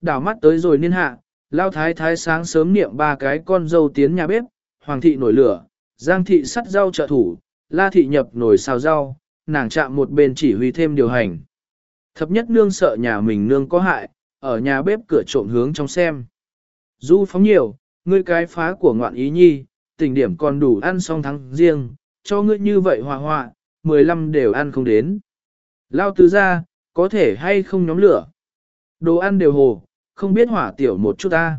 Đảo mắt tới rồi niên hạ, lao thái thái sáng sớm niệm ba cái con dâu tiến nhà bếp, hoàng thị nổi lửa, giang thị sắt rau trợ thủ, la thị nhập nồi xào rau, nàng chạm một bên chỉ huy thêm điều hành. Thập nhất nương sợ nhà mình nương có hại, ở nhà bếp cửa trộm hướng trong xem. Du phóng nhiều, ngươi cái phá của ngoạn ý nhi, tình điểm còn đủ ăn xong thắng riêng, cho ngươi như vậy hòa hòa, 15 đều ăn không đến. Lao tứ ra, có thể hay không nhóm lửa. Đồ ăn đều hồ, không biết hỏa tiểu một chút ta.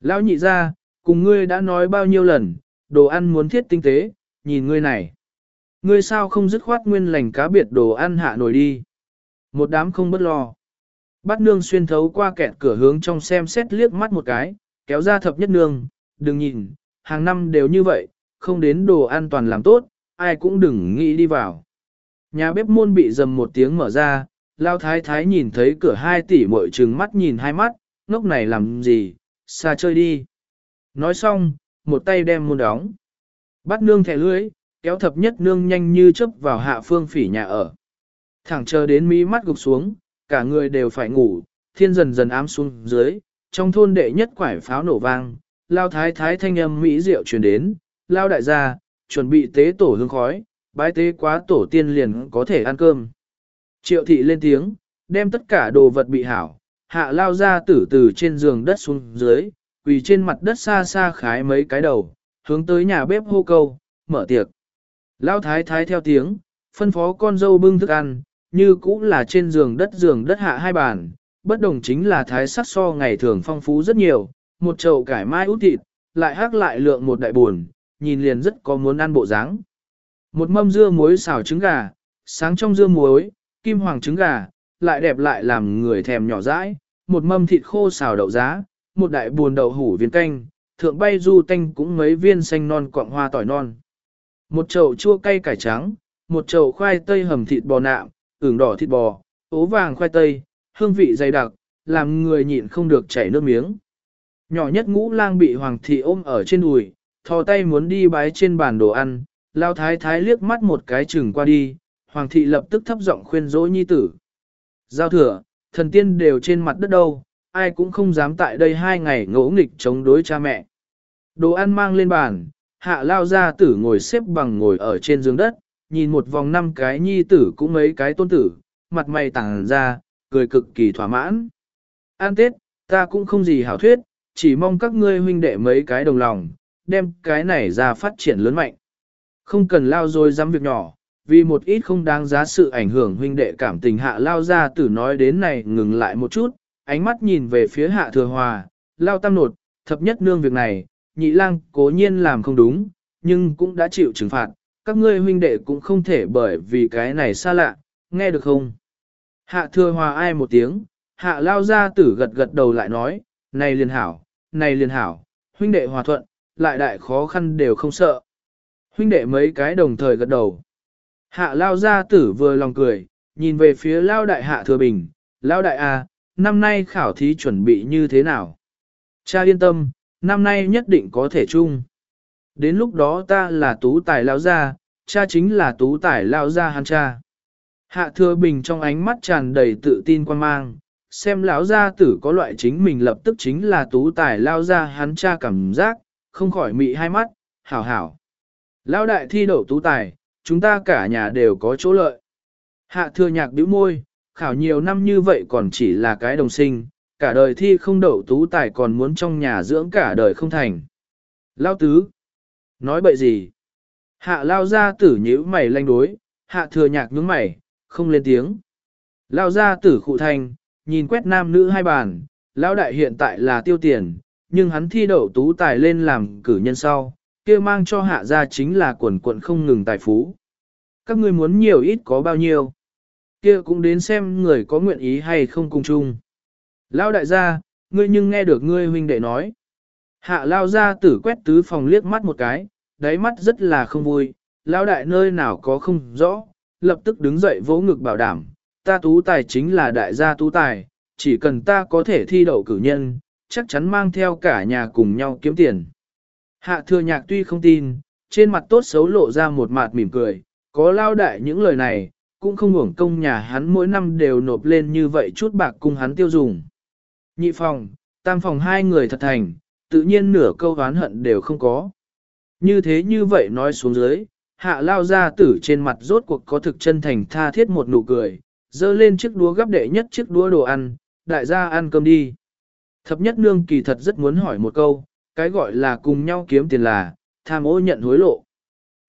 Lão nhị ra, cùng ngươi đã nói bao nhiêu lần, đồ ăn muốn thiết tinh tế, nhìn ngươi này. Ngươi sao không dứt khoát nguyên lành cá biệt đồ ăn hạ nổi đi. Một đám không bất lo. Bắt nương xuyên thấu qua kẹt cửa hướng trong xem xét liếc mắt một cái, kéo ra thập nhất nương, đừng nhìn, hàng năm đều như vậy, không đến đồ an toàn làm tốt, ai cũng đừng nghĩ đi vào. Nhà bếp môn bị dầm một tiếng mở ra, lao thái thái nhìn thấy cửa hai tỷ mội trừng mắt nhìn hai mắt, ngốc này làm gì, xa chơi đi. Nói xong, một tay đem môn đóng. Bắt nương thẻ lưới, kéo thập nhất nương nhanh như chớp vào hạ phương phỉ nhà ở. Thẳng chờ đến mí mắt gục xuống, cả người đều phải ngủ, thiên dần dần ám xuống dưới, trong thôn đệ nhất quải pháo nổ vang, lao thái thái thanh âm mỹ diệu truyền đến, lao đại gia, chuẩn bị tế tổ hương khói, bái tế quá tổ tiên liền có thể ăn cơm. Triệu thị lên tiếng, đem tất cả đồ vật bị hảo, hạ lao ra tử từ trên giường đất xuống dưới, quỳ trên mặt đất xa xa khái mấy cái đầu, hướng tới nhà bếp hô câu, mở tiệc. Lao thái thái theo tiếng, phân phó con dâu bưng thức ăn, như cũng là trên giường đất giường đất hạ hai bàn, bất đồng chính là thái sắc so ngày thường phong phú rất nhiều, một chậu cải mai út thịt, lại hắc lại lượng một đại buồn, nhìn liền rất có muốn ăn bộ dáng. Một mâm dưa muối xào trứng gà, sáng trong dưa muối, kim hoàng trứng gà, lại đẹp lại làm người thèm nhỏ dãi, một mâm thịt khô xào đậu giá, một đại buồn đậu hủ viên canh, thượng bay du tanh cũng mấy viên xanh non quạng hoa tỏi non. Một chậu chua cay cải trắng, một chậu khoai tây hầm thịt bò nạm, ửng đỏ thịt bò, ố vàng khoai tây, hương vị dày đặc, làm người nhịn không được chảy nước miếng. Nhỏ nhất ngũ lang bị hoàng thị ôm ở trên đùi, thò tay muốn đi bái trên bàn đồ ăn, lao thái thái liếc mắt một cái chừng qua đi, hoàng thị lập tức thấp giọng khuyên dỗ nhi tử. Giao thừa, thần tiên đều trên mặt đất đâu, ai cũng không dám tại đây hai ngày ngỗ nghịch chống đối cha mẹ. Đồ ăn mang lên bàn, hạ lao ra tử ngồi xếp bằng ngồi ở trên giường đất, nhìn một vòng năm cái nhi tử cũng mấy cái tôn tử, mặt mày tàng ra, cười cực kỳ thỏa mãn. An Tết, ta cũng không gì hảo thuyết, chỉ mong các ngươi huynh đệ mấy cái đồng lòng, đem cái này ra phát triển lớn mạnh. Không cần lao rồi dám việc nhỏ, vì một ít không đáng giá sự ảnh hưởng huynh đệ cảm tình hạ lao ra tử nói đến này ngừng lại một chút, ánh mắt nhìn về phía hạ thừa hòa, lao tam nột, thập nhất nương việc này, nhị lang cố nhiên làm không đúng, nhưng cũng đã chịu trừng phạt, các ngươi huynh đệ cũng không thể bởi vì cái này xa lạ, nghe được không? Hạ thừa hòa ai một tiếng, hạ lao ra tử gật gật đầu lại nói, này liền hảo, này liền hảo, huynh đệ hòa thuận, lại đại khó khăn đều không sợ. Huynh đệ mấy cái đồng thời gật đầu. Hạ lao gia tử vừa lòng cười, nhìn về phía lao đại hạ thừa bình, lao đại a, à, năm nay khảo thí chuẩn bị như thế nào? Cha yên tâm, năm nay nhất định có thể chung. Đến lúc đó ta là tú tài lao gia, cha chính là tú tài lao gia hắn cha. Hạ thừa bình trong ánh mắt tràn đầy tự tin quan mang, xem lão gia tử có loại chính mình lập tức chính là tú tài lao gia hắn cha cảm giác, không khỏi mị hai mắt, hảo hảo. Lão đại thi đậu tú tài, chúng ta cả nhà đều có chỗ lợi. Hạ thừa nhạc bĩu môi, khảo nhiều năm như vậy còn chỉ là cái đồng sinh, cả đời thi không đậu tú tài còn muốn trong nhà dưỡng cả đời không thành. Lao tứ, nói bậy gì? Hạ lao ra tử nhíu mày lanh đối, hạ thừa nhạc nhướng mày, không lên tiếng. Lao ra tử khụ thành, nhìn quét nam nữ hai bàn, lão đại hiện tại là tiêu tiền, nhưng hắn thi đậu tú tài lên làm cử nhân sau, kia mang cho hạ gia chính là quần quận không ngừng tài phú. Các ngươi muốn nhiều ít có bao nhiêu, kia cũng đến xem người có nguyện ý hay không cùng chung. Lão đại gia, ngươi nhưng nghe được ngươi huynh đệ nói. Hạ lao ra tử quét tứ phòng liếc mắt một cái, đáy mắt rất là không vui, lão đại nơi nào có không rõ, lập tức đứng dậy vỗ ngực bảo đảm, ta tú tài chính là đại gia tú tài, chỉ cần ta có thể thi đậu cử nhân, chắc chắn mang theo cả nhà cùng nhau kiếm tiền. Hạ thừa nhạc tuy không tin, trên mặt tốt xấu lộ ra một mặt mỉm cười, có lao đại những lời này, cũng không hưởng công nhà hắn mỗi năm đều nộp lên như vậy chút bạc cùng hắn tiêu dùng. Nhị phòng, tam phòng hai người thật thành, tự nhiên nửa câu oán hận đều không có. Như thế như vậy nói xuống dưới, hạ lao ra tử trên mặt rốt cuộc có thực chân thành tha thiết một nụ cười, dơ lên chiếc đũa gấp đệ nhất chiếc đũa đồ ăn, đại gia ăn cơm đi. Thập nhất nương kỳ thật rất muốn hỏi một câu, cái gọi là cùng nhau kiếm tiền là, tham ô nhận hối lộ.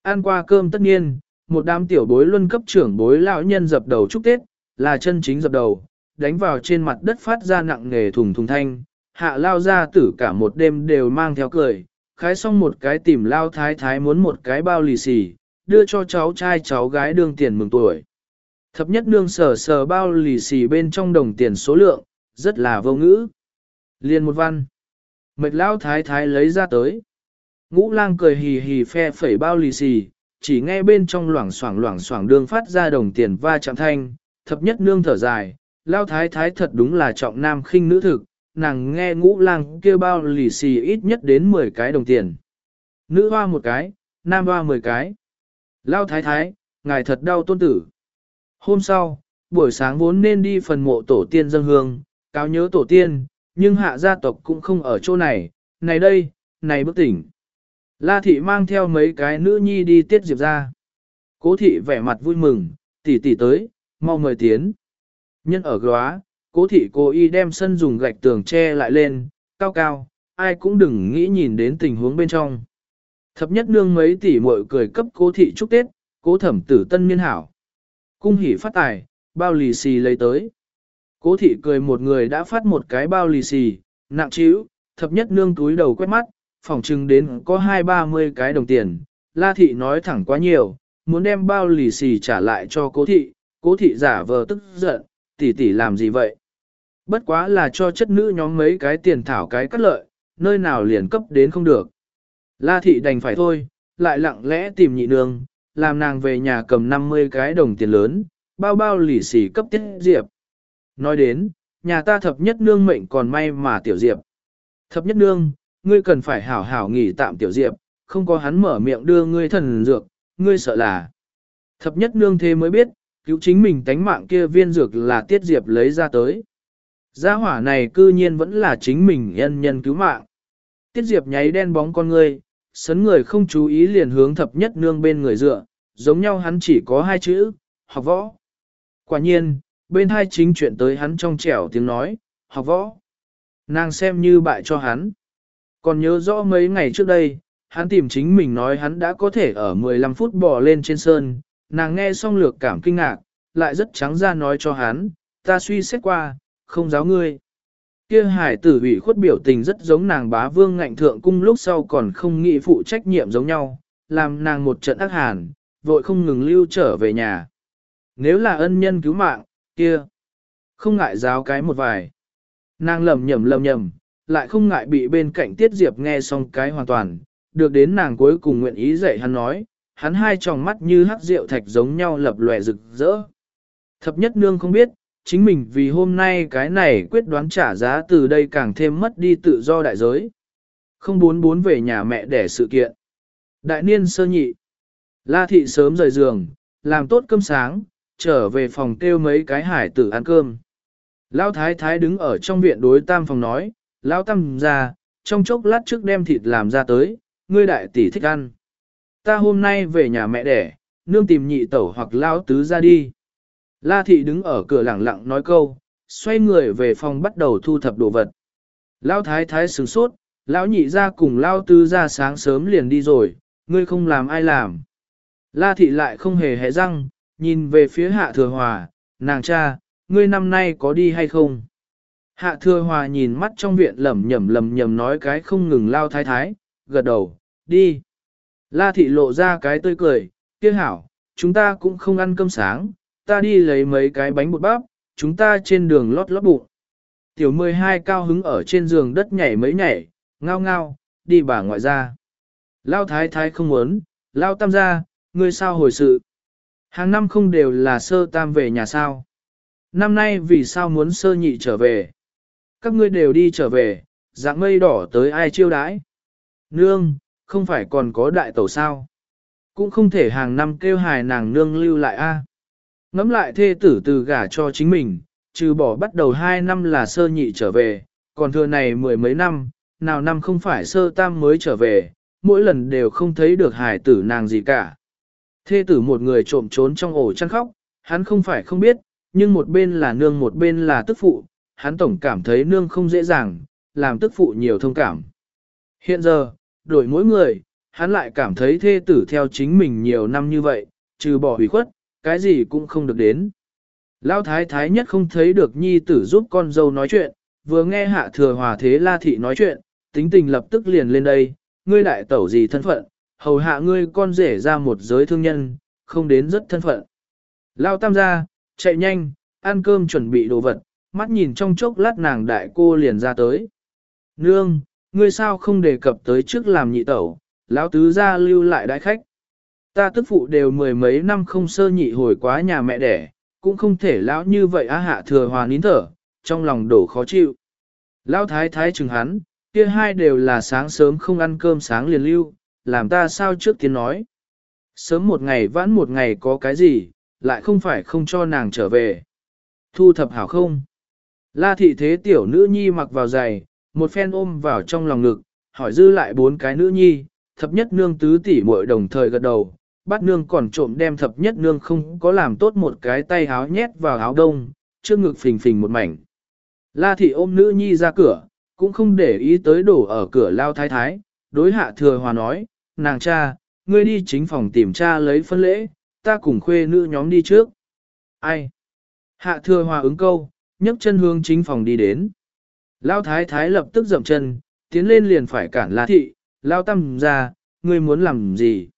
Ăn qua cơm tất nhiên, một đám tiểu bối luân cấp trưởng bối lão nhân dập đầu chúc Tết, là chân chính dập đầu, đánh vào trên mặt đất phát ra nặng nề thùng thùng thanh, hạ lao ra tử cả một đêm đều mang theo cười, khái xong một cái tìm lao thái thái muốn một cái bao lì xì, đưa cho cháu trai cháu gái đương tiền mừng tuổi. Thập nhất nương sờ sờ bao lì xì bên trong đồng tiền số lượng, rất là vô ngữ. Liên một văn. Mệt lao thái thái lấy ra tới. Ngũ lang cười hì hì phe phẩy bao lì xì, chỉ nghe bên trong loảng xoảng loảng xoảng đương phát ra đồng tiền va chạm thanh, thập nhất nương thở dài, lao thái thái thật đúng là trọng nam khinh nữ thực, nàng nghe ngũ lang kêu bao lì xì ít nhất đến 10 cái đồng tiền. Nữ hoa một cái, nam hoa 10 cái. Lao thái thái, ngài thật đau tôn tử. Hôm sau, buổi sáng vốn nên đi phần mộ tổ tiên dân hương, cáo nhớ tổ tiên, nhưng hạ gia tộc cũng không ở chỗ này, này đây, này bức tỉnh. La thị mang theo mấy cái nữ nhi đi tiết diệp ra. Cố thị vẻ mặt vui mừng, tỷ tỷ tới, mau mời tiến. Nhân ở góa, cố thị cố y đem sân dùng gạch tường che lại lên, cao cao, ai cũng đừng nghĩ nhìn đến tình huống bên trong. Thập nhất nương mấy tỷ muội cười cấp cố thị chúc Tết, cố thẩm tử tân niên hảo. Cung hỉ phát tài, bao lì xì lấy tới. Cố thị cười một người đã phát một cái bao lì xì, nặng chiếu, thập nhất nương túi đầu quét mắt, phòng trưng đến có hai ba mươi cái đồng tiền. La thị nói thẳng quá nhiều, muốn đem bao lì xì trả lại cho cố thị, cố thị giả vờ tức giận, tỷ tỷ làm gì vậy? Bất quá là cho chất nữ nhóm mấy cái tiền thảo cái cắt lợi, nơi nào liền cấp đến không được. La thị đành phải thôi, lại lặng lẽ tìm nhị nương, làm nàng về nhà cầm 50 cái đồng tiền lớn, bao bao lì xì cấp tiết diệp. Nói đến, nhà ta thập nhất nương mệnh còn may mà tiểu diệp. Thập nhất nương, ngươi cần phải hảo hảo nghỉ tạm tiểu diệp, không có hắn mở miệng đưa ngươi thần dược, ngươi sợ là. Thập nhất nương thế mới biết, cứu chính mình tánh mạng kia viên dược là tiết diệp lấy ra tới. Gia hỏa này cư nhiên vẫn là chính mình nhân nhân cứu mạng. Tiết diệp nháy đen bóng con ngươi, sấn người không chú ý liền hướng thập nhất nương bên người dựa, giống nhau hắn chỉ có hai chữ, học võ. Quả nhiên, bên hai chính chuyện tới hắn trong trẻo tiếng nói, học võ. Nàng xem như bại cho hắn. Còn nhớ rõ mấy ngày trước đây, hắn tìm chính mình nói hắn đã có thể ở 15 phút bò lên trên sơn, nàng nghe xong lược cảm kinh ngạc, lại rất trắng ra nói cho hắn, ta suy xét qua, không giáo ngươi. Kia hải tử ủy khuất biểu tình rất giống nàng bá vương ngạnh thượng cung lúc sau còn không nghĩ phụ trách nhiệm giống nhau, làm nàng một trận ác hàn, vội không ngừng lưu trở về nhà. Nếu là ân nhân cứu mạng, kia, không ngại giáo cái một vài. Nàng lầm nhầm lầm nhầm, lại không ngại bị bên cạnh Tiết Diệp nghe xong cái hoàn toàn, được đến nàng cuối cùng nguyện ý dạy hắn nói, hắn hai tròng mắt như hắc rượu thạch giống nhau lập lòe rực rỡ. Thập nhất nương không biết, chính mình vì hôm nay cái này quyết đoán trả giá từ đây càng thêm mất đi tự do đại giới. Không bốn bốn về nhà mẹ để sự kiện. Đại niên sơ nhị. La thị sớm rời giường, làm tốt cơm sáng, trở về phòng kêu mấy cái hải tử ăn cơm. Lão thái thái đứng ở trong viện đối tam phòng nói, Lão tam ra, trong chốc lát trước đem thịt làm ra tới, ngươi đại tỷ thích ăn. Ta hôm nay về nhà mẹ đẻ, nương tìm nhị tẩu hoặc lão tứ ra đi. La thị đứng ở cửa lẳng lặng nói câu, xoay người về phòng bắt đầu thu thập đồ vật. Lão thái thái sửng sốt, lão nhị ra cùng lão tứ ra sáng sớm liền đi rồi, ngươi không làm ai làm. La thị lại không hề hé răng, nhìn về phía hạ thừa hòa, nàng cha, ngươi năm nay có đi hay không? Hạ thừa hòa nhìn mắt trong viện lẩm nhẩm lẩm nhẩm nói cái không ngừng lao thái thái, gật đầu, đi. La thị lộ ra cái tươi cười, kia hảo, chúng ta cũng không ăn cơm sáng, ta đi lấy mấy cái bánh bột bắp, chúng ta trên đường lót lót bụng. Tiểu 12 cao hứng ở trên giường đất nhảy mấy nhảy, ngao ngao, đi bà ngoại ra. Lao thái thái không muốn, lao tam ra, ngươi sao hồi sự. Hàng năm không đều là sơ tam về nhà sao. Năm nay vì sao muốn sơ nhị trở về. Các ngươi đều đi trở về, dạng mây đỏ tới ai chiêu đãi. Nương, không phải còn có đại tẩu sao. Cũng không thể hàng năm kêu hài nàng nương lưu lại a. Ngắm lại thê tử từ gả cho chính mình, trừ bỏ bắt đầu 2 năm là sơ nhị trở về, còn thừa này mười mấy năm, nào năm không phải sơ tam mới trở về, mỗi lần đều không thấy được hài tử nàng gì cả. Thê tử một người trộm trốn trong ổ chăn khóc, hắn không phải không biết, nhưng một bên là nương một bên là tức phụ, hắn tổng cảm thấy nương không dễ dàng, làm tức phụ nhiều thông cảm. Hiện giờ, đổi mỗi người, hắn lại cảm thấy thê tử theo chính mình nhiều năm như vậy, trừ bỏ hủy khuất, cái gì cũng không được đến. Lão thái thái nhất không thấy được nhi tử giúp con dâu nói chuyện, vừa nghe hạ thừa hòa thế la thị nói chuyện, tính tình lập tức liền lên đây, ngươi đại tẩu gì thân phận, hầu hạ ngươi con rể ra một giới thương nhân, không đến rất thân phận. Lao tam gia, chạy nhanh, ăn cơm chuẩn bị đồ vật, mắt nhìn trong chốc lát nàng đại cô liền ra tới. Nương, ngươi sao không đề cập tới trước làm nhị tẩu, lão tứ gia lưu lại đại khách. Ta tức phụ đều mười mấy năm không sơ nhị hồi quá nhà mẹ đẻ, cũng không thể lão như vậy á hạ thừa hòa nín thở, trong lòng đổ khó chịu. Lão thái thái chừng hắn, kia hai đều là sáng sớm không ăn cơm sáng liền lưu, làm ta sao trước tiên nói. Sớm một ngày vãn một ngày có cái gì, lại không phải không cho nàng trở về. Thu thập hảo không? La thị thế tiểu nữ nhi mặc vào giày, một phen ôm vào trong lòng ngực, hỏi dư lại bốn cái nữ nhi, thập nhất nương tứ tỷ muội đồng thời gật đầu, bát nương còn trộm đem thập nhất nương không có làm tốt một cái tay áo nhét vào áo đông, trước ngực phình phình một mảnh. La thị ôm nữ nhi ra cửa, cũng không để ý tới đổ ở cửa lao thái thái, đối hạ thừa hòa nói, nàng cha, ngươi đi chính phòng tìm cha lấy phân lễ, ta cùng khuê nữ nhóm đi trước. Ai? Hạ thừa hòa ứng câu, nhấc chân hương chính phòng đi đến. Lao thái thái lập tức dậm chân, tiến lên liền phải cản la thị, lao tâm ra, ngươi muốn làm gì?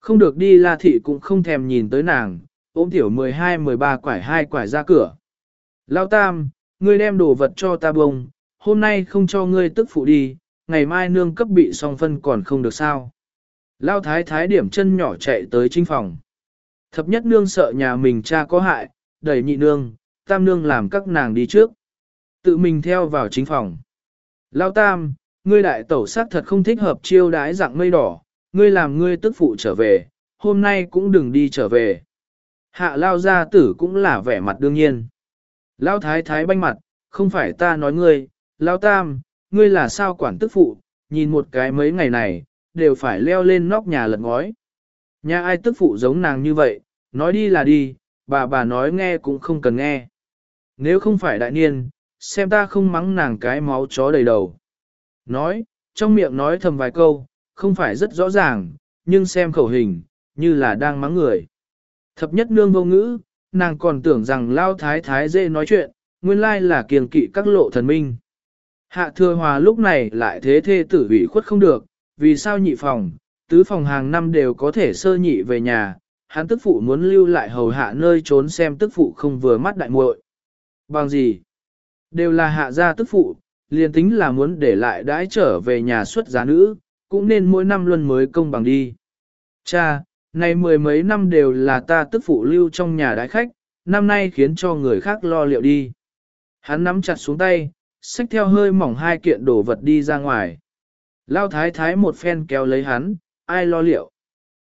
Không được đi la thị cũng không thèm nhìn tới nàng, ôm tiểu 12-13 quải hai quải ra cửa. Lao tam, ngươi đem đồ vật cho ta bông, hôm nay không cho ngươi tức phụ đi, ngày mai nương cấp bị song phân còn không được sao. Lao thái thái điểm chân nhỏ chạy tới trinh phòng. Thập nhất nương sợ nhà mình cha có hại, đẩy nhị nương, tam nương làm các nàng đi trước. Tự mình theo vào chính phòng. Lao tam, ngươi đại tẩu sắc thật không thích hợp chiêu đái dạng mây đỏ, ngươi làm ngươi tức phụ trở về, hôm nay cũng đừng đi trở về. Hạ lao gia tử cũng là vẻ mặt đương nhiên. Lao thái thái banh mặt, không phải ta nói ngươi, lao tam, ngươi là sao quản tức phụ, nhìn một cái mấy ngày này, đều phải leo lên nóc nhà lật ngói. Nhà ai tức phụ giống nàng như vậy, nói đi là đi, bà bà nói nghe cũng không cần nghe. Nếu không phải đại niên, xem ta không mắng nàng cái máu chó đầy đầu. Nói, trong miệng nói thầm vài câu, không phải rất rõ ràng, nhưng xem khẩu hình, như là đang mắng người. Thập nhất nương vô ngữ, nàng còn tưởng rằng lao thái thái dễ nói chuyện, nguyên lai là kiềng kỵ các lộ thần minh. Hạ thừa hòa lúc này lại thế thê tử ủy khuất không được, vì sao nhị phòng, tứ phòng hàng năm đều có thể sơ nhị về nhà, hắn tức phụ muốn lưu lại hầu hạ nơi trốn xem tức phụ không vừa mắt đại muội. Bằng gì? Đều là hạ gia tức phụ, liền tính là muốn để lại đãi trở về nhà xuất giá nữ, cũng nên mỗi năm luân mới công bằng đi. Cha, này mười mấy năm đều là ta tức phụ lưu trong nhà đái khách, năm nay khiến cho người khác lo liệu đi. Hắn nắm chặt xuống tay, xách theo hơi mỏng hai kiện đồ vật đi ra ngoài. Lao thái thái một phen kéo lấy hắn, ai lo liệu.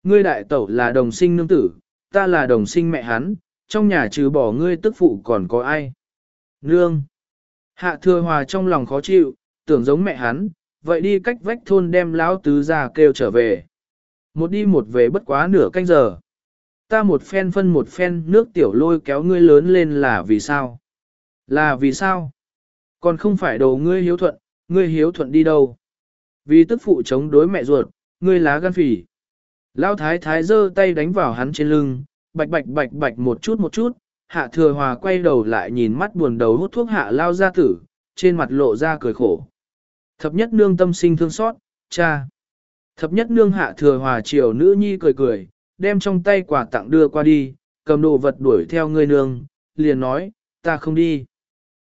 Ngươi đại tẩu là đồng sinh nương tử, ta là đồng sinh mẹ hắn, trong nhà trừ bỏ ngươi tức phụ còn có ai. Nương. Hạ thừa hòa trong lòng khó chịu, tưởng giống mẹ hắn, vậy đi cách vách thôn đem lão tứ ra kêu trở về. Một đi một về bất quá nửa canh giờ. Ta một phen phân một phen nước tiểu lôi kéo ngươi lớn lên là vì sao? Là vì sao? Còn không phải đồ ngươi hiếu thuận, ngươi hiếu thuận đi đâu? Vì tức phụ chống đối mẹ ruột, ngươi lá gan phỉ. Lão thái thái giơ tay đánh vào hắn trên lưng, bạch bạch bạch bạch một chút một chút, hạ thừa hòa quay đầu lại nhìn mắt buồn đầu hút thuốc hạ lao ra tử, trên mặt lộ ra cười khổ. Thập nhất nương tâm sinh thương xót, cha. Thập nhất nương hạ thừa hòa chiều nữ nhi cười cười, đem trong tay quà tặng đưa qua đi, cầm đồ vật đuổi theo người nương, liền nói, ta không đi.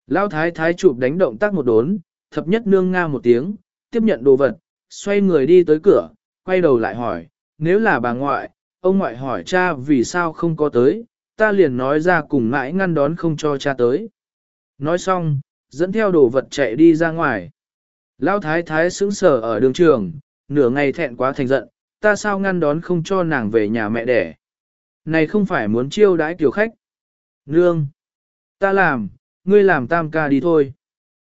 Lao thái thái chụp đánh động tác một đốn, thập nhất nương nga một tiếng, tiếp nhận đồ vật, xoay người đi tới cửa, quay đầu lại hỏi, nếu là bà ngoại, ông ngoại hỏi cha vì sao không có tới, ta liền nói ra cùng mãi ngăn đón không cho cha tới. Nói xong, dẫn theo đồ vật chạy đi ra ngoài. Lão thái thái sững sờ ở đường trường, nửa ngày thẹn quá thành giận, ta sao ngăn đón không cho nàng về nhà mẹ đẻ. Này không phải muốn chiêu đãi tiểu khách. Nương! Ta làm, ngươi làm tam ca đi thôi.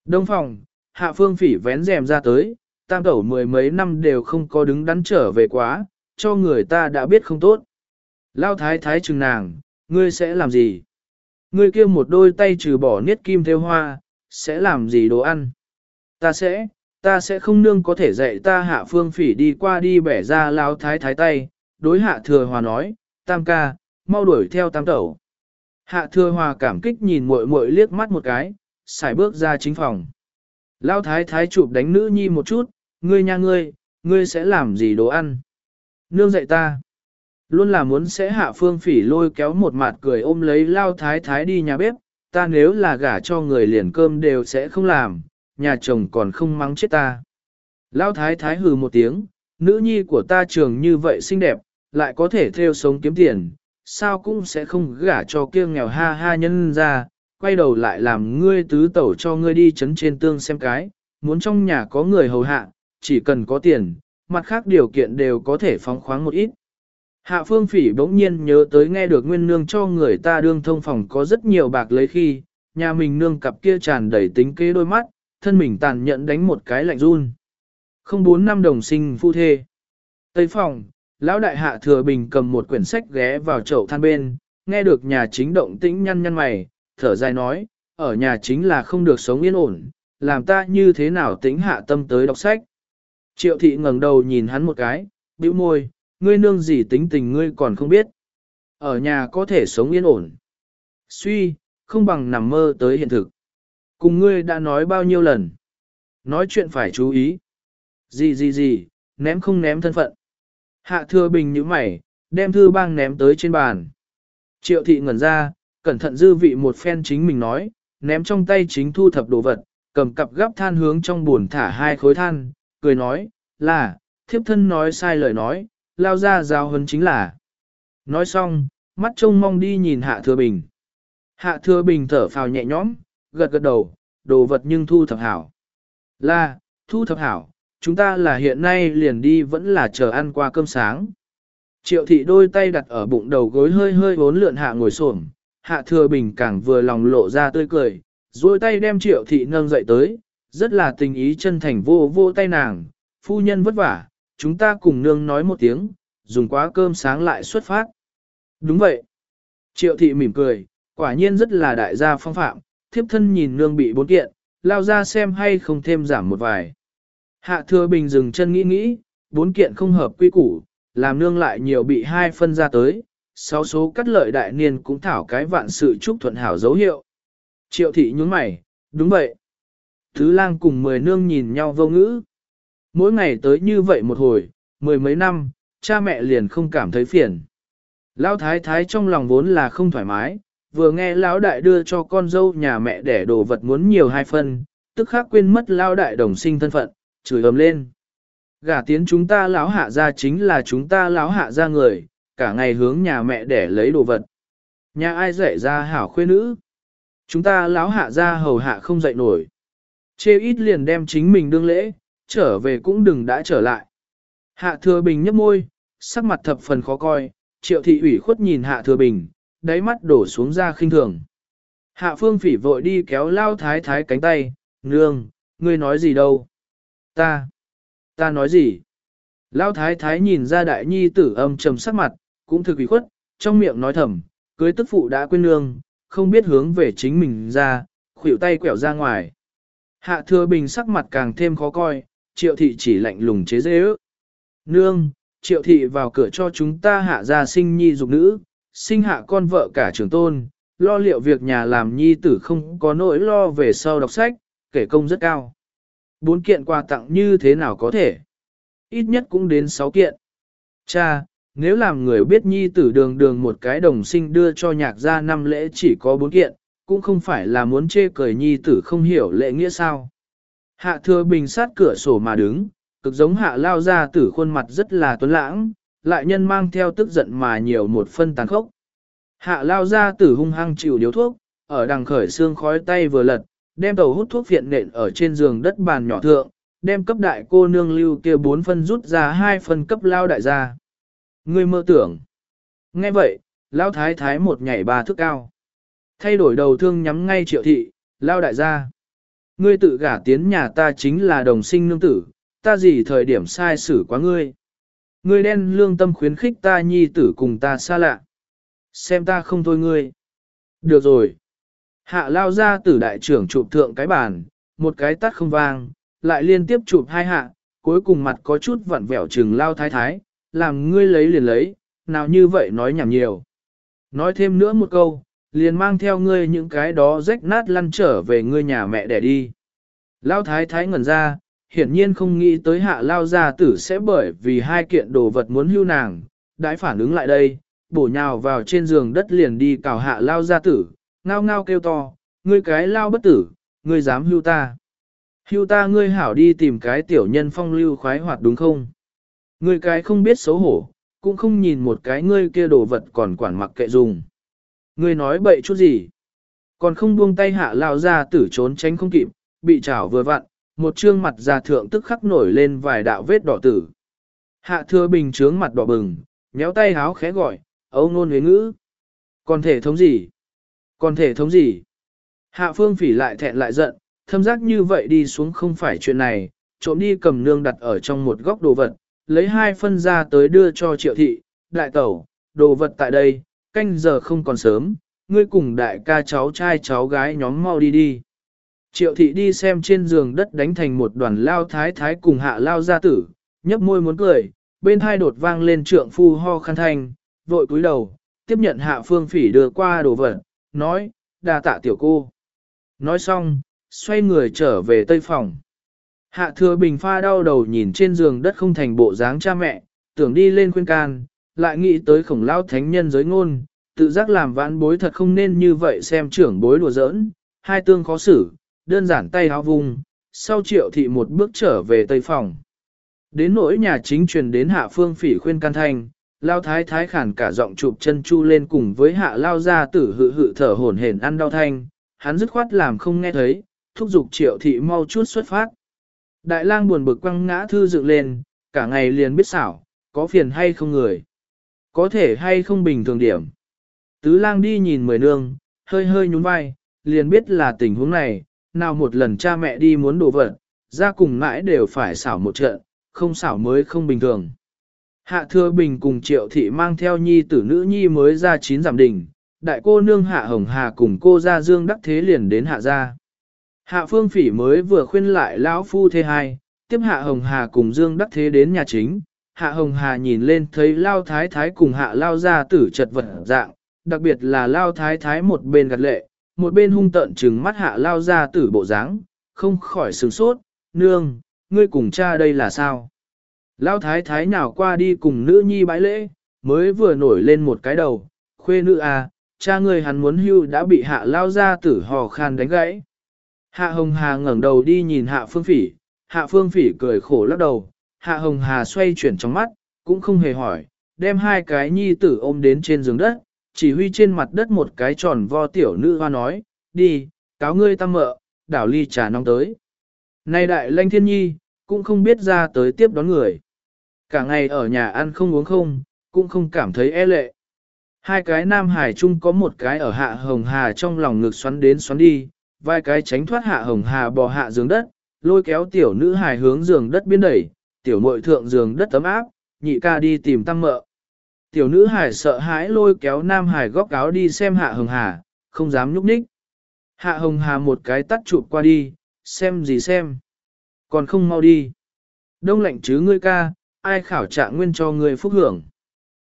Đông phòng, hạ phương phỉ vén rèm ra tới, tam tẩu mười mấy năm đều không có đứng đắn trở về quá, cho người ta đã biết không tốt. Lao thái thái chừng nàng, ngươi sẽ làm gì? Ngươi kia một đôi tay trừ bỏ niết kim theo hoa, sẽ làm gì đồ ăn? Ta sẽ, ta sẽ không nương có thể dạy ta hạ phương phỉ đi qua đi bẻ ra lao thái thái tay, đối hạ thừa hòa nói, tam ca, mau đuổi theo tam tẩu. Hạ thừa hòa cảm kích nhìn muội muội liếc mắt một cái, xài bước ra chính phòng. Lao thái thái chụp đánh nữ nhi một chút, ngươi nha ngươi, ngươi sẽ làm gì đồ ăn? Nương dạy ta. Luôn là muốn sẽ hạ phương phỉ lôi kéo một mặt cười ôm lấy lao thái thái đi nhà bếp, ta nếu là gả cho người liền cơm đều sẽ không làm, nhà chồng còn không mắng chết ta. Lao thái thái hừ một tiếng, nữ nhi của ta trường như vậy xinh đẹp, lại có thể theo sống kiếm tiền, sao cũng sẽ không gả cho kia nghèo ha ha nhân ra, quay đầu lại làm ngươi tứ tẩu cho ngươi đi chấn trên tương xem cái, muốn trong nhà có người hầu hạ, chỉ cần có tiền, mặt khác điều kiện đều có thể phóng khoáng một ít. Hạ phương phỉ bỗng nhiên nhớ tới nghe được nguyên nương cho người ta đương thông phòng có rất nhiều bạc lấy khi, nhà mình nương cặp kia tràn đầy tính kế đôi mắt, thân mình tàn nhẫn đánh một cái lạnh run. Không bốn năm đồng sinh phu thê. Tây phòng, lão đại hạ thừa bình cầm một quyển sách ghé vào chậu than bên, nghe được nhà chính động tĩnh nhăn nhăn mày, thở dài nói, ở nhà chính là không được sống yên ổn, làm ta như thế nào tính hạ tâm tới đọc sách. Triệu thị ngẩng đầu nhìn hắn một cái, bĩu môi, ngươi nương gì tính tình ngươi còn không biết. Ở nhà có thể sống yên ổn. Suy, không bằng nằm mơ tới hiện thực. Cùng ngươi đã nói bao nhiêu lần. Nói chuyện phải chú ý. Gì gì gì, ném không ném thân phận. Hạ thừa bình như mày, đem thư bang ném tới trên bàn. Triệu thị ngẩn ra, cẩn thận dư vị một phen chính mình nói, ném trong tay chính thu thập đồ vật, cầm cặp gắp than hướng trong buồn thả hai khối than, cười nói, là, thiếp thân nói sai lời nói, lao ra giao hấn chính là. Nói xong, mắt trông mong đi nhìn hạ thừa bình. Hạ thừa bình thở phào nhẹ nhõm, gật gật đầu, đồ vật nhưng thu thập hảo. Là, thu thập hảo, chúng ta là hiện nay liền đi vẫn là chờ ăn qua cơm sáng. Triệu thị đôi tay đặt ở bụng đầu gối hơi hơi vốn lượn hạ ngồi xổm hạ thừa bình càng vừa lòng lộ ra tươi cười, duỗi tay đem triệu thị nâng dậy tới, rất là tình ý chân thành vô vô tay nàng, phu nhân vất vả, chúng ta cùng nương nói một tiếng, dùng quá cơm sáng lại xuất phát. Đúng vậy. Triệu thị mỉm cười, quả nhiên rất là đại gia phong phạm, thiếp thân nhìn nương bị bốn kiện, lao ra xem hay không thêm giảm một vài. Hạ thừa bình dừng chân nghĩ nghĩ, bốn kiện không hợp quy củ, làm nương lại nhiều bị hai phân ra tới, sáu số cắt lợi đại niên cũng thảo cái vạn sự chúc thuận hảo dấu hiệu. Triệu thị nhún mày, đúng vậy. Thứ lang cùng mười nương nhìn nhau vô ngữ. Mỗi ngày tới như vậy một hồi, mười mấy năm, cha mẹ liền không cảm thấy phiền. Lão thái thái trong lòng vốn là không thoải mái, vừa nghe lão đại đưa cho con dâu nhà mẹ để đồ vật muốn nhiều hai phân, tức khắc quên mất lão đại đồng sinh thân phận, chửi ầm lên. Gả tiến chúng ta lão hạ gia chính là chúng ta lão hạ gia người, cả ngày hướng nhà mẹ để lấy đồ vật. Nhà ai dạy ra hảo khuê nữ? Chúng ta lão hạ gia hầu hạ không dậy nổi. Chê ít liền đem chính mình đương lễ, trở về cũng đừng đã trở lại. Hạ thừa bình nhấp môi, sắc mặt thập phần khó coi, triệu thị ủy khuất nhìn hạ thừa bình, đáy mắt đổ xuống ra khinh thường. Hạ phương phỉ vội đi kéo lao thái thái cánh tay, nương, ngươi nói gì đâu? Ta, ta nói gì? Lao thái thái nhìn ra đại nhi tử âm trầm sắc mặt, cũng thực ủy khuất, trong miệng nói thầm, cưới tức phụ đã quên nương, không biết hướng về chính mình ra, khuỷu tay quẹo ra ngoài. Hạ thừa bình sắc mặt càng thêm khó coi, triệu thị chỉ lạnh lùng chế dễ ước. Nương, triệu thị vào cửa cho chúng ta hạ ra sinh nhi dục nữ, sinh hạ con vợ cả trường tôn, lo liệu việc nhà làm nhi tử không có nỗi lo về sau đọc sách, kể công rất cao. Bốn kiện quà tặng như thế nào có thể? Ít nhất cũng đến sáu kiện. Cha, nếu làm người biết nhi tử đường đường một cái đồng sinh đưa cho nhạc gia năm lễ chỉ có bốn kiện, cũng không phải là muốn chê cười nhi tử không hiểu lễ nghĩa sao. Hạ thừa bình sát cửa sổ mà đứng, cực giống hạ lao ra tử khuôn mặt rất là tuấn lãng, lại nhân mang theo tức giận mà nhiều một phân tàn khốc. Hạ lao ra tử hung hăng chịu điếu thuốc, ở đằng khởi xương khói tay vừa lật, đem tàu hút thuốc viện nện ở trên giường đất bàn nhỏ thượng, đem cấp đại cô nương lưu kia bốn phân rút ra hai phân cấp lao đại gia. Ngươi mơ tưởng. Nghe vậy, lao thái thái một nhảy ba thước cao. Thay đổi đầu thương nhắm ngay triệu thị, lao đại gia. Ngươi tự gả tiến nhà ta chính là đồng sinh nương tử, ta gì thời điểm sai xử quá ngươi. Ngươi đen lương tâm khuyến khích ta nhi tử cùng ta xa lạ. Xem ta không thôi ngươi. Được rồi. Hạ lao ra tử đại trưởng chụp thượng cái bàn, một cái tắt không vang, lại liên tiếp chụp hai hạ, cuối cùng mặt có chút vặn vẹo trừng lao thái thái, làm ngươi lấy liền lấy, nào như vậy nói nhảm nhiều. Nói thêm nữa một câu, liền mang theo ngươi những cái đó rách nát lăn trở về ngươi nhà mẹ để đi. Lao thái thái ngẩn ra, hiển nhiên không nghĩ tới hạ lao gia tử sẽ bởi vì hai kiện đồ vật muốn hưu nàng, đãi phản ứng lại đây, bổ nhào vào trên giường đất liền đi cào hạ lao gia tử, ngao ngao kêu to, ngươi cái lao bất tử, ngươi dám hưu ta. Hưu ta ngươi hảo đi tìm cái tiểu nhân phong lưu khoái hoạt đúng không? Ngươi cái không biết xấu hổ, cũng không nhìn một cái ngươi kia đồ vật còn quản mặc kệ dùng. Ngươi nói bậy chút gì? Còn không buông tay hạ lao ra tử trốn tránh không kịp, bị chảo vừa vặn, một trương mặt già thượng tức khắc nổi lên vài đạo vết đỏ tử. Hạ thừa bình trướng mặt đỏ bừng, nhéo tay háo khẽ gọi, ấu ngôn huế ngữ. Còn thể thống gì? Còn thể thống gì? Hạ phương phỉ lại thẹn lại giận, thâm giác như vậy đi xuống không phải chuyện này, trộm đi cầm nương đặt ở trong một góc đồ vật, lấy hai phân ra tới đưa cho triệu thị, đại tẩu, đồ vật tại đây, canh giờ không còn sớm, ngươi cùng đại ca cháu trai cháu gái nhóm mau đi đi. Triệu thị đi xem trên giường đất đánh thành một đoàn lao thái thái cùng hạ lao gia tử, nhấp môi muốn cười, bên hai đột vang lên trượng phu ho khăn thanh, vội cúi đầu, tiếp nhận hạ phương phỉ đưa qua đồ vật, nói, đa tạ tiểu cô. Nói xong, xoay người trở về tây phòng. Hạ thừa bình pha đau đầu nhìn trên giường đất không thành bộ dáng cha mẹ, tưởng đi lên khuyên can, lại nghĩ tới khổng lao thánh nhân giới ngôn, tự giác làm vãn bối thật không nên như vậy xem trưởng bối đùa giỡn, hai tương khó xử, đơn giản tay háo vùng sau triệu thị một bước trở về tây phòng. Đến nỗi nhà chính truyền đến hạ phương phỉ khuyên can thanh, lao thái thái khản cả giọng chụp chân chu lên cùng với hạ lao ra tử hự hự thở hổn hển ăn đau thanh, hắn dứt khoát làm không nghe thấy, thúc giục triệu thị mau chút xuất phát. Đại lang buồn bực quăng ngã thư dựng lên, cả ngày liền biết xảo, có phiền hay không người. Có thể hay không bình thường điểm. Tứ lang đi nhìn mười nương, hơi hơi nhún vai, liền biết là tình huống này, nào một lần cha mẹ đi muốn đổ vật, ra cùng mãi đều phải xảo một trận, không xảo mới không bình thường. Hạ thừa bình cùng triệu thị mang theo nhi tử nữ nhi mới ra chín giảm đỉnh, đại cô nương hạ hồng hà cùng cô ra dương đắc thế liền đến hạ gia. Hạ phương phỉ mới vừa khuyên lại lão phu thế hai, tiếp hạ hồng hà cùng dương đắc thế đến nhà chính. Hạ hồng hà nhìn lên thấy lao thái thái cùng hạ lao ra tử chật vật dạng, đặc biệt là lao thái thái một bên gật lệ, một bên hung tận trừng mắt hạ lao ra tử bộ dáng, không khỏi sửng sốt, nương, ngươi cùng cha đây là sao? Lao thái thái nào qua đi cùng nữ nhi bãi lễ, mới vừa nổi lên một cái đầu, khuê nữ à, cha ngươi hắn muốn hưu đã bị hạ lao ra tử hò khan đánh gãy. Hạ Hồng Hà ngẩng đầu đi nhìn Hạ Phương Phỉ, Hạ Phương Phỉ cười khổ lắc đầu, Hạ Hồng Hà xoay chuyển trong mắt, cũng không hề hỏi, đem hai cái nhi tử ôm đến trên giường đất, chỉ huy trên mặt đất một cái tròn vo tiểu nữ hoa nói, đi, cáo ngươi tam mợ, đảo ly trà nóng tới. Này đại lanh thiên nhi, cũng không biết ra tới tiếp đón người. Cả ngày ở nhà ăn không uống không, cũng không cảm thấy e lệ. Hai cái nam hải chung có một cái ở hạ hồng hà trong lòng ngực xoắn đến xoắn đi, vài cái tránh thoát hạ hồng hà bò hạ giường đất, lôi kéo tiểu nữ Hải hướng giường đất biên đẩy, tiểu muội thượng giường đất tấm áp, nhị ca đi tìm tăng mợ. Tiểu nữ hải sợ hãi lôi kéo nam hải góc áo đi xem hạ hồng hà, không dám nhúc nhích. Hạ hồng hà một cái tắt chụp qua đi, xem gì xem. Còn không mau đi. Đông lạnh chứ ngươi ca, ai khảo trạng nguyên cho ngươi phúc hưởng.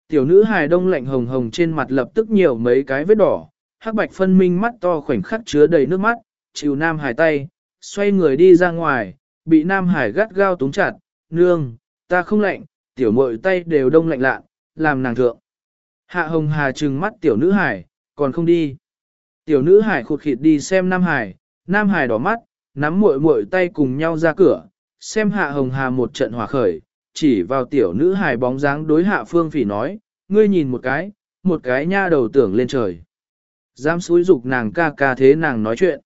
Tiểu nữ hài đông lạnh hồng hồng trên mặt lập tức nhiều mấy cái vết đỏ, hắc bạch phân minh mắt to khoảnh khắc chứa đầy nước mắt, chịu Nam Hải tay, xoay người đi ra ngoài, bị Nam Hải gắt gao túng chặt, nương, ta không lạnh, tiểu muội tay đều đông lạnh lạ, làm nàng thượng. Hạ Hồng Hà trừng mắt tiểu nữ Hải, còn không đi. Tiểu nữ Hải khụt khịt đi xem Nam Hải, Nam Hải đỏ mắt, nắm muội muội tay cùng nhau ra cửa, xem Hạ Hồng Hà một trận hòa khởi, chỉ vào tiểu nữ Hải bóng dáng đối Hạ Phương Phỉ nói, ngươi nhìn một cái, một cái nha đầu tưởng lên trời. Dám xúi dục nàng ca ca thế nàng nói chuyện.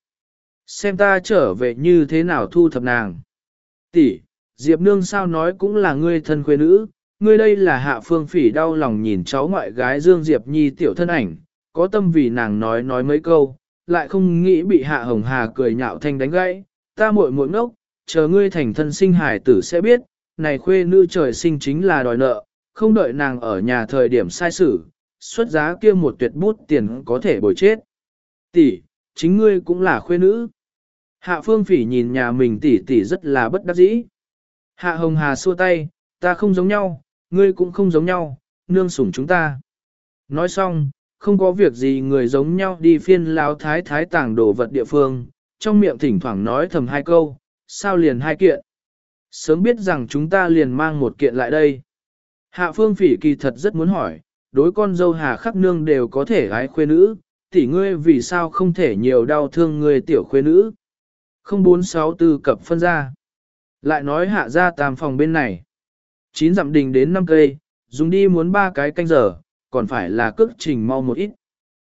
Xem ta trở về như thế nào thu thập nàng. Tỷ, Diệp Nương sao nói cũng là ngươi thân quê nữ, ngươi đây là hạ phương phỉ đau lòng nhìn cháu ngoại gái Dương Diệp Nhi tiểu thân ảnh, có tâm vì nàng nói nói mấy câu, lại không nghĩ bị hạ hồng hà cười nhạo thanh đánh gãy, ta muội muội ngốc, chờ ngươi thành thân sinh hải tử sẽ biết, này khuê nữ trời sinh chính là đòi nợ, không đợi nàng ở nhà thời điểm sai xử, xuất giá kia một tuyệt bút tiền có thể bồi chết. Tỷ, chính ngươi cũng là khuê nữ. Hạ phương phỉ nhìn nhà mình tỷ tỷ rất là bất đắc dĩ. Hạ hồng hà xua tay, ta không giống nhau, ngươi cũng không giống nhau, nương sủng chúng ta. Nói xong, không có việc gì người giống nhau đi phiên lão thái thái tàng đồ vật địa phương, trong miệng thỉnh thoảng nói thầm hai câu, sao liền hai kiện. Sớm biết rằng chúng ta liền mang một kiện lại đây. Hạ phương phỉ kỳ thật rất muốn hỏi, đối con dâu hà khắc nương đều có thể gái khuê nữ, tỷ ngươi vì sao không thể nhiều đau thương người tiểu khuê nữ. 0464 cập phân ra. Lại nói hạ ra tam phòng bên này. Chín dặm đình đến 5 cây, dùng đi muốn ba cái canh giờ, còn phải là cước trình mau một ít.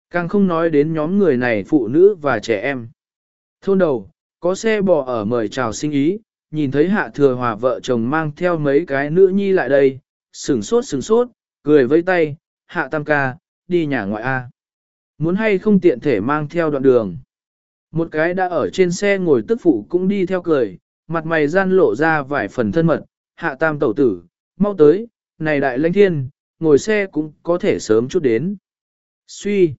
Càng không nói đến nhóm người này phụ nữ và trẻ em. Thôn đầu, có xe bò ở mời chào sinh ý, nhìn thấy hạ thừa hòa vợ chồng mang theo mấy cái nữ nhi lại đây, sửng sốt sửng sốt, cười vây tay, hạ tam ca, đi nhà ngoại A. Muốn hay không tiện thể mang theo đoạn đường. Một cái đã ở trên xe ngồi tức phụ cũng đi theo cười, mặt mày gian lộ ra vài phần thân mật, hạ tam tẩu tử, mau tới, này đại lãnh thiên, ngồi xe cũng có thể sớm chút đến. Suy,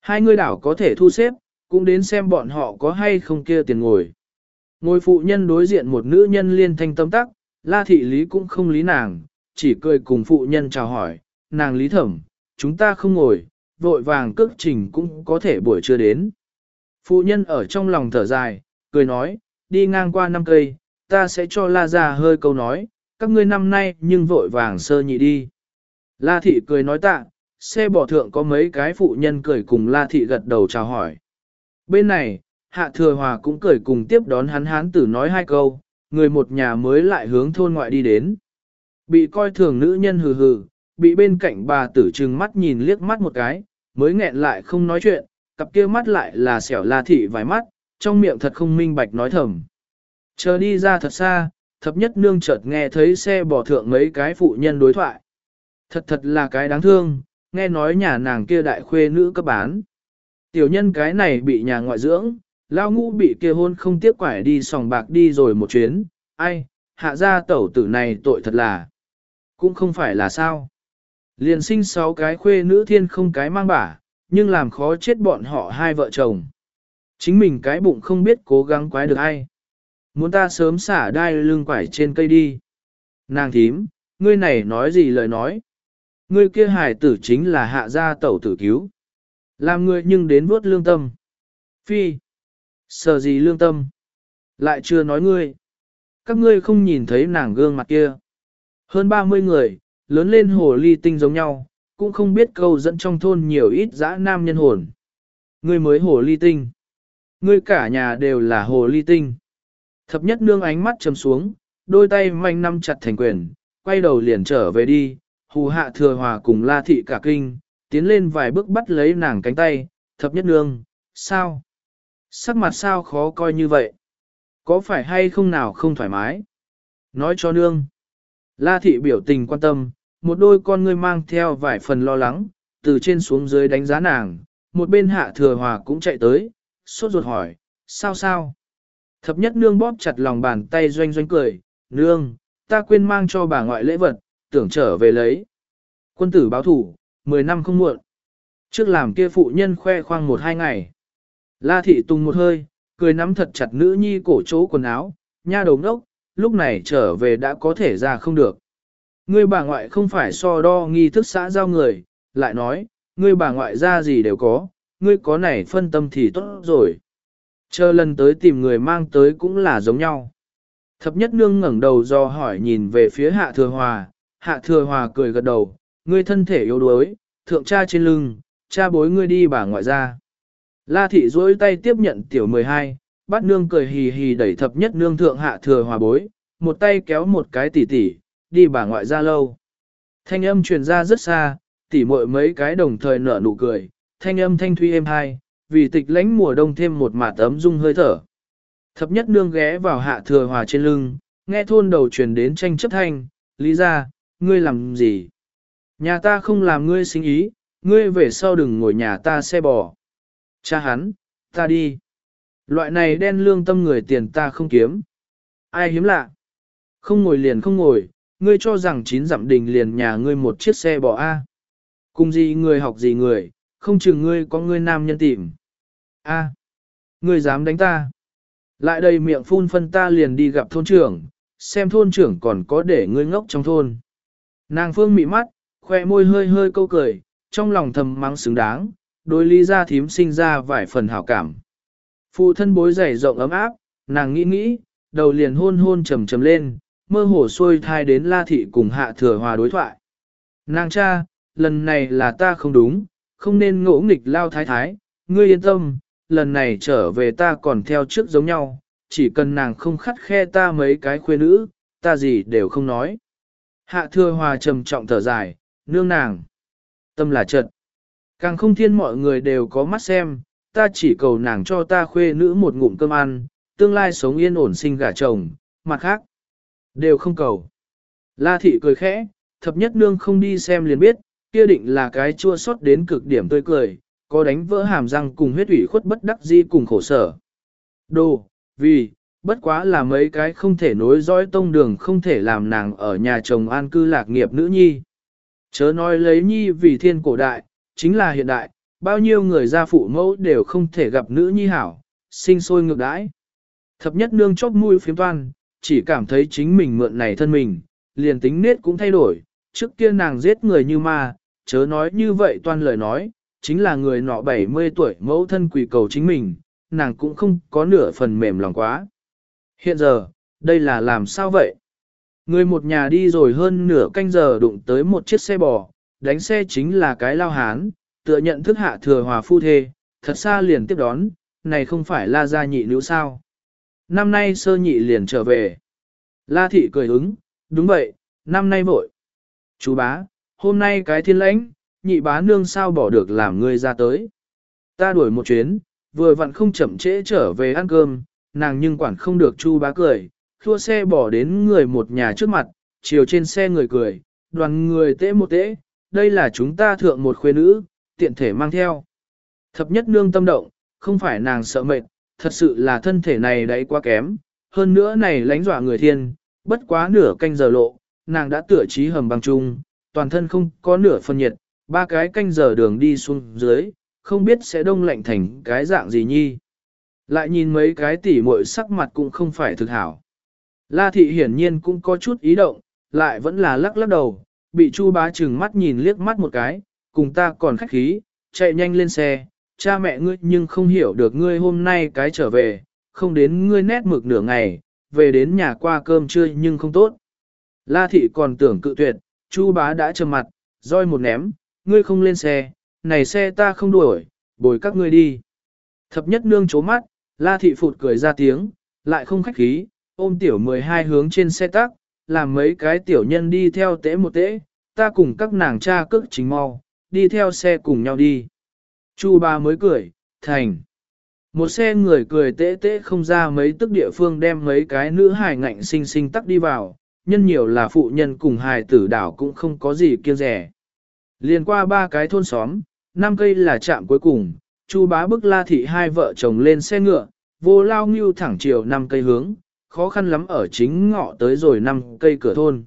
hai người đảo có thể thu xếp, cũng đến xem bọn họ có hay không kia tiền ngồi. Ngồi phụ nhân đối diện một nữ nhân liên thanh tâm tắc, la thị lý cũng không lý nàng, chỉ cười cùng phụ nhân chào hỏi, nàng lý thẩm, chúng ta không ngồi, vội vàng cước trình cũng có thể buổi trưa đến. Phụ nhân ở trong lòng thở dài, cười nói, đi ngang qua năm cây, ta sẽ cho la ra hơi câu nói, các ngươi năm nay nhưng vội vàng sơ nhị đi. La thị cười nói tạ, xe bỏ thượng có mấy cái phụ nhân cười cùng la thị gật đầu chào hỏi. Bên này, hạ thừa hòa cũng cười cùng tiếp đón hắn hán tử nói hai câu, người một nhà mới lại hướng thôn ngoại đi đến. Bị coi thường nữ nhân hừ hừ, bị bên cạnh bà tử trừng mắt nhìn liếc mắt một cái, mới nghẹn lại không nói chuyện, cặp kia mắt lại là xẻo la thị vài mắt, trong miệng thật không minh bạch nói thầm. Chờ đi ra thật xa, thập nhất nương chợt nghe thấy xe bỏ thượng mấy cái phụ nhân đối thoại. Thật thật là cái đáng thương, nghe nói nhà nàng kia đại khuê nữ cấp bán. Tiểu nhân cái này bị nhà ngoại dưỡng, lao ngũ bị kia hôn không tiếp quải đi sòng bạc đi rồi một chuyến, ai, hạ ra tẩu tử này tội thật là, cũng không phải là sao. Liền sinh sáu cái khuê nữ thiên không cái mang bả, nhưng làm khó chết bọn họ hai vợ chồng. Chính mình cái bụng không biết cố gắng quái được ai. Muốn ta sớm xả đai lưng quải trên cây đi. Nàng thím, ngươi này nói gì lời nói. Ngươi kia hải tử chính là hạ gia tẩu tử cứu. Làm ngươi nhưng đến vuốt lương tâm. Phi. Sợ gì lương tâm. Lại chưa nói ngươi. Các ngươi không nhìn thấy nàng gương mặt kia. Hơn 30 người, lớn lên hồ ly tinh giống nhau, cũng không biết câu dẫn trong thôn nhiều ít dã nam nhân hồn. Ngươi mới hồ ly tinh. Ngươi cả nhà đều là hồ ly tinh. Thập nhất nương ánh mắt chầm xuống, đôi tay manh nắm chặt thành quyền, quay đầu liền trở về đi, hù hạ thừa hòa cùng la thị cả kinh, tiến lên vài bước bắt lấy nàng cánh tay, thập nhất nương, sao? Sắc mặt sao khó coi như vậy? Có phải hay không nào không thoải mái? Nói cho nương. La thị biểu tình quan tâm, một đôi con ngươi mang theo vài phần lo lắng, từ trên xuống dưới đánh giá nàng, một bên hạ thừa hòa cũng chạy tới, sốt ruột hỏi, sao sao? Thập nhất nương bóp chặt lòng bàn tay doanh doanh cười, nương, ta quên mang cho bà ngoại lễ vật, tưởng trở về lấy. Quân tử báo thủ, 10 năm không muộn. Trước làm kia phụ nhân khoe khoang một hai ngày. La thị tung một hơi, cười nắm thật chặt nữ nhi cổ chỗ quần áo, nha đầu ngốc, lúc này trở về đã có thể ra không được. Ngươi bà ngoại không phải so đo nghi thức xã giao người, lại nói, ngươi bà ngoại ra gì đều có, ngươi có này phân tâm thì tốt rồi. Chờ lần tới tìm người mang tới cũng là giống nhau. Thập nhất nương ngẩng đầu do hỏi nhìn về phía hạ thừa hòa, hạ thừa hòa cười gật đầu, ngươi thân thể yếu đuối, thượng cha trên lưng, cha bối ngươi đi bà ngoại ra. La thị duỗi tay tiếp nhận tiểu 12, bắt nương cười hì hì đẩy thập nhất nương thượng hạ thừa hòa bối, một tay kéo một cái tỉ tỉ, đi bà ngoại ra lâu. Thanh âm truyền ra rất xa, tỉ muội mấy cái đồng thời nở nụ cười, thanh âm thanh thuy êm hai, vì tịch lãnh mùa đông thêm một mạt ấm dung hơi thở. Thập nhất nương ghé vào hạ thừa hòa trên lưng, nghe thôn đầu truyền đến tranh chấp thanh, lý ra, ngươi làm gì? Nhà ta không làm ngươi sinh ý, ngươi về sau đừng ngồi nhà ta xe bò. Cha hắn, ta đi. Loại này đen lương tâm người tiền ta không kiếm. Ai hiếm lạ? Không ngồi liền không ngồi, ngươi cho rằng chín dặm đình liền nhà ngươi một chiếc xe bò A. Cùng gì người học gì người, không chừng ngươi có ngươi nam nhân tìm. A. Ngươi dám đánh ta. Lại đây miệng phun phân ta liền đi gặp thôn trưởng, xem thôn trưởng còn có để ngươi ngốc trong thôn. Nàng phương mị mắt, khoe môi hơi hơi câu cười, trong lòng thầm mắng xứng đáng, đối lý ra thím sinh ra vài phần hảo cảm. Phụ thân bối dày rộng ấm áp, nàng nghĩ nghĩ, đầu liền hôn hôn trầm trầm lên, mơ hồ xuôi thai đến la thị cùng hạ thừa hòa đối thoại. Nàng cha, lần này là ta không đúng, không nên ngỗ nghịch lao thái thái, ngươi yên tâm, lần này trở về ta còn theo trước giống nhau, chỉ cần nàng không khắt khe ta mấy cái khuê nữ, ta gì đều không nói. Hạ thừa hòa trầm trọng thở dài, nương nàng. Tâm là trật. Càng không thiên mọi người đều có mắt xem, ta chỉ cầu nàng cho ta khuê nữ một ngụm cơm ăn, tương lai sống yên ổn sinh gả chồng, mặt khác. Đều không cầu. La thị cười khẽ, thập nhất nương không đi xem liền biết, kia định là cái chua xót đến cực điểm tươi cười, có đánh vỡ hàm răng cùng huyết ủy khuất bất đắc di cùng khổ sở. Đồ, vì, bất quá là mấy cái không thể nối dõi tông đường không thể làm nàng ở nhà chồng an cư lạc nghiệp nữ nhi. Chớ nói lấy nhi vì thiên cổ đại, chính là hiện đại, bao nhiêu người gia phụ mẫu đều không thể gặp nữ nhi hảo, sinh sôi ngược đãi. Thập nhất nương chóp mũi phiếm toan, chỉ cảm thấy chính mình mượn này thân mình, liền tính nết cũng thay đổi, trước kia nàng giết người như ma, chớ nói như vậy toan lời nói, chính là người nọ 70 tuổi mẫu thân quỷ cầu chính mình, nàng cũng không có nửa phần mềm lòng quá. Hiện giờ, đây là làm sao vậy? Người một nhà đi rồi hơn nửa canh giờ đụng tới một chiếc xe bò, đánh xe chính là cái lao hán, tựa nhận thức hạ thừa hòa phu thê, thật xa liền tiếp đón, này không phải la gia nhị nữ sao. Năm nay sơ nhị liền trở về. La thị cười ứng, đúng vậy, năm nay vội. Chú bá, hôm nay cái thiên lãnh, nhị bá nương sao bỏ được làm ngươi ra tới. Ta đuổi một chuyến, vừa vặn không chậm trễ trở về ăn cơm, nàng nhưng quản không được chu bá cười, thua xe bỏ đến người một nhà trước mặt, chiều trên xe người cười, đoàn người tễ một tễ, đây là chúng ta thượng một khuê nữ, tiện thể mang theo. Thập nhất nương tâm động, không phải nàng sợ mệt, thật sự là thân thể này đấy quá kém, hơn nữa này lánh dọa người thiên, bất quá nửa canh giờ lộ, nàng đã tựa trí hầm bằng chung, toàn thân không có nửa phần nhiệt, ba cái canh giờ đường đi xuống dưới, không biết sẽ đông lạnh thành cái dạng gì nhi. Lại nhìn mấy cái tỉ muội sắc mặt cũng không phải thực hảo. La thị hiển nhiên cũng có chút ý động, lại vẫn là lắc lắc đầu, bị Chu bá chừng mắt nhìn liếc mắt một cái, cùng ta còn khách khí, chạy nhanh lên xe, cha mẹ ngươi nhưng không hiểu được ngươi hôm nay cái trở về, không đến ngươi nét mực nửa ngày, về đến nhà qua cơm trưa nhưng không tốt. La thị còn tưởng cự tuyệt, Chu bá đã trầm mặt, roi một ném, ngươi không lên xe, này xe ta không đuổi, bồi các ngươi đi. Thập nhất nương chố mắt, la thị phụt cười ra tiếng, lại không khách khí, ôm tiểu 12 hướng trên xe tác, làm mấy cái tiểu nhân đi theo tễ một tễ, ta cùng các nàng cha cước chính mau, đi theo xe cùng nhau đi. Chu ba mới cười, thành. Một xe người cười tễ tễ không ra mấy tức địa phương đem mấy cái nữ hài ngạnh sinh sinh tắc đi vào, nhân nhiều là phụ nhân cùng hài tử đảo cũng không có gì kiêng rẻ. Liên qua ba cái thôn xóm, năm cây là trạm cuối cùng, Chu bá bức la thị hai vợ chồng lên xe ngựa, vô lao ngưu thẳng chiều năm cây hướng, khó khăn lắm ở chính ngọ tới rồi năm cây cửa thôn.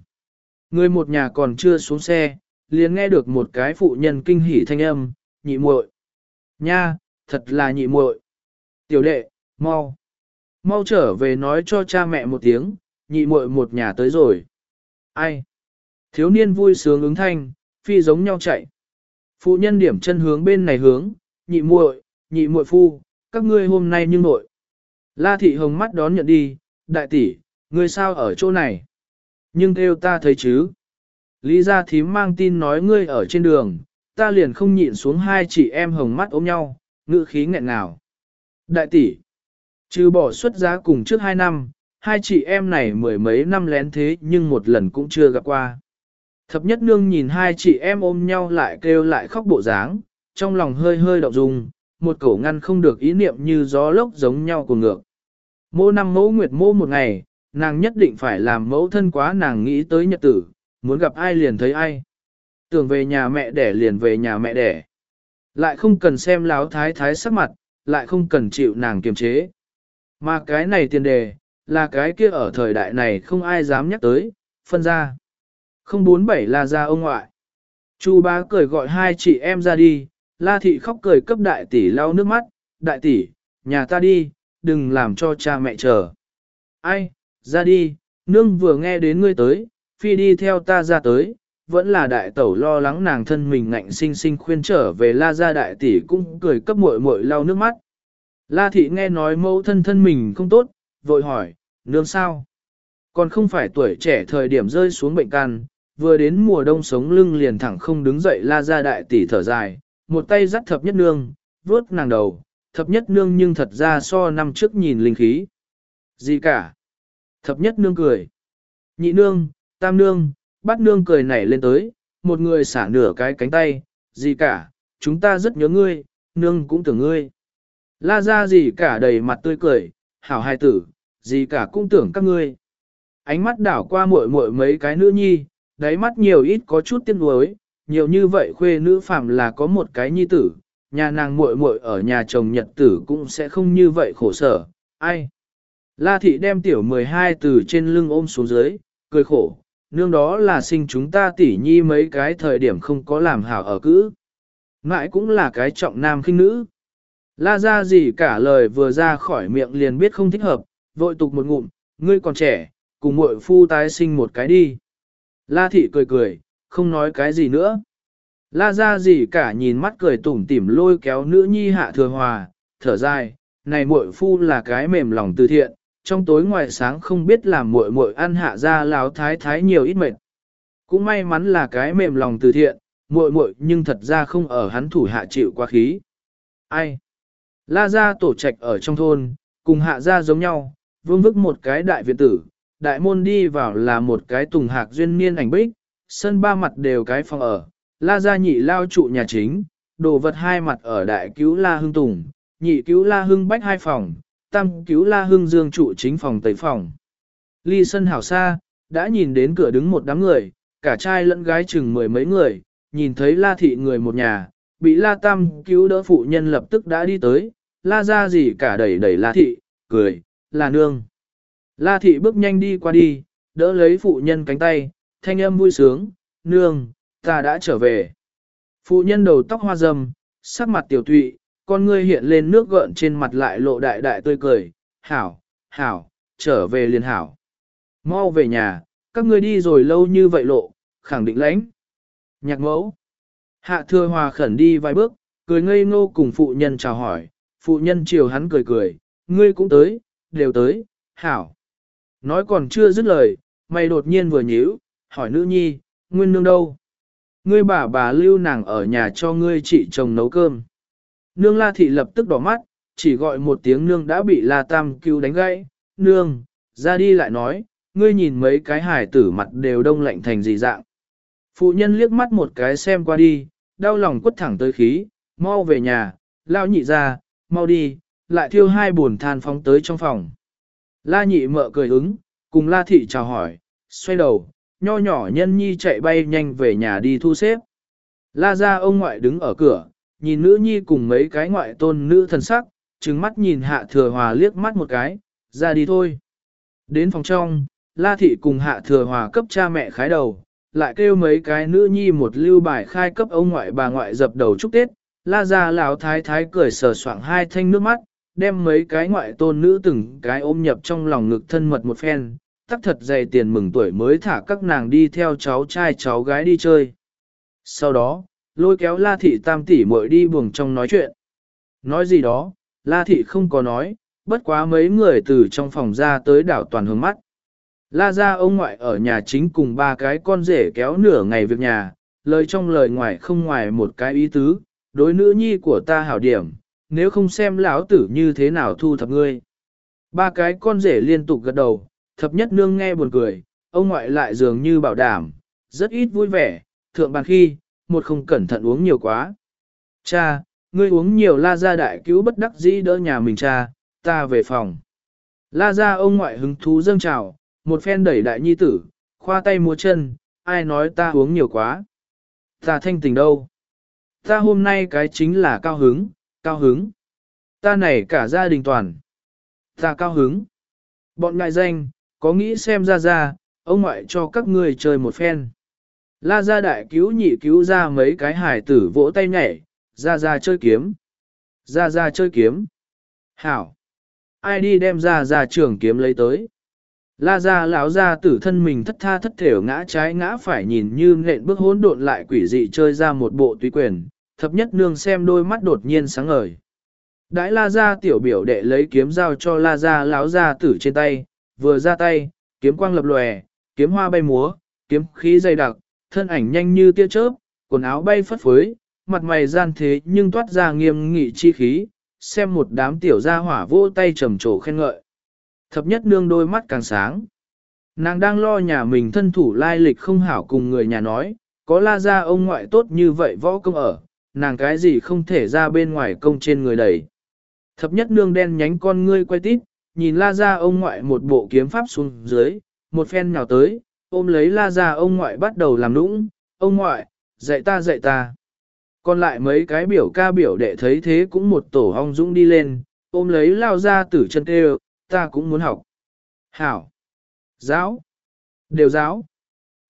Người một nhà còn chưa xuống xe, liền nghe được một cái phụ nhân kinh hỉ thanh âm, nhị muội. Nha, thật là nhị muội. Tiểu đệ, mau. Mau trở về nói cho cha mẹ một tiếng, nhị muội một nhà tới rồi. Ai? Thiếu niên vui sướng ứng thanh, phi giống nhau chạy. Phụ nhân điểm chân hướng bên này hướng, nhị muội, nhị muội phu, các ngươi hôm nay như nội. La thị hồng mắt đón nhận đi, đại tỷ, ngươi sao ở chỗ này? Nhưng theo ta thấy chứ. Lý gia thím mang tin nói ngươi ở trên đường, ta liền không nhịn xuống hai chị em hồng mắt ôm nhau, ngữ khí nghẹn ngào. Đại tỷ, trừ bỏ xuất giá cùng trước hai năm, hai chị em này mười mấy năm lén thế nhưng một lần cũng chưa gặp qua. Thập nhất nương nhìn hai chị em ôm nhau lại kêu lại khóc bộ dáng, trong lòng hơi hơi động dung, một cổ ngăn không được ý niệm như gió lốc giống nhau của ngược. Mô năm mẫu nguyệt mô một ngày, nàng nhất định phải làm mẫu thân quá nàng nghĩ tới nhật tử, muốn gặp ai liền thấy ai. Tưởng về nhà mẹ đẻ liền về nhà mẹ đẻ. Lại không cần xem láo thái thái sắc mặt, lại không cần chịu nàng kiềm chế. Mà cái này tiền đề, là cái kia ở thời đại này không ai dám nhắc tới, phân ra. 047 là ra ông ngoại. Chu bá cười gọi hai chị em ra đi, la thị khóc cười cấp đại tỷ lau nước mắt, đại tỷ, nhà ta đi, đừng làm cho cha mẹ chờ. Ai, ra đi, nương vừa nghe đến ngươi tới, phi đi theo ta ra tới, vẫn là đại tẩu lo lắng nàng thân mình ngạnh sinh sinh khuyên trở về la gia đại tỷ cũng cười cấp muội muội lau nước mắt. La thị nghe nói mẫu thân thân mình không tốt, vội hỏi, nương sao? Còn không phải tuổi trẻ thời điểm rơi xuống bệnh can, vừa đến mùa đông sống lưng liền thẳng không đứng dậy la gia đại tỷ thở dài, một tay dắt thập nhất nương, vuốt nàng đầu, thập nhất nương nhưng thật ra so năm trước nhìn linh khí. Gì cả? Thập nhất nương cười. Nhị nương, tam nương, bát nương cười nảy lên tới, một người xả nửa cái cánh tay, gì cả, chúng ta rất nhớ ngươi, nương cũng tưởng ngươi. La ra gì cả đầy mặt tươi cười, hảo hai tử, gì cả cũng tưởng các ngươi. Ánh mắt đảo qua muội muội mấy cái nữ nhi, đáy mắt nhiều ít có chút tiếc nuối, nhiều như vậy khuê nữ phạm là có một cái nhi tử, nhà nàng muội muội ở nhà chồng nhật tử cũng sẽ không như vậy khổ sở, ai. La thị đem tiểu 12 từ trên lưng ôm xuống dưới, cười khổ, nương đó là sinh chúng ta tỉ nhi mấy cái thời điểm không có làm hảo ở cữ. Ngại cũng là cái trọng nam khinh nữ. La ra gì cả lời vừa ra khỏi miệng liền biết không thích hợp, vội tục một ngụm, ngươi còn trẻ, cùng muội phu tái sinh một cái đi. La thị cười cười, không nói cái gì nữa. La ra gì cả nhìn mắt cười tủm tỉm lôi kéo nữ nhi hạ thừa hòa, thở dài, này muội phu là cái mềm lòng từ thiện, trong tối ngoài sáng không biết làm muội muội ăn hạ ra láo thái thái nhiều ít mệt. Cũng may mắn là cái mềm lòng từ thiện, muội muội nhưng thật ra không ở hắn thủ hạ chịu quá khí. Ai? La gia tổ trạch ở trong thôn, cùng hạ gia giống nhau, vương vức một cái đại viện tử, đại môn đi vào là một cái tùng hạc duyên niên ảnh bích, sân ba mặt đều cái phòng ở, la gia nhị lao trụ nhà chính, đồ vật hai mặt ở đại cứu la hưng tùng, nhị cứu la hưng bách hai phòng, tam cứu la hưng dương trụ chính phòng tây phòng. Ly sân hảo xa, đã nhìn đến cửa đứng một đám người, cả trai lẫn gái chừng mười mấy người, nhìn thấy la thị người một nhà, bị la tam cứu đỡ phụ nhân lập tức đã đi tới, la ra gì cả đẩy đẩy la thị, cười, là nương. La thị bước nhanh đi qua đi, đỡ lấy phụ nhân cánh tay, thanh âm vui sướng, nương, ta đã trở về. Phụ nhân đầu tóc hoa râm, sắc mặt tiểu tụy, con ngươi hiện lên nước gợn trên mặt lại lộ đại đại tươi cười, hảo, hảo, trở về liền hảo. Mau về nhà, các ngươi đi rồi lâu như vậy lộ, khẳng định lãnh. Nhạc mẫu. Hạ thừa hòa khẩn đi vài bước, cười ngây ngô cùng phụ nhân chào hỏi, phụ nhân chiều hắn cười cười, ngươi cũng tới, đều tới, hảo. Nói còn chưa dứt lời, mày đột nhiên vừa nhíu, hỏi nữ nhi, nguyên nương đâu? Ngươi bà bà lưu nàng ở nhà cho ngươi chị chồng nấu cơm. Nương la thị lập tức đỏ mắt, chỉ gọi một tiếng nương đã bị la tam cứu đánh gãy, nương, ra đi lại nói, ngươi nhìn mấy cái hải tử mặt đều đông lạnh thành gì dạng. Phụ nhân liếc mắt một cái xem qua đi, đau lòng quất thẳng tới khí, mau về nhà, lao nhị ra, mau đi, lại thiêu hai buồn than phóng tới trong phòng. La nhị mợ cười ứng, cùng la thị chào hỏi, xoay đầu, nho nhỏ nhân nhi chạy bay nhanh về nhà đi thu xếp. La ra ông ngoại đứng ở cửa, nhìn nữ nhi cùng mấy cái ngoại tôn nữ thần sắc, trừng mắt nhìn hạ thừa hòa liếc mắt một cái, ra đi thôi. Đến phòng trong, la thị cùng hạ thừa hòa cấp cha mẹ khái đầu, lại kêu mấy cái nữ nhi một lưu bài khai cấp ông ngoại bà ngoại dập đầu chúc Tết, la ra lão thái thái cười sờ soạng hai thanh nước mắt, đem mấy cái ngoại tôn nữ từng cái ôm nhập trong lòng ngực thân mật một phen, tắc thật dày tiền mừng tuổi mới thả các nàng đi theo cháu trai cháu gái đi chơi. Sau đó, lôi kéo La Thị tam tỷ muội đi buồng trong nói chuyện. Nói gì đó, La Thị không có nói, bất quá mấy người từ trong phòng ra tới đảo toàn hướng mắt. La ra ông ngoại ở nhà chính cùng ba cái con rể kéo nửa ngày việc nhà, lời trong lời ngoài không ngoài một cái ý tứ, đối nữ nhi của ta hảo điểm, nếu không xem lão tử như thế nào thu thập ngươi. Ba cái con rể liên tục gật đầu, thập nhất nương nghe buồn cười, ông ngoại lại dường như bảo đảm, rất ít vui vẻ, thượng bàn khi, một không cẩn thận uống nhiều quá. Cha, ngươi uống nhiều la ra đại cứu bất đắc dĩ đỡ nhà mình cha, ta về phòng. La ra ông ngoại hứng thú dâng trào, một phen đẩy đại nhi tử, khoa tay múa chân, ai nói ta uống nhiều quá. Ta thanh tình đâu? Ta hôm nay cái chính là cao hứng, cao hứng. Ta này cả gia đình toàn. Ta cao hứng. Bọn ngại danh, có nghĩ xem ra ra, ông ngoại cho các ngươi chơi một phen. La gia đại cứu nhị cứu ra mấy cái hải tử vỗ tay nhảy, ra ra chơi kiếm. Ra ra chơi kiếm. Hảo. Ai đi đem ra ra trường kiếm lấy tới. La gia lão gia tử thân mình thất tha thất thểu ngã trái ngã phải nhìn như nện bước hỗn độn lại quỷ dị chơi ra một bộ tùy quyền, thập nhất nương xem đôi mắt đột nhiên sáng ngời. Đãi la gia tiểu biểu đệ lấy kiếm dao cho la gia lão gia tử trên tay, vừa ra tay, kiếm quang lập lòe, kiếm hoa bay múa, kiếm khí dày đặc, thân ảnh nhanh như tia chớp, quần áo bay phất phới, mặt mày gian thế nhưng toát ra nghiêm nghị chi khí, xem một đám tiểu gia hỏa vỗ tay trầm trồ khen ngợi. Thập nhất nương đôi mắt càng sáng. Nàng đang lo nhà mình thân thủ lai lịch không hảo cùng người nhà nói, có la ra ông ngoại tốt như vậy võ công ở, nàng cái gì không thể ra bên ngoài công trên người đầy. Thập nhất nương đen nhánh con ngươi quay tít, nhìn la ra ông ngoại một bộ kiếm pháp xuống dưới, một phen nhào tới, ôm lấy la ra ông ngoại bắt đầu làm nũng, ông ngoại, dạy ta dạy ta. Còn lại mấy cái biểu ca biểu đệ thấy thế cũng một tổ hong dũng đi lên, ôm lấy lao ra tử chân tê ta cũng muốn học. Hảo. Giáo. Đều giáo.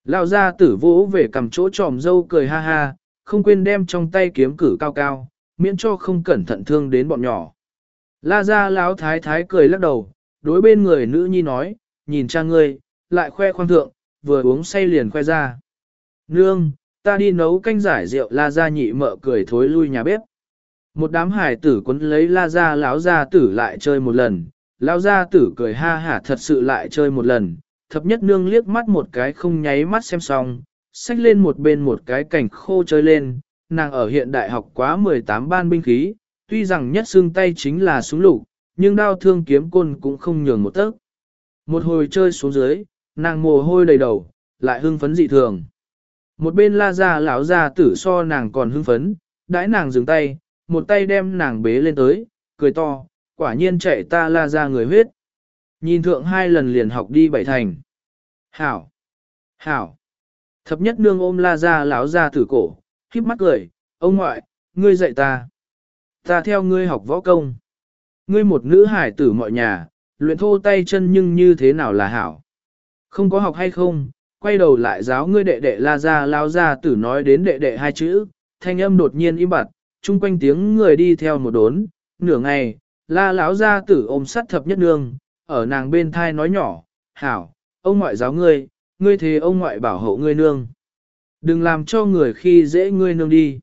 Lao ra tử vỗ về cầm chỗ tròm dâu cười ha ha, không quên đem trong tay kiếm cử cao cao, miễn cho không cẩn thận thương đến bọn nhỏ. La ra lão thái thái cười lắc đầu, đối bên người nữ nhi nói, nhìn cha ngươi, lại khoe khoang thượng, vừa uống say liền khoe ra. Nương, ta đi nấu canh giải rượu la ra nhị mợ cười thối lui nhà bếp. Một đám hải tử quấn lấy la ra lão ra tử lại chơi một lần, lão ra tử cười ha hả thật sự lại chơi một lần, thập nhất nương liếc mắt một cái không nháy mắt xem xong, xách lên một bên một cái cảnh khô chơi lên, nàng ở hiện đại học quá 18 ban binh khí, tuy rằng nhất xương tay chính là súng lục, nhưng đao thương kiếm côn cũng không nhường một tấc. Một hồi chơi xuống dưới, nàng mồ hôi đầy đầu, lại hưng phấn dị thường. Một bên la ra lão ra tử so nàng còn hưng phấn, đãi nàng dừng tay, một tay đem nàng bế lên tới, cười to, quả nhiên chạy ta la ra người huyết. Nhìn thượng hai lần liền học đi bảy thành. Hảo! Hảo! Thập nhất nương ôm la ra lão ra tử cổ, khiếp mắt cười, ông ngoại, ngươi dạy ta. Ta theo ngươi học võ công. Ngươi một nữ hải tử mọi nhà, luyện thô tay chân nhưng như thế nào là hảo. Không có học hay không, quay đầu lại giáo ngươi đệ đệ la ra lao ra tử nói đến đệ đệ hai chữ, thanh âm đột nhiên im bặt, chung quanh tiếng người đi theo một đốn, nửa ngày, la lão ra tử ôm sắt thập nhất nương, ở nàng bên thai nói nhỏ, hảo, ông ngoại giáo ngươi, ngươi thế ông ngoại bảo hộ ngươi nương. Đừng làm cho người khi dễ ngươi nương đi.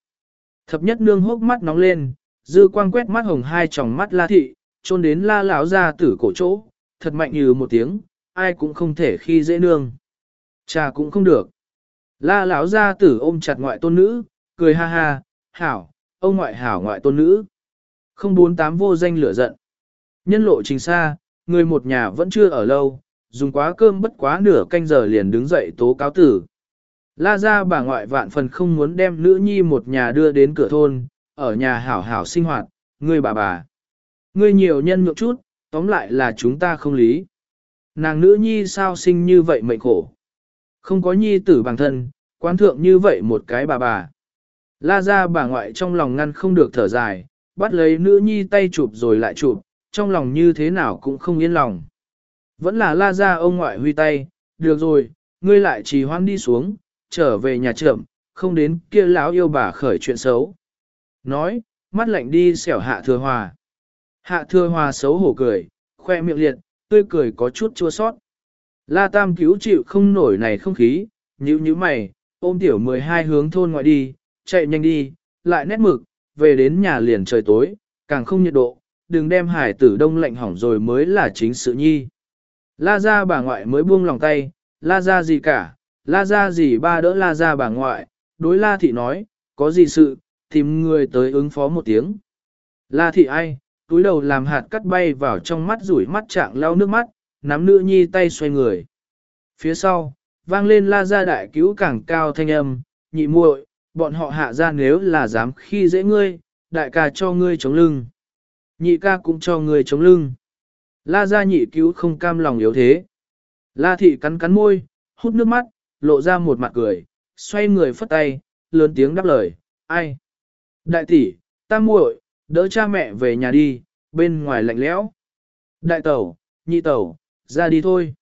Thập nhất nương hốc mắt nóng lên, dư quang quét mắt hồng hai tròng mắt la thị, trôn đến la lão ra tử cổ chỗ, thật mạnh như một tiếng, ai cũng không thể khi dễ nương. Cha cũng không được. La lão gia tử ôm chặt ngoại tôn nữ, cười ha ha, hảo, ông ngoại hảo ngoại tôn nữ. Không bốn tám vô danh lửa giận. Nhân lộ trình xa, người một nhà vẫn chưa ở lâu, dùng quá cơm bất quá nửa canh giờ liền đứng dậy tố cáo tử. La ra bà ngoại vạn phần không muốn đem nữ nhi một nhà đưa đến cửa thôn, ở nhà hảo hảo sinh hoạt, ngươi bà bà. Ngươi nhiều nhân nhượng chút, tóm lại là chúng ta không lý. Nàng nữ nhi sao sinh như vậy mệnh khổ. Không có nhi tử bằng thân, quan thượng như vậy một cái bà bà. La ra bà ngoại trong lòng ngăn không được thở dài, bắt lấy nữ nhi tay chụp rồi lại chụp, trong lòng như thế nào cũng không yên lòng. Vẫn là la ra ông ngoại huy tay, được rồi, ngươi lại trì hoan đi xuống, trở về nhà trưởng, không đến kia lão yêu bà khởi chuyện xấu. Nói, mắt lạnh đi xẻo hạ thừa hòa. Hạ thừa hòa xấu hổ cười, khoe miệng liệt, tươi cười có chút chua sót. La Tam cứu chịu không nổi này không khí, nhíu nhíu mày, ôm tiểu 12 hướng thôn ngoại đi, chạy nhanh đi, lại nét mực, về đến nhà liền trời tối, càng không nhiệt độ, đừng đem hải tử đông lạnh hỏng rồi mới là chính sự nhi. La ra bà ngoại mới buông lòng tay, la ra gì cả, la ra gì ba đỡ la ra bà ngoại, đối la thị nói, có gì sự, tìm người tới ứng phó một tiếng. La thị ai, túi đầu làm hạt cắt bay vào trong mắt rủi mắt trạng lau nước mắt, nắm nữ nhi tay xoay người. Phía sau, vang lên la ra đại cứu càng cao thanh âm, nhị muội, bọn họ hạ ra nếu là dám khi dễ ngươi, đại ca cho ngươi chống lưng. Nhị ca cũng cho ngươi chống lưng. La gia nhị cứu không cam lòng yếu thế. La thị cắn cắn môi, hút nước mắt, lộ ra một mặt cười, xoay người phất tay, lớn tiếng đáp lời, ai? Đại tỷ, ta muội, đỡ cha mẹ về nhà đi, bên ngoài lạnh lẽo. Đại tẩu, nhị tẩu, ra đi thôi.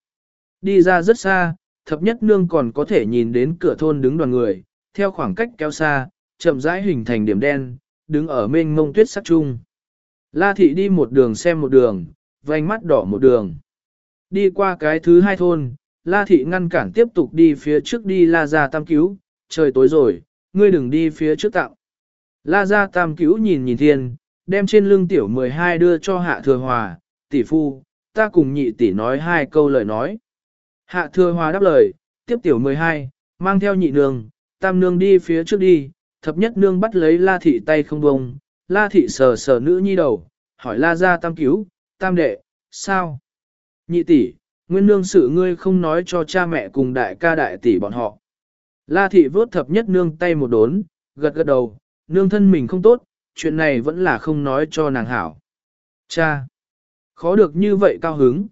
Đi ra rất xa, thập nhất nương còn có thể nhìn đến cửa thôn đứng đoàn người, theo khoảng cách kéo xa, chậm rãi hình thành điểm đen, đứng ở mênh mông tuyết sắc chung. La thị đi một đường xem một đường, vành mắt đỏ một đường. Đi qua cái thứ hai thôn, La thị ngăn cản tiếp tục đi phía trước đi La gia tam cứu, trời tối rồi, ngươi đừng đi phía trước tạo. La gia tam cứu nhìn nhìn thiên, đem trên lưng tiểu 12 đưa cho hạ thừa hòa, tỷ phu, ta cùng nhị tỷ nói hai câu lời nói. Hạ thừa hòa đáp lời, tiếp tiểu 12, mang theo nhị nương, tam nương đi phía trước đi, thập nhất nương bắt lấy la thị tay không bông, la thị sờ sờ nữ nhi đầu, hỏi la gia tam cứu, tam đệ, sao? Nhị tỷ, nguyên nương sự ngươi không nói cho cha mẹ cùng đại ca đại tỷ bọn họ. La thị vớt thập nhất nương tay một đốn, gật gật đầu, nương thân mình không tốt, chuyện này vẫn là không nói cho nàng hảo. Cha! Khó được như vậy cao hứng.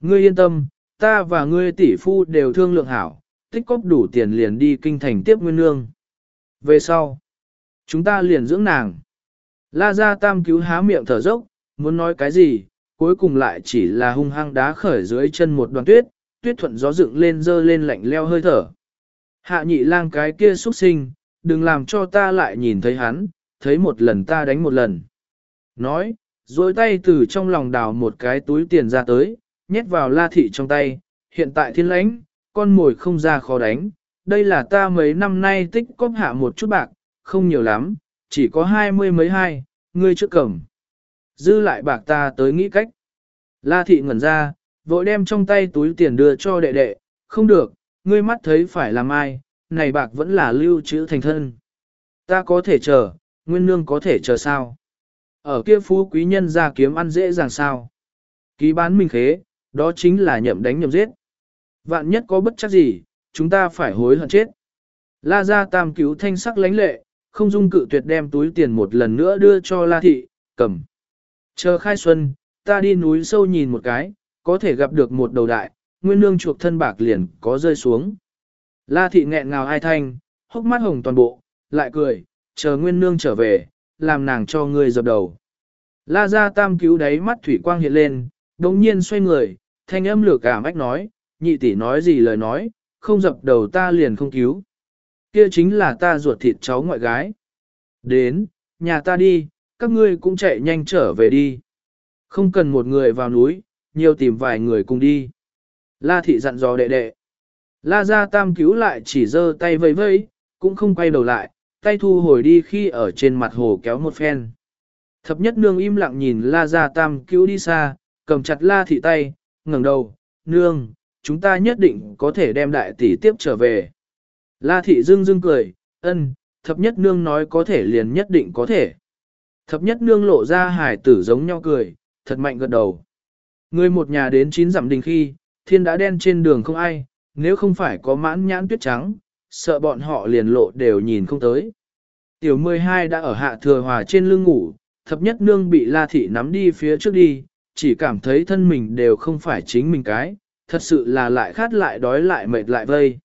Ngươi yên tâm, ta và ngươi tỷ phu đều thương lượng hảo, tích cóp đủ tiền liền đi kinh thành tiếp nguyên nương. Về sau, chúng ta liền dưỡng nàng. La Gia Tam cứu há miệng thở dốc, muốn nói cái gì, cuối cùng lại chỉ là hung hăng đá khởi dưới chân một đoàn tuyết, tuyết thuận gió dựng lên dơ lên lạnh leo hơi thở. Hạ nhị lang cái kia xuất sinh, đừng làm cho ta lại nhìn thấy hắn, thấy một lần ta đánh một lần. Nói, dối tay từ trong lòng đào một cái túi tiền ra tới, nhét vào la thị trong tay, hiện tại thiên lãnh, con mồi không ra khó đánh, đây là ta mấy năm nay tích cóp hạ một chút bạc, không nhiều lắm, chỉ có hai mươi mấy hai, ngươi trước cầm. Dư lại bạc ta tới nghĩ cách. La thị ngẩn ra, vội đem trong tay túi tiền đưa cho đệ đệ, không được, ngươi mắt thấy phải làm ai, này bạc vẫn là lưu trữ thành thân. Ta có thể chờ, nguyên nương có thể chờ sao? Ở kia phú quý nhân ra kiếm ăn dễ dàng sao? Ký bán minh khế, đó chính là nhậm đánh nhậm giết. Vạn nhất có bất chắc gì, chúng ta phải hối hận chết. La gia tam cứu thanh sắc lánh lệ, không dung cự tuyệt đem túi tiền một lần nữa đưa cho La thị, cầm. Chờ khai xuân, ta đi núi sâu nhìn một cái, có thể gặp được một đầu đại, nguyên nương chuộc thân bạc liền có rơi xuống. La thị nghẹn ngào ai thanh, hốc mắt hồng toàn bộ, lại cười, chờ nguyên nương trở về, làm nàng cho ngươi dập đầu. La gia tam cứu đáy mắt thủy quang hiện lên, đồng nhiên xoay người, thanh âm lửa cả ách nói, nhị tỷ nói gì lời nói, không dập đầu ta liền không cứu. Kia chính là ta ruột thịt cháu ngoại gái. Đến, nhà ta đi, các ngươi cũng chạy nhanh trở về đi. Không cần một người vào núi, nhiều tìm vài người cùng đi. La thị dặn dò đệ đệ. La gia tam cứu lại chỉ giơ tay vẫy vẫy, cũng không quay đầu lại, tay thu hồi đi khi ở trên mặt hồ kéo một phen. Thập nhất nương im lặng nhìn la gia tam cứu đi xa, cầm chặt la thị tay, ngẩng đầu, nương, chúng ta nhất định có thể đem đại tỷ tiếp trở về. La thị dưng dưng cười, ân, thập nhất nương nói có thể liền nhất định có thể. Thập nhất nương lộ ra hải tử giống nhau cười, thật mạnh gật đầu. Người một nhà đến chín dặm đình khi, thiên đã đen trên đường không ai, nếu không phải có mãn nhãn tuyết trắng, sợ bọn họ liền lộ đều nhìn không tới. Tiểu 12 đã ở hạ thừa hòa trên lưng ngủ, thập nhất nương bị la thị nắm đi phía trước đi, chỉ cảm thấy thân mình đều không phải chính mình cái, thật sự là lại khát lại đói lại mệt lại vây.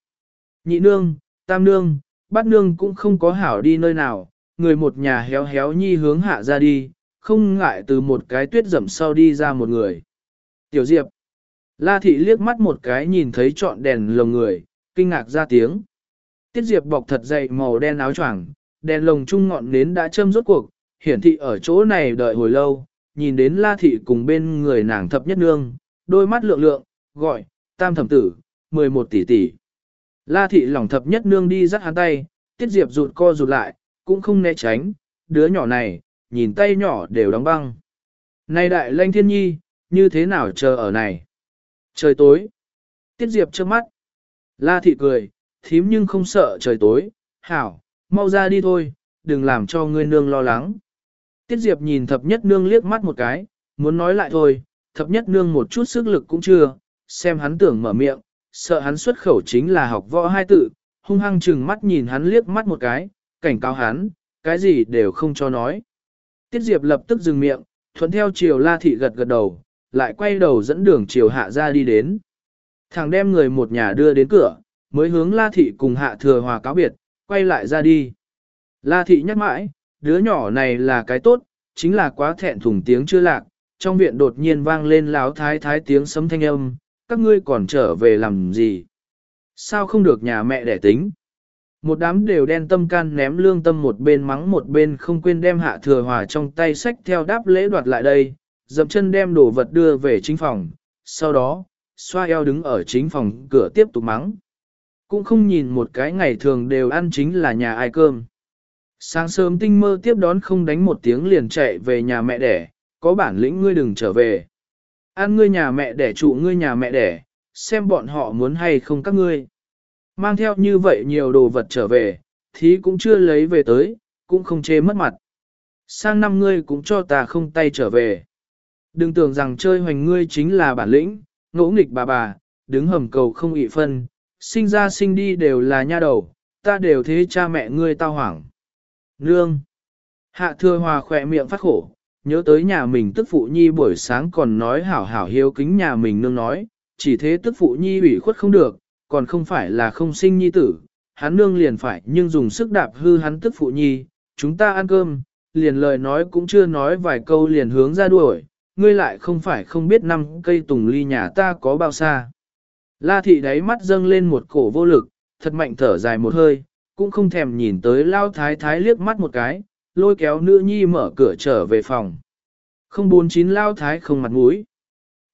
Nhị nương, tam nương, bát nương cũng không có hảo đi nơi nào, người một nhà héo héo nhi hướng hạ ra đi, không ngại từ một cái tuyết rậm sau đi ra một người. Tiểu Diệp, La Thị liếc mắt một cái nhìn thấy trọn đèn lồng người, kinh ngạc ra tiếng. Tiết Diệp bọc thật dày màu đen áo choàng, đèn lồng trung ngọn nến đã châm rốt cuộc, hiển thị ở chỗ này đợi hồi lâu, nhìn đến La Thị cùng bên người nàng thập nhất nương, đôi mắt lượng lượng, gọi, tam thẩm tử, 11 tỷ tỷ. La Thị lỏng thập nhất nương đi dắt hắn tay, Tiết Diệp rụt co rụt lại, cũng không né tránh, đứa nhỏ này, nhìn tay nhỏ đều đóng băng. Này đại lanh thiên nhi, như thế nào chờ ở này? Trời tối. Tiết Diệp trước mắt. La thị cười, thím nhưng không sợ trời tối. Hảo, mau ra đi thôi, đừng làm cho ngươi nương lo lắng. Tiết Diệp nhìn thập nhất nương liếc mắt một cái, muốn nói lại thôi, thập nhất nương một chút sức lực cũng chưa, xem hắn tưởng mở miệng, sợ hắn xuất khẩu chính là học võ hai tự, hung hăng chừng mắt nhìn hắn liếc mắt một cái, cảnh cáo hắn, cái gì đều không cho nói. Tiết Diệp lập tức dừng miệng, thuận theo chiều la thị gật gật đầu, lại quay đầu dẫn đường chiều hạ ra đi đến. Thằng đem người một nhà đưa đến cửa, mới hướng la thị cùng hạ thừa hòa cáo biệt, quay lại ra đi. La thị nhắc mãi, đứa nhỏ này là cái tốt, chính là quá thẹn thùng tiếng chưa lạc, trong viện đột nhiên vang lên láo thái thái tiếng sấm thanh âm, các ngươi còn trở về làm gì? Sao không được nhà mẹ đẻ tính? Một đám đều đen tâm can ném lương tâm một bên mắng một bên không quên đem hạ thừa hòa trong tay sách theo đáp lễ đoạt lại đây, dậm chân đem đồ vật đưa về chính phòng, sau đó, xoa eo đứng ở chính phòng cửa tiếp tục mắng. Cũng không nhìn một cái ngày thường đều ăn chính là nhà ai cơm. Sáng sớm tinh mơ tiếp đón không đánh một tiếng liền chạy về nhà mẹ đẻ, có bản lĩnh ngươi đừng trở về. Ăn ngươi nhà mẹ đẻ trụ ngươi nhà mẹ đẻ, xem bọn họ muốn hay không các ngươi. Mang theo như vậy nhiều đồ vật trở về, thí cũng chưa lấy về tới, cũng không chê mất mặt. Sang năm ngươi cũng cho ta không tay trở về. Đừng tưởng rằng chơi hoành ngươi chính là bản lĩnh, ngỗ nghịch bà bà, đứng hầm cầu không ị phân, sinh ra sinh đi đều là nha đầu, ta đều thế cha mẹ ngươi tao hoảng. Nương! Hạ thừa hòa khỏe miệng phát khổ, nhớ tới nhà mình tức phụ nhi buổi sáng còn nói hảo hảo hiếu kính nhà mình nương nói, chỉ thế tức phụ nhi ủy khuất không được, còn không phải là không sinh nhi tử, hắn nương liền phải nhưng dùng sức đạp hư hắn tức phụ nhi, chúng ta ăn cơm, liền lời nói cũng chưa nói vài câu liền hướng ra đuổi, ngươi lại không phải không biết năm cây tùng ly nhà ta có bao xa. La thị đáy mắt dâng lên một cổ vô lực, thật mạnh thở dài một hơi, cũng không thèm nhìn tới lao thái thái liếc mắt một cái, lôi kéo nữ nhi mở cửa trở về phòng. Không bốn chín lao thái không mặt mũi.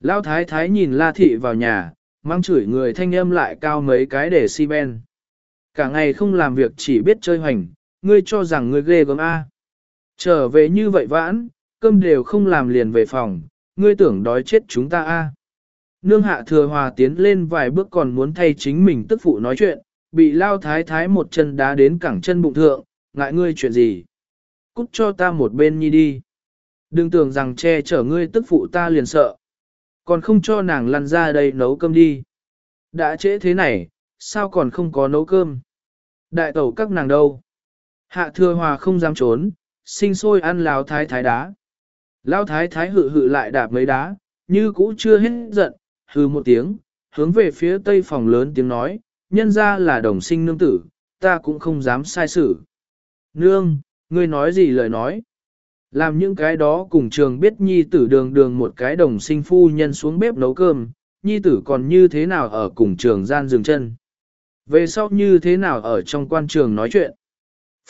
Lao thái thái nhìn la thị vào nhà, mang chửi người thanh âm lại cao mấy cái để si ben. Cả ngày không làm việc chỉ biết chơi hoành, ngươi cho rằng ngươi ghê gớm A. Trở về như vậy vãn, cơm đều không làm liền về phòng, ngươi tưởng đói chết chúng ta A. Nương hạ thừa hòa tiến lên vài bước còn muốn thay chính mình tức phụ nói chuyện, bị lao thái thái một chân đá đến cẳng chân bụng thượng, ngại ngươi chuyện gì. Cút cho ta một bên nhi đi. Đừng tưởng rằng che chở ngươi tức phụ ta liền sợ. Còn không cho nàng lăn ra đây nấu cơm đi. Đã trễ thế này, sao còn không có nấu cơm? Đại tẩu các nàng đâu? Hạ thừa hòa không dám trốn, sinh sôi ăn lao thái thái đá. Lao thái thái hự hự lại đạp mấy đá, như cũ chưa hết giận, hư một tiếng, hướng về phía tây phòng lớn tiếng nói, nhân ra là đồng sinh nương tử, ta cũng không dám sai xử. Nương, ngươi nói gì lời nói? Làm những cái đó cùng trường biết nhi tử đường đường một cái đồng sinh phu nhân xuống bếp nấu cơm, nhi tử còn như thế nào ở cùng trường gian dừng chân. Về sau như thế nào ở trong quan trường nói chuyện.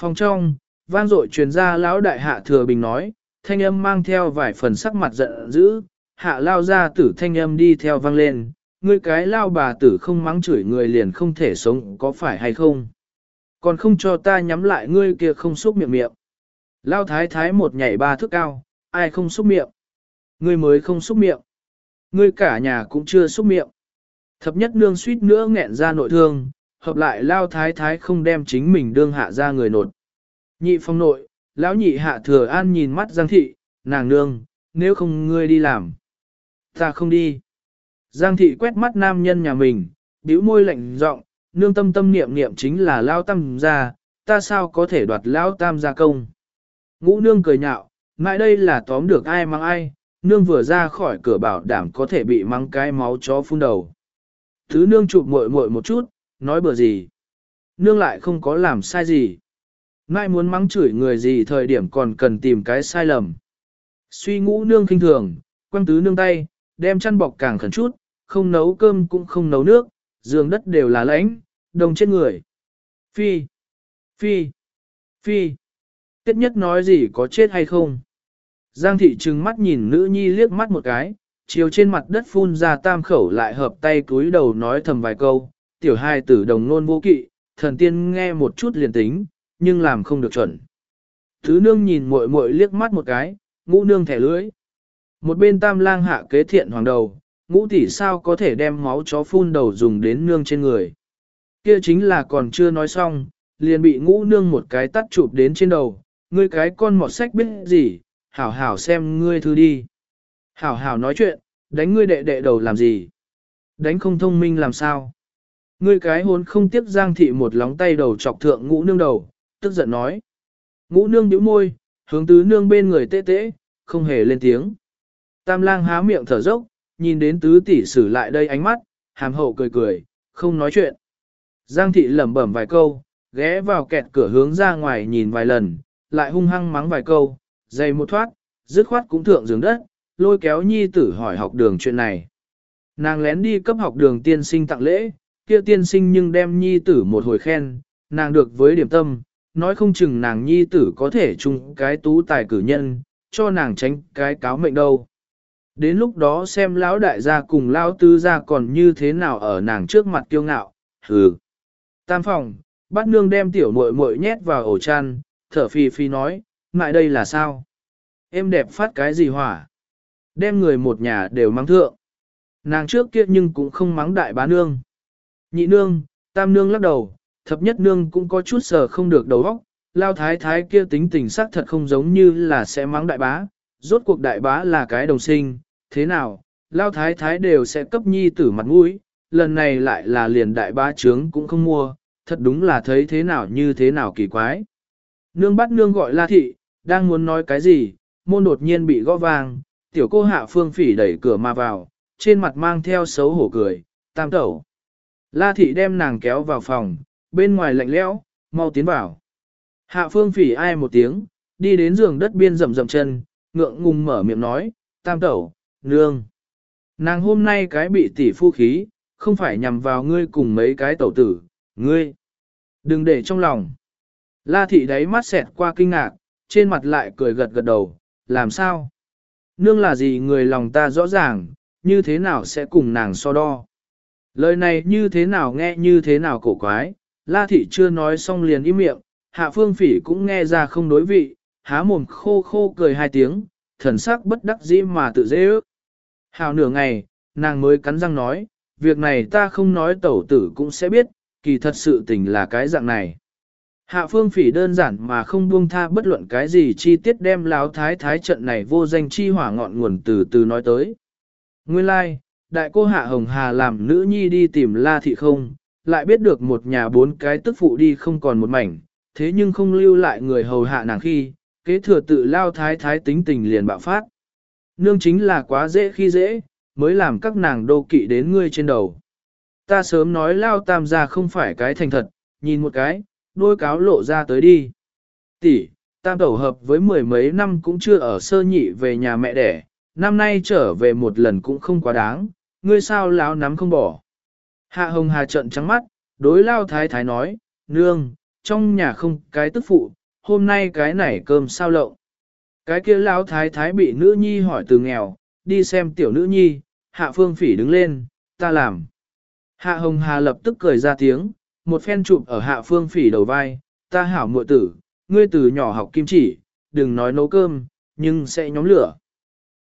Phòng trong, vang dội truyền ra lão đại hạ thừa bình nói, thanh âm mang theo vài phần sắc mặt giận dữ, hạ lao ra tử thanh âm đi theo vang lên, ngươi cái lao bà tử không mắng chửi người liền không thể sống có phải hay không? Còn không cho ta nhắm lại ngươi kia không xúc miệng miệng. Lao thái thái một nhảy ba thước cao, ai không xúc miệng? Ngươi mới không xúc miệng. Ngươi cả nhà cũng chưa xúc miệng. Thập nhất nương suýt nữa nghẹn ra nội thương, hợp lại lao thái thái không đem chính mình đương hạ ra người nột. Nhị phong nội, lão nhị hạ thừa an nhìn mắt giang thị, nàng nương, nếu không ngươi đi làm. Ta không đi. Giang thị quét mắt nam nhân nhà mình, bĩu môi lạnh giọng, nương tâm tâm niệm niệm chính là lao tam gia, ta sao có thể đoạt lao tam gia công. Ngũ nương cười nhạo, ngại đây là tóm được ai mang ai, nương vừa ra khỏi cửa bảo đảm có thể bị mắng cái máu chó phun đầu. Thứ nương chụp muội muội một chút, nói bừa gì. Nương lại không có làm sai gì. Ngại muốn mắng chửi người gì thời điểm còn cần tìm cái sai lầm. Suy ngũ nương khinh thường, quăng tứ nương tay, đem chăn bọc càng khẩn chút, không nấu cơm cũng không nấu nước, giường đất đều là lãnh, đông chết người. Phi, phi, phi. Tiết nhất nói gì có chết hay không? Giang thị trừng mắt nhìn nữ nhi liếc mắt một cái, chiều trên mặt đất phun ra tam khẩu lại hợp tay cúi đầu nói thầm vài câu, tiểu hai tử đồng nôn vô kỵ, thần tiên nghe một chút liền tính, nhưng làm không được chuẩn. Thứ nương nhìn muội muội liếc mắt một cái, ngũ nương thẻ lưỡi. Một bên tam lang hạ kế thiện hoàng đầu, ngũ tỷ sao có thể đem máu chó phun đầu dùng đến nương trên người. Kia chính là còn chưa nói xong, liền bị ngũ nương một cái tắt chụp đến trên đầu, ngươi cái con mọt sách biết gì, hảo hảo xem ngươi thư đi. Hảo hảo nói chuyện, đánh ngươi đệ đệ đầu làm gì? Đánh không thông minh làm sao? Ngươi cái hốn không tiếp giang thị một lóng tay đầu chọc thượng ngũ nương đầu, tức giận nói. Ngũ nương nhíu môi, hướng tứ nương bên người tê tê, không hề lên tiếng. Tam lang há miệng thở dốc, nhìn đến tứ tỷ sử lại đây ánh mắt, hàm hậu cười cười, không nói chuyện. Giang thị lẩm bẩm vài câu, ghé vào kẹt cửa hướng ra ngoài nhìn vài lần, lại hung hăng mắng vài câu, dày một thoát, dứt khoát cũng thượng giường đất, lôi kéo nhi tử hỏi học đường chuyện này. Nàng lén đi cấp học đường tiên sinh tặng lễ, kia tiên sinh nhưng đem nhi tử một hồi khen, nàng được với điểm tâm, nói không chừng nàng nhi tử có thể chung cái tú tài cử nhân, cho nàng tránh cái cáo mệnh đâu. Đến lúc đó xem lão đại gia cùng lão tư gia còn như thế nào ở nàng trước mặt kiêu ngạo, hừ. Tam phòng, bắt nương đem tiểu muội muội nhét vào ổ chăn, thở phì phì nói, ngại đây là sao? Em đẹp phát cái gì hỏa? Đem người một nhà đều mắng thượng. Nàng trước kia nhưng cũng không mắng đại bá nương. Nhị nương, tam nương lắc đầu, thập nhất nương cũng có chút sờ không được đầu óc. Lao thái thái kia tính tình sắc thật không giống như là sẽ mắng đại bá, rốt cuộc đại bá là cái đồng sinh, thế nào, Lao thái thái đều sẽ cấp nhi tử mặt mũi, lần này lại là liền đại bá trướng cũng không mua, thật đúng là thấy thế nào như thế nào kỳ quái. Nương bắt nương gọi la thị, đang muốn nói cái gì, môn đột nhiên bị gõ vang, tiểu cô hạ phương phỉ đẩy cửa mà vào, trên mặt mang theo xấu hổ cười, tam tẩu. La thị đem nàng kéo vào phòng, bên ngoài lạnh lẽo, mau tiến vào. Hạ phương phỉ ai một tiếng, đi đến giường đất biên rầm rầm chân, ngượng ngùng mở miệng nói, tam tẩu, nương. Nàng hôm nay cái bị tỷ phu khí, không phải nhằm vào ngươi cùng mấy cái tẩu tử, ngươi. Đừng để trong lòng. La thị đáy mắt xẹt qua kinh ngạc, trên mặt lại cười gật gật đầu, làm sao? Nương là gì người lòng ta rõ ràng, như thế nào sẽ cùng nàng so đo? Lời này như thế nào nghe như thế nào cổ quái, La thị chưa nói xong liền im miệng, hạ phương phỉ cũng nghe ra không đối vị, há mồm khô khô cười hai tiếng, thần sắc bất đắc dĩ mà tự dễ ước. Hào nửa ngày, nàng mới cắn răng nói, việc này ta không nói tẩu tử cũng sẽ biết, kỳ thật sự tình là cái dạng này. Hạ phương phỉ đơn giản mà không buông tha bất luận cái gì chi tiết đem láo thái thái trận này vô danh chi hỏa ngọn nguồn từ từ nói tới. Nguyên lai, like, đại cô Hạ Hồng Hà làm nữ nhi đi tìm La Thị không, lại biết được một nhà bốn cái tức phụ đi không còn một mảnh, thế nhưng không lưu lại người hầu hạ nàng khi, kế thừa tự lao thái thái tính tình liền bạo phát. Nương chính là quá dễ khi dễ, mới làm các nàng đô kỵ đến ngươi trên đầu. Ta sớm nói lao tam gia không phải cái thành thật, nhìn một cái, đôi cáo lộ ra tới đi. Tỷ, tam tẩu hợp với mười mấy năm cũng chưa ở sơ nhị về nhà mẹ đẻ, năm nay trở về một lần cũng không quá đáng, ngươi sao láo nắm không bỏ. Hạ hồng hà trận trắng mắt, đối lao thái thái nói, nương, trong nhà không cái tức phụ, hôm nay cái này cơm sao lậu. Cái kia lao thái thái bị nữ nhi hỏi từ nghèo, đi xem tiểu nữ nhi, hạ phương phỉ đứng lên, ta làm. Hạ hồng hà lập tức cười ra tiếng, một phen chụp ở hạ phương phỉ đầu vai, ta hảo muội tử, ngươi từ nhỏ học kim chỉ, đừng nói nấu cơm, nhưng sẽ nhóm lửa.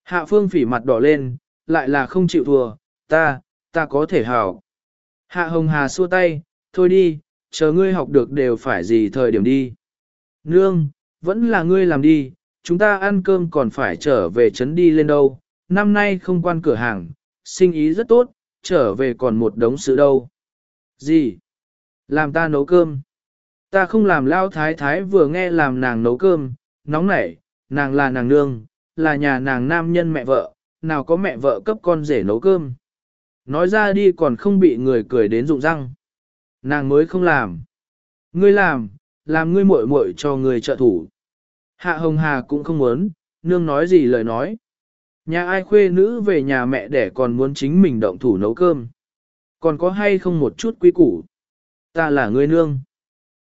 Hạ phương phỉ mặt đỏ lên, lại là không chịu thua, ta, ta có thể hảo. Hạ hồng hà xua tay, thôi đi, chờ ngươi học được đều phải gì thời điểm đi. Nương, vẫn là ngươi làm đi, chúng ta ăn cơm còn phải trở về trấn đi lên đâu, năm nay không quan cửa hàng, sinh ý rất tốt, trở về còn một đống sự đâu. Gì? Làm ta nấu cơm. Ta không làm lao thái thái vừa nghe làm nàng nấu cơm, nóng nảy, nàng là nàng nương, là nhà nàng nam nhân mẹ vợ, nào có mẹ vợ cấp con rể nấu cơm. Nói ra đi còn không bị người cười đến rụng răng. Nàng mới không làm. Ngươi làm, làm ngươi muội muội cho người trợ thủ. Hạ Hồng Hà cũng không muốn, nương nói gì lời nói. Nhà ai khuê nữ về nhà mẹ để còn muốn chính mình động thủ nấu cơm. Còn có hay không một chút quý củ. Ta là ngươi nương.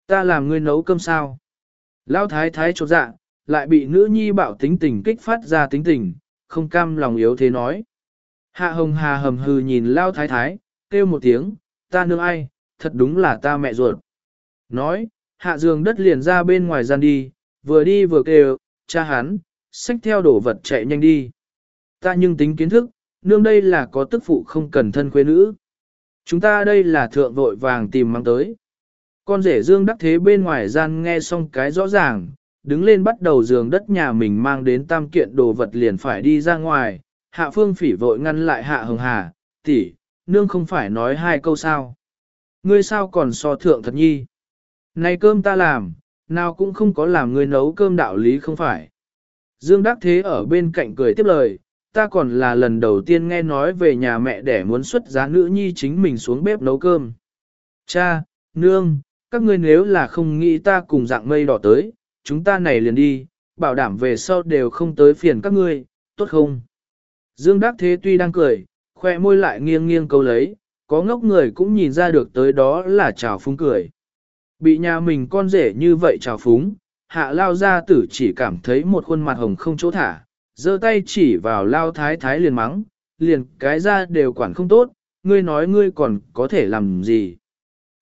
Ta làm ngươi nấu cơm sao. Lão thái thái chột dạ, lại bị nữ nhi bạo tính tình kích phát ra tính tình, không cam lòng yếu thế nói. Hạ hồng hà hầm hừ nhìn Lão thái thái, kêu một tiếng, ta nương ai, thật đúng là ta mẹ ruột. Nói, hạ giường đất liền ra bên ngoài gian đi, vừa đi vừa kêu, cha hắn, xách theo đổ vật chạy nhanh đi. Ta nhưng tính kiến thức, nương đây là có tức phụ không cần thân quê nữ. Chúng ta đây là thượng vội vàng tìm mang tới. Con rể dương đắc thế bên ngoài gian nghe xong cái rõ ràng, đứng lên bắt đầu giường đất nhà mình mang đến tam kiện đồ vật liền phải đi ra ngoài. Hạ phương phỉ vội ngăn lại hạ hồng hà, tỷ, nương không phải nói hai câu sao. Ngươi sao còn so thượng thật nhi. Này cơm ta làm, nào cũng không có làm ngươi nấu cơm đạo lý không phải. Dương Đắc Thế ở bên cạnh cười tiếp lời, ta còn là lần đầu tiên nghe nói về nhà mẹ để muốn xuất giá nữ nhi chính mình xuống bếp nấu cơm. Cha, nương, các ngươi nếu là không nghĩ ta cùng dạng mây đỏ tới, chúng ta này liền đi, bảo đảm về sau đều không tới phiền các ngươi, tốt không? Dương Đắc Thế tuy đang cười, khoe môi lại nghiêng nghiêng câu lấy, có ngốc người cũng nhìn ra được tới đó là trào phúng cười. Bị nhà mình con rể như vậy trào phúng, hạ lao ra tử chỉ cảm thấy một khuôn mặt hồng không chỗ thả, giơ tay chỉ vào lao thái thái liền mắng, liền cái ra đều quản không tốt, ngươi nói ngươi còn có thể làm gì.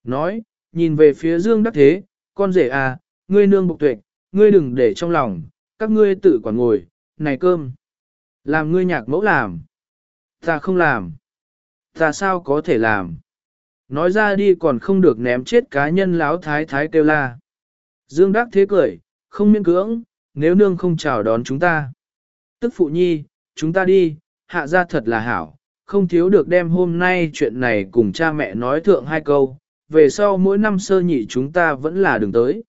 Nói, nhìn về phía Dương Đắc Thế, con rể à, ngươi nương bộc tuệ, ngươi đừng để trong lòng, các ngươi tự quản ngồi, này cơm. Làm ngươi nhạc mẫu làm. Ta không làm. Ta sao có thể làm. Nói ra đi còn không được ném chết cá nhân láo thái thái kêu la. Dương Đắc Thế cười, không miễn cưỡng, nếu nương không chào đón chúng ta. Tức phụ nhi, chúng ta đi, hạ ra thật là hảo, không thiếu được đem hôm nay chuyện này cùng cha mẹ nói thượng hai câu, về sau mỗi năm sơ nhị chúng ta vẫn là đường tới.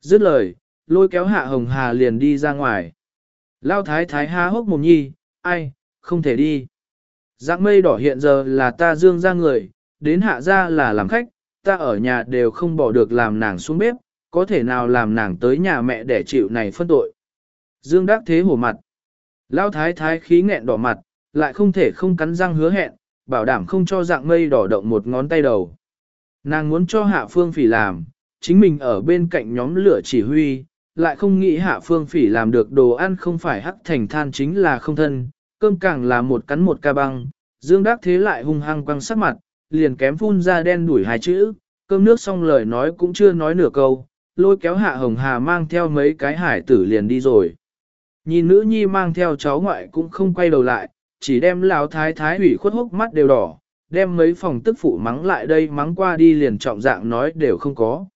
Dứt lời, lôi kéo hạ hồng hà liền đi ra ngoài. Lao thái thái há hốc mồm nhi, ai, không thể đi. Dạng mây đỏ hiện giờ là ta dương ra người, đến hạ ra là làm khách, ta ở nhà đều không bỏ được làm nàng xuống bếp, có thể nào làm nàng tới nhà mẹ để chịu này phân tội. Dương đắc thế hổ mặt. Lao thái thái khí nghẹn đỏ mặt, lại không thể không cắn răng hứa hẹn, bảo đảm không cho dạng mây đỏ động một ngón tay đầu. Nàng muốn cho hạ phương phỉ làm, chính mình ở bên cạnh nhóm lửa chỉ huy, lại không nghĩ hạ phương phỉ làm được đồ ăn không phải hắc thành than chính là không thân, cơm càng là một cắn một ca băng, dương đắc thế lại hung hăng quăng sắc mặt, liền kém phun ra đen đuổi hai chữ, cơm nước xong lời nói cũng chưa nói nửa câu, lôi kéo hạ hồng hà mang theo mấy cái hải tử liền đi rồi. Nhìn nữ nhi mang theo cháu ngoại cũng không quay đầu lại, chỉ đem lão thái thái ủy khuất hốc mắt đều đỏ, đem mấy phòng tức phụ mắng lại đây mắng qua đi liền trọng dạng nói đều không có.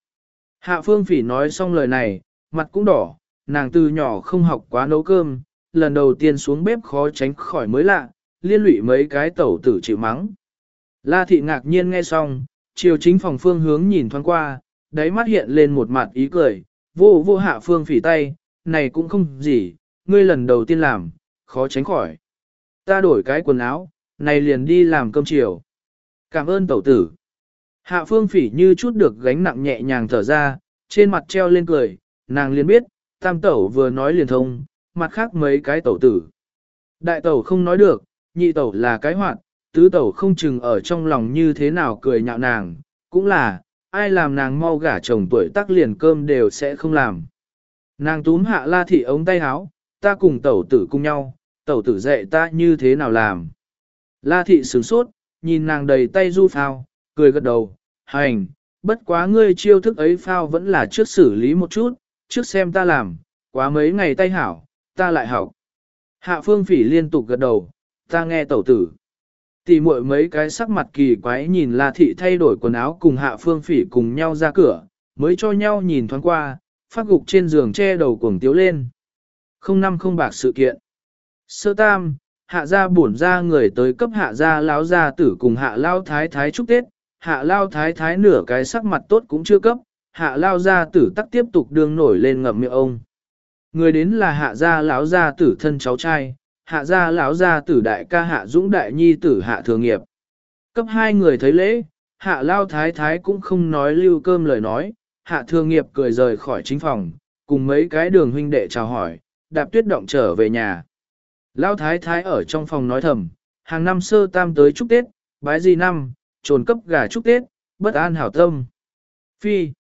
Hạ phương phỉ nói xong lời này, mặt cũng đỏ, nàng từ nhỏ không học quá nấu cơm, lần đầu tiên xuống bếp khó tránh khỏi mới lạ, liên lụy mấy cái tẩu tử chịu mắng. La thị ngạc nhiên nghe xong, chiều chính phòng phương hướng nhìn thoáng qua, đáy mắt hiện lên một mặt ý cười, vô vô hạ phương phỉ tay, này cũng không gì, ngươi lần đầu tiên làm, khó tránh khỏi. Ta đổi cái quần áo, này liền đi làm cơm chiều. Cảm ơn tẩu tử. Hạ phương phỉ như chút được gánh nặng nhẹ nhàng thở ra, trên mặt treo lên cười, nàng liền biết, tam tẩu vừa nói liền thông, mặt khác mấy cái tẩu tử. Đại tẩu không nói được, nhị tẩu là cái hoạt, tứ tẩu không chừng ở trong lòng như thế nào cười nhạo nàng, cũng là, ai làm nàng mau gả chồng tuổi tác liền cơm đều sẽ không làm. Nàng túm hạ la thị ống tay áo, ta cùng tẩu tử cùng nhau, tẩu tử dạy ta như thế nào làm. La thị sửng sốt, nhìn nàng đầy tay du phao, cười gật đầu, hành, bất quá ngươi chiêu thức ấy phao vẫn là trước xử lý một chút, trước xem ta làm, quá mấy ngày tay hảo, ta lại học. Hạ phương phỉ liên tục gật đầu, ta nghe tẩu tử. Tỷ muội mấy cái sắc mặt kỳ quái nhìn La Thị thay đổi quần áo cùng Hạ Phương Phỉ cùng nhau ra cửa, mới cho nhau nhìn thoáng qua, phát gục trên giường che đầu cuồng tiếu lên. Không năm không bạc sự kiện. Sơ tam, hạ gia bổn ra người tới cấp hạ gia lão gia tử cùng hạ lao thái thái chúc Tết, hạ lao thái thái nửa cái sắc mặt tốt cũng chưa cấp, hạ lao gia tử tắc tiếp tục đương nổi lên ngậm miệng ông. Người đến là hạ gia lão gia tử thân cháu trai, hạ gia lão gia tử đại ca hạ dũng đại nhi tử hạ thường nghiệp. Cấp hai người thấy lễ, hạ lao thái thái cũng không nói lưu cơm lời nói, hạ thường nghiệp cười rời khỏi chính phòng, cùng mấy cái đường huynh đệ chào hỏi, đạp tuyết động trở về nhà. Lão thái thái ở trong phòng nói thầm, hàng năm sơ tam tới chúc Tết, bái gì năm, trồn cấp gà chúc Tết, bất an hảo tâm. Phi.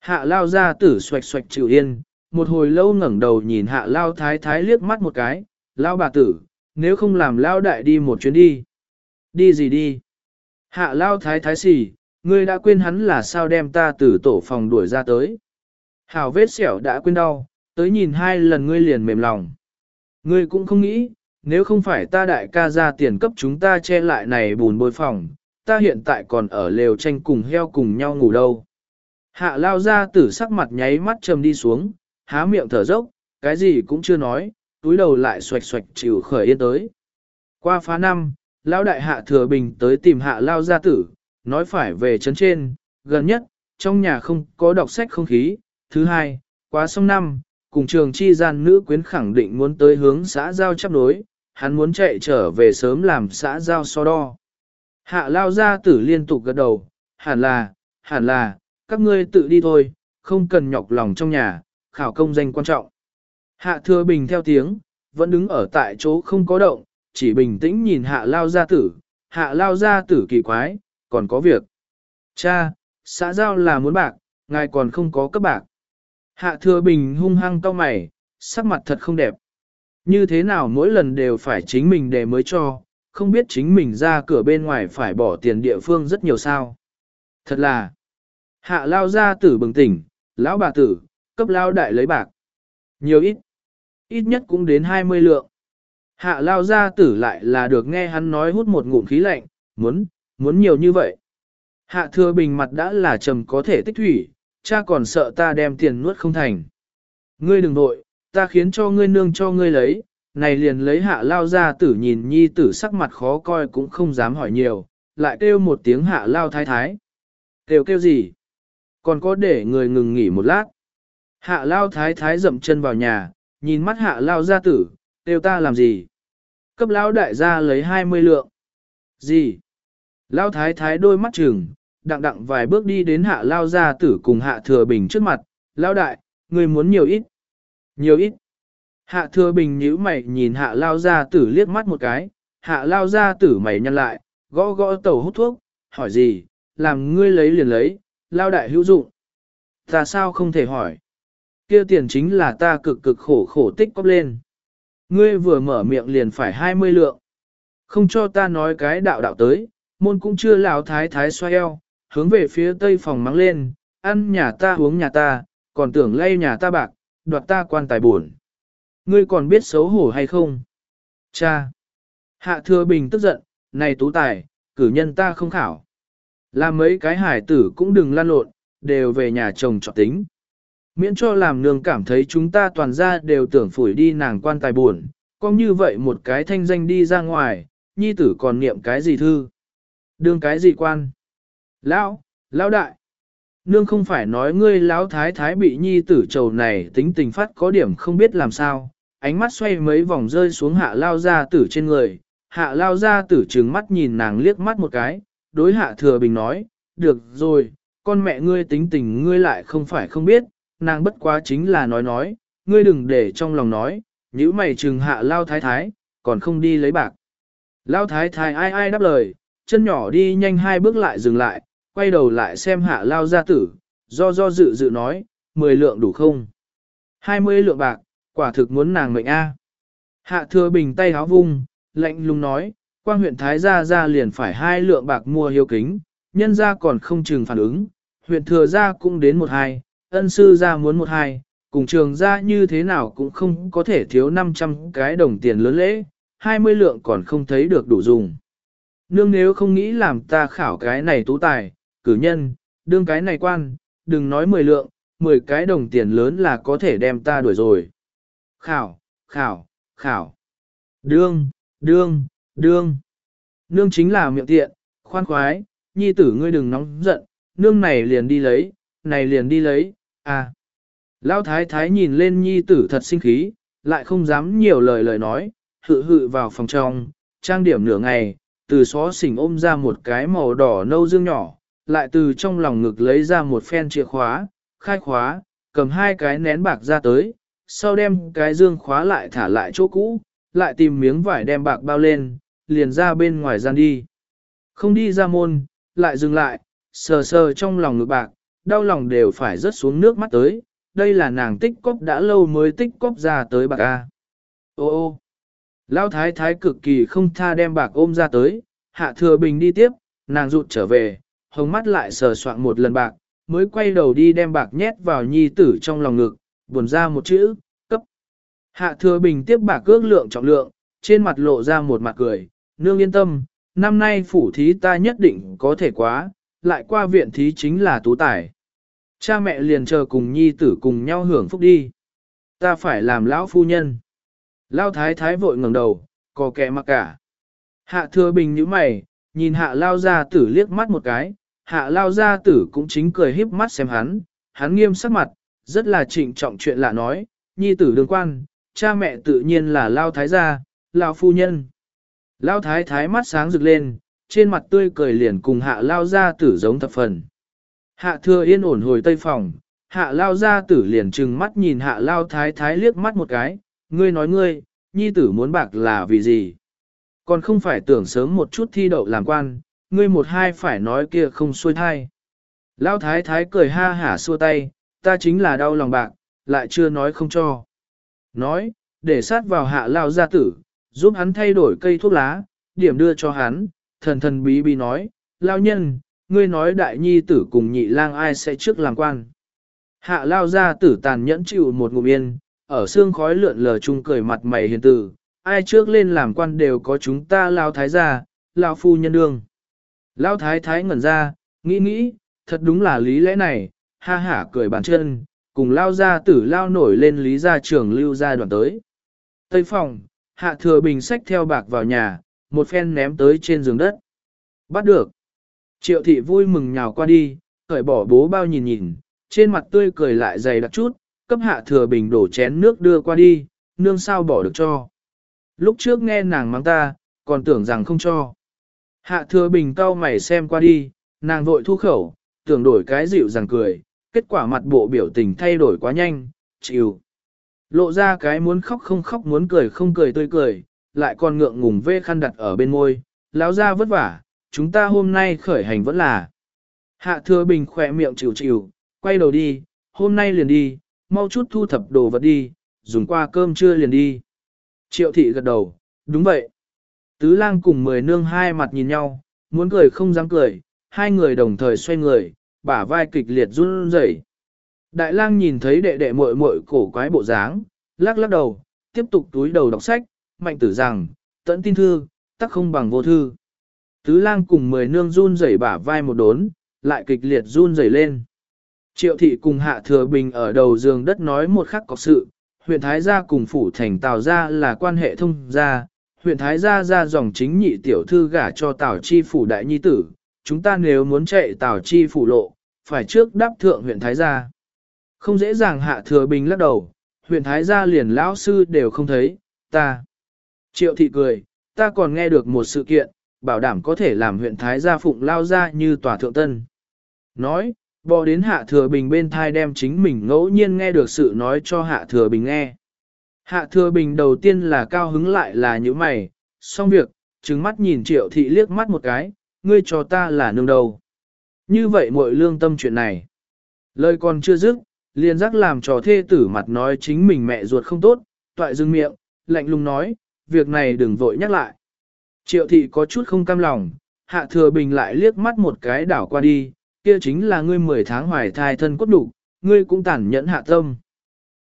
Hạ lao ra tử xoạch xoạch chịu yên, một hồi lâu ngẩng đầu nhìn hạ lao thái thái liếc mắt một cái, lao bà tử, nếu không làm lao đại đi một chuyến đi. Đi gì đi? Hạ lao thái thái xỉ, ngươi đã quên hắn là sao đem ta từ tổ phòng đuổi ra tới. Hảo vết xẻo đã quên đau, tới nhìn hai lần ngươi liền mềm lòng. Ngươi cũng không nghĩ, nếu không phải ta đại ca ra tiền cấp chúng ta che lại này bùn bôi phòng, ta hiện tại còn ở lều tranh cùng heo cùng nhau ngủ đâu. Hạ lao ra tử sắc mặt nháy mắt trầm đi xuống, há miệng thở dốc, cái gì cũng chưa nói, túi đầu lại xoạch xoạch chịu khởi yên tới. Qua phá năm, lão đại hạ thừa bình tới tìm hạ lao gia tử, nói phải về trấn trên, gần nhất, trong nhà không có đọc sách không khí, thứ hai, quá sông năm, cùng trường chi gian nữ quyến khẳng định muốn tới hướng xã giao chấp đối, hắn muốn chạy trở về sớm làm xã giao so đo. Hạ lao gia tử liên tục gật đầu, hẳn là, hẳn là, các ngươi tự đi thôi, không cần nhọc lòng trong nhà, khảo công danh quan trọng. Hạ thừa bình theo tiếng, vẫn đứng ở tại chỗ không có động, chỉ bình tĩnh nhìn hạ lao gia tử, hạ lao gia tử kỳ quái, còn có việc. Cha, xã giao là muốn bạc, ngài còn không có cấp bạc. Hạ thừa bình hung hăng cau mày, sắc mặt thật không đẹp. Như thế nào mỗi lần đều phải chính mình để mới cho, không biết chính mình ra cửa bên ngoài phải bỏ tiền địa phương rất nhiều sao. Thật là, hạ lao gia tử bừng tỉnh, lão bà tử, cấp lao đại lấy bạc. Nhiều ít, ít nhất cũng đến 20 lượng. Hạ lao gia tử lại là được nghe hắn nói hút một ngụm khí lạnh, muốn, muốn nhiều như vậy. Hạ thừa bình mặt đã là trầm có thể tích thủy, cha còn sợ ta đem tiền nuốt không thành. Ngươi đừng nội, ta khiến cho ngươi nương cho ngươi lấy, này liền lấy hạ lao ra tử nhìn nhi tử sắc mặt khó coi cũng không dám hỏi nhiều, lại kêu một tiếng hạ lao thái thái. Kêu kêu gì? Còn có để người ngừng nghỉ một lát. Hạ lao thái thái dậm chân vào nhà, nhìn mắt hạ lao gia tử, kêu ta làm gì? Cấp lao đại gia lấy 20 lượng. Gì? Lao thái thái đôi mắt trừng, đặng đặng vài bước đi đến hạ lao gia tử cùng hạ thừa bình trước mặt. Lao đại, người muốn nhiều ít? Nhiều ít. Hạ thừa bình nhíu mày nhìn hạ lao gia tử liếc mắt một cái, hạ lao gia tử mày nhăn lại, gõ gõ tàu hút thuốc, hỏi gì, làm ngươi lấy liền lấy, lao đại hữu dụng. Ta sao không thể hỏi? Kia tiền chính là ta cực cực khổ khổ tích cóp lên. Ngươi vừa mở miệng liền phải 20 lượng. Không cho ta nói cái đạo đạo tới, môn cũng chưa lão thái thái xoay eo, hướng về phía tây phòng mắng lên, ăn nhà ta uống nhà ta, còn tưởng lay nhà ta bạc, đoạt ta quan tài buồn. Ngươi còn biết xấu hổ hay không? Cha! Hạ thừa bình tức giận, này tú tài, cử nhân ta không khảo. Làm mấy cái hải tử cũng đừng lan lộn, đều về nhà chồng trọ tính. Miễn cho làm nương cảm thấy chúng ta toàn ra đều tưởng phủi đi nàng quan tài buồn, có như vậy một cái thanh danh đi ra ngoài, nhi tử còn niệm cái gì thư? Đương cái gì quan? Lão, lão đại! Nương không phải nói ngươi lão thái thái bị nhi tử trầu này tính tình phát có điểm không biết làm sao, ánh mắt xoay mấy vòng rơi xuống hạ lao ra tử trên người, hạ lao ra tử trừng mắt nhìn nàng liếc mắt một cái, đối hạ thừa bình nói, được rồi, con mẹ ngươi tính tình ngươi lại không phải không biết, nàng bất quá chính là nói nói, ngươi đừng để trong lòng nói, nếu mày trừng hạ lao thái thái, còn không đi lấy bạc. Lao thái thái ai ai đáp lời, chân nhỏ đi nhanh hai bước lại dừng lại, quay đầu lại xem hạ lao gia tử, do do dự dự nói, 10 lượng đủ không? 20 lượng bạc, quả thực muốn nàng mệnh A. Hạ thừa bình tay háo vung, lạnh lùng nói, quan huyện Thái Gia ra liền phải hai lượng bạc mua hiếu kính, nhân gia còn không chừng phản ứng, huyện thừa gia cũng đến một hai, ân sư gia muốn một hai, cùng trường gia như thế nào cũng không có thể thiếu 500 cái đồng tiền lớn lễ, 20 lượng còn không thấy được đủ dùng. Nương nếu không nghĩ làm ta khảo cái này tú tài, cử nhân, đương cái này quan, đừng nói 10 lượng, 10 cái đồng tiền lớn là có thể đem ta đuổi rồi. Khảo, khảo, khảo. Đương, đương, đương. Nương chính là miệng tiện, khoan khoái, nhi tử ngươi đừng nóng giận, nương này liền đi lấy, này liền đi lấy, à. Lão thái thái nhìn lên nhi tử thật sinh khí, lại không dám nhiều lời lời nói, hự hự vào phòng trong, trang điểm nửa ngày, từ xó xỉnh ôm ra một cái màu đỏ nâu dương nhỏ, lại từ trong lòng ngực lấy ra một phen chìa khóa, khai khóa, cầm hai cái nén bạc ra tới, sau đem cái dương khóa lại thả lại chỗ cũ, lại tìm miếng vải đem bạc bao lên, liền ra bên ngoài gian đi. Không đi ra môn, lại dừng lại, sờ sờ trong lòng ngực bạc, đau lòng đều phải rớt xuống nước mắt tới, đây là nàng tích cóp đã lâu mới tích cóp ra tới bạc A. Ô ô, Lão thái thái cực kỳ không tha đem bạc ôm ra tới, hạ thừa bình đi tiếp, nàng rụt trở về, hồng mắt lại sờ soạn một lần bạc, mới quay đầu đi đem bạc nhét vào nhi tử trong lòng ngực, buồn ra một chữ, cấp. Hạ thừa bình tiếp bạc ước lượng trọng lượng, trên mặt lộ ra một mặt cười, nương yên tâm, năm nay phủ thí ta nhất định có thể quá, lại qua viện thí chính là tú tài. Cha mẹ liền chờ cùng nhi tử cùng nhau hưởng phúc đi. Ta phải làm lão phu nhân. Lao thái thái vội ngẩng đầu, có kẻ mặc cả. Hạ thừa bình như mày, nhìn hạ lao gia tử liếc mắt một cái, hạ lao gia tử cũng chính cười híp mắt xem hắn, hắn nghiêm sắc mặt, rất là trịnh trọng chuyện lạ nói, nhi tử đương quan, cha mẹ tự nhiên là lao thái gia, lao phu nhân. Lao thái thái mắt sáng rực lên, trên mặt tươi cười liền cùng hạ lao gia tử giống thập phần. Hạ thừa yên ổn hồi tây phòng, hạ lao gia tử liền trừng mắt nhìn hạ lao thái thái liếc mắt một cái, ngươi nói ngươi, nhi tử muốn bạc là vì gì? Còn không phải tưởng sớm một chút thi đậu làm quan, ngươi một hai phải nói kia không xuôi thai. Lão thái thái cười ha hả xua tay, ta chính là đau lòng bạc, lại chưa nói không cho. Nói, để sát vào hạ lao gia tử, giúp hắn thay đổi cây thuốc lá, điểm đưa cho hắn, thần thần bí bí nói, lao nhân, ngươi nói đại nhi tử cùng nhị lang ai sẽ trước làm quan. Hạ lao gia tử tàn nhẫn chịu một ngụm yên, ở xương khói lượn lờ chung cười mặt mày hiền tử, ai trước lên làm quan đều có chúng ta lao thái gia, lao phu nhân đương. Lão thái thái ngẩn ra, nghĩ nghĩ, thật đúng là lý lẽ này, ha hả cười bàn chân, cùng lao ra tử lao nổi lên lý gia trưởng lưu gia đoạn tới. Tây phòng, hạ thừa bình sách theo bạc vào nhà, một phen ném tới trên giường đất. Bắt được. Triệu thị vui mừng nhào qua đi, khởi bỏ bố bao nhìn nhìn, trên mặt tươi cười lại dày đặc chút, cấp hạ thừa bình đổ chén nước đưa qua đi, nương sao bỏ được cho. Lúc trước nghe nàng mang ta, còn tưởng rằng không cho. Hạ thừa bình cau mày xem qua đi, nàng vội thu khẩu, tưởng đổi cái dịu dàng cười, kết quả mặt bộ biểu tình thay đổi quá nhanh, chịu. Lộ ra cái muốn khóc không khóc muốn cười không cười tươi cười, lại còn ngượng ngùng vê khăn đặt ở bên môi, lão ra vất vả, chúng ta hôm nay khởi hành vẫn là. Hạ thừa bình khỏe miệng chịu chịu, quay đầu đi, hôm nay liền đi, mau chút thu thập đồ vật đi, dùng qua cơm trưa liền đi. Triệu thị gật đầu, đúng vậy. Tứ lang cùng mười nương hai mặt nhìn nhau, muốn cười không dám cười, hai người đồng thời xoay người, bả vai kịch liệt run rẩy. Đại lang nhìn thấy đệ đệ muội muội cổ quái bộ dáng, lắc lắc đầu, tiếp tục túi đầu đọc sách, mạnh tử rằng, tận tin thư, tắc không bằng vô thư. Tứ lang cùng mười nương run rẩy bả vai một đốn, lại kịch liệt run rẩy lên. Triệu thị cùng hạ thừa bình ở đầu giường đất nói một khắc có sự, huyện Thái gia cùng phủ thành Tào gia là quan hệ thông gia, huyện Thái gia ra dòng chính nhị tiểu thư gả cho Tào chi phủ đại nhi tử, chúng ta nếu muốn chạy Tào chi phủ lộ, phải trước đáp thượng huyện Thái gia. Không dễ dàng hạ thừa bình lắc đầu, huyện Thái gia liền lão sư đều không thấy, ta. Triệu thị cười, ta còn nghe được một sự kiện, bảo đảm có thể làm huyện Thái gia phụng lao ra như tòa thượng tân. Nói, bò đến hạ thừa bình bên thai đem chính mình ngẫu nhiên nghe được sự nói cho hạ thừa bình nghe. Hạ thừa bình đầu tiên là cao hứng lại là như mày, xong việc, trừng mắt nhìn triệu thị liếc mắt một cái, ngươi cho ta là nương đầu. Như vậy muội lương tâm chuyện này. Lời còn chưa dứt, liền giác làm trò thê tử mặt nói chính mình mẹ ruột không tốt, toại dưng miệng, lạnh lùng nói, việc này đừng vội nhắc lại. Triệu thị có chút không cam lòng, hạ thừa bình lại liếc mắt một cái đảo qua đi, kia chính là ngươi 10 tháng hoài thai thân cốt đủ, ngươi cũng tản nhẫn hạ tâm.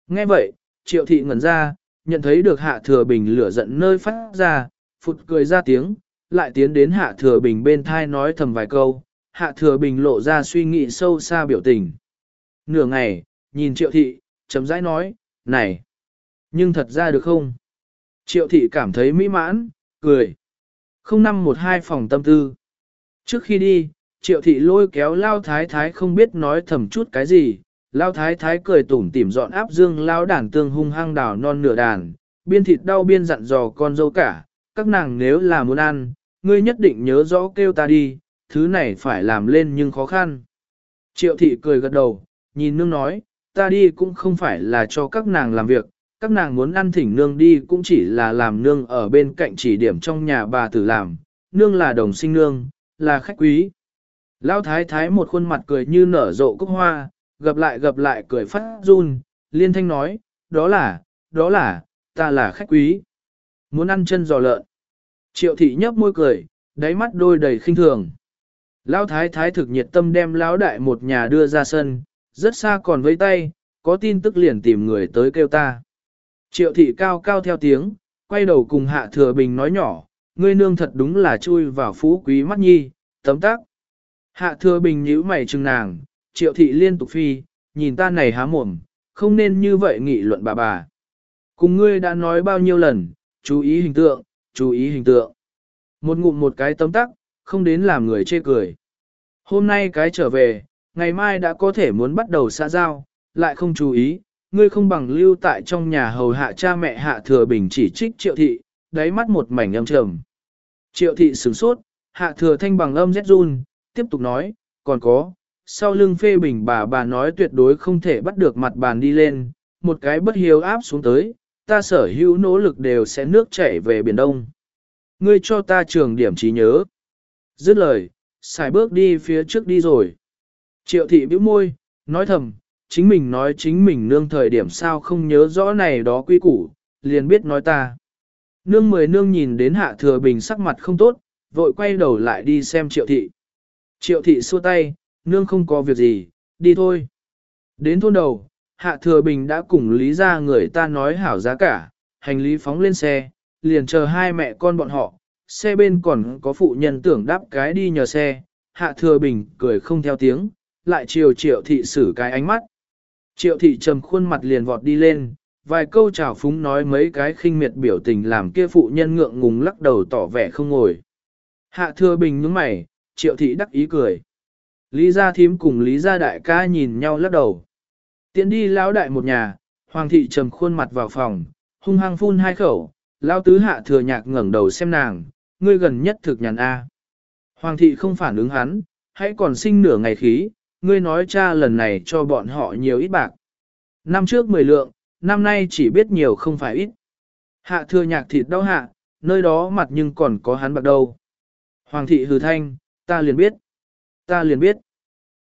Nghe vậy, triệu thị ngẩn ra, nhận thấy được hạ thừa bình lửa giận nơi phát ra, phụt cười ra tiếng, lại tiến đến hạ thừa bình bên thai nói thầm vài câu, hạ thừa bình lộ ra suy nghĩ sâu xa biểu tình. Nửa ngày, nhìn triệu thị, chấm rãi nói, này, nhưng thật ra được không? Triệu thị cảm thấy mỹ mãn, cười. Không năm một hai phòng tâm tư. Trước khi đi, triệu thị lôi kéo lao thái thái không biết nói thầm chút cái gì. Lao thái thái cười tủm tỉm dọn áp dương lao đàn tương hung hăng đảo non nửa đàn, biên thịt đau biên dặn dò con dâu cả, các nàng nếu là muốn ăn, ngươi nhất định nhớ rõ kêu ta đi, thứ này phải làm lên nhưng khó khăn. Triệu thị cười gật đầu, nhìn nương nói, ta đi cũng không phải là cho các nàng làm việc, các nàng muốn ăn thỉnh nương đi cũng chỉ là làm nương ở bên cạnh chỉ điểm trong nhà bà tử làm, nương là đồng sinh nương, là khách quý. Lão thái thái một khuôn mặt cười như nở rộ cúc hoa, gặp lại gặp lại cười phát run, liên thanh nói, đó là, đó là, ta là khách quý. Muốn ăn chân giò lợn. Triệu thị nhấp môi cười, đáy mắt đôi đầy khinh thường. Lão thái thái thực nhiệt tâm đem lão đại một nhà đưa ra sân, rất xa còn với tay, có tin tức liền tìm người tới kêu ta. Triệu thị cao cao theo tiếng, quay đầu cùng hạ thừa bình nói nhỏ, ngươi nương thật đúng là chui vào phú quý mắt nhi, tấm tắc Hạ thừa bình nhíu mày chừng nàng, triệu thị liên tục phi, nhìn ta này há mồm, không nên như vậy nghị luận bà bà. Cùng ngươi đã nói bao nhiêu lần, chú ý hình tượng, chú ý hình tượng. Một ngụm một cái tấm tắc, không đến làm người chê cười. Hôm nay cái trở về, ngày mai đã có thể muốn bắt đầu xã giao, lại không chú ý, ngươi không bằng lưu tại trong nhà hầu hạ cha mẹ hạ thừa bình chỉ trích triệu thị, đáy mắt một mảnh âm trầm. Triệu thị sửng sốt, hạ thừa thanh bằng âm rét run, tiếp tục nói, còn có, sau lưng phê bình bà bà nói tuyệt đối không thể bắt được mặt bàn đi lên, một cái bất hiếu áp xuống tới, ta sở hữu nỗ lực đều sẽ nước chảy về Biển Đông. Ngươi cho ta trường điểm trí nhớ. Dứt lời, xài bước đi phía trước đi rồi. Triệu thị bĩu môi, nói thầm, chính mình nói chính mình nương thời điểm sao không nhớ rõ này đó quy củ, liền biết nói ta. Nương mười nương nhìn đến hạ thừa bình sắc mặt không tốt, vội quay đầu lại đi xem triệu thị. Triệu thị xua tay, nương không có việc gì, đi thôi. Đến thôn đầu, hạ thừa bình đã cùng lý ra người ta nói hảo giá cả, hành lý phóng lên xe, liền chờ hai mẹ con bọn họ, xe bên còn có phụ nhân tưởng đáp cái đi nhờ xe, hạ thừa bình cười không theo tiếng, lại chiều triệu thị xử cái ánh mắt. Triệu thị trầm khuôn mặt liền vọt đi lên, vài câu chào phúng nói mấy cái khinh miệt biểu tình làm kia phụ nhân ngượng ngùng lắc đầu tỏ vẻ không ngồi. Hạ thừa bình nhướng mày, triệu thị đắc ý cười. Lý gia thím cùng Lý gia đại ca nhìn nhau lắc đầu. Tiến đi lão đại một nhà, hoàng thị trầm khuôn mặt vào phòng, hung hăng phun hai khẩu, lão tứ hạ thừa nhạc ngẩng đầu xem nàng, ngươi gần nhất thực nhàn A. Hoàng thị không phản ứng hắn, hãy còn sinh nửa ngày khí, ngươi nói cha lần này cho bọn họ nhiều ít bạc. Năm trước 10 lượng, năm nay chỉ biết nhiều không phải ít. Hạ thừa nhạc thịt đau hạ, nơi đó mặt nhưng còn có hắn bạc đâu. Hoàng thị hừ thanh, ta liền biết. Ta liền biết.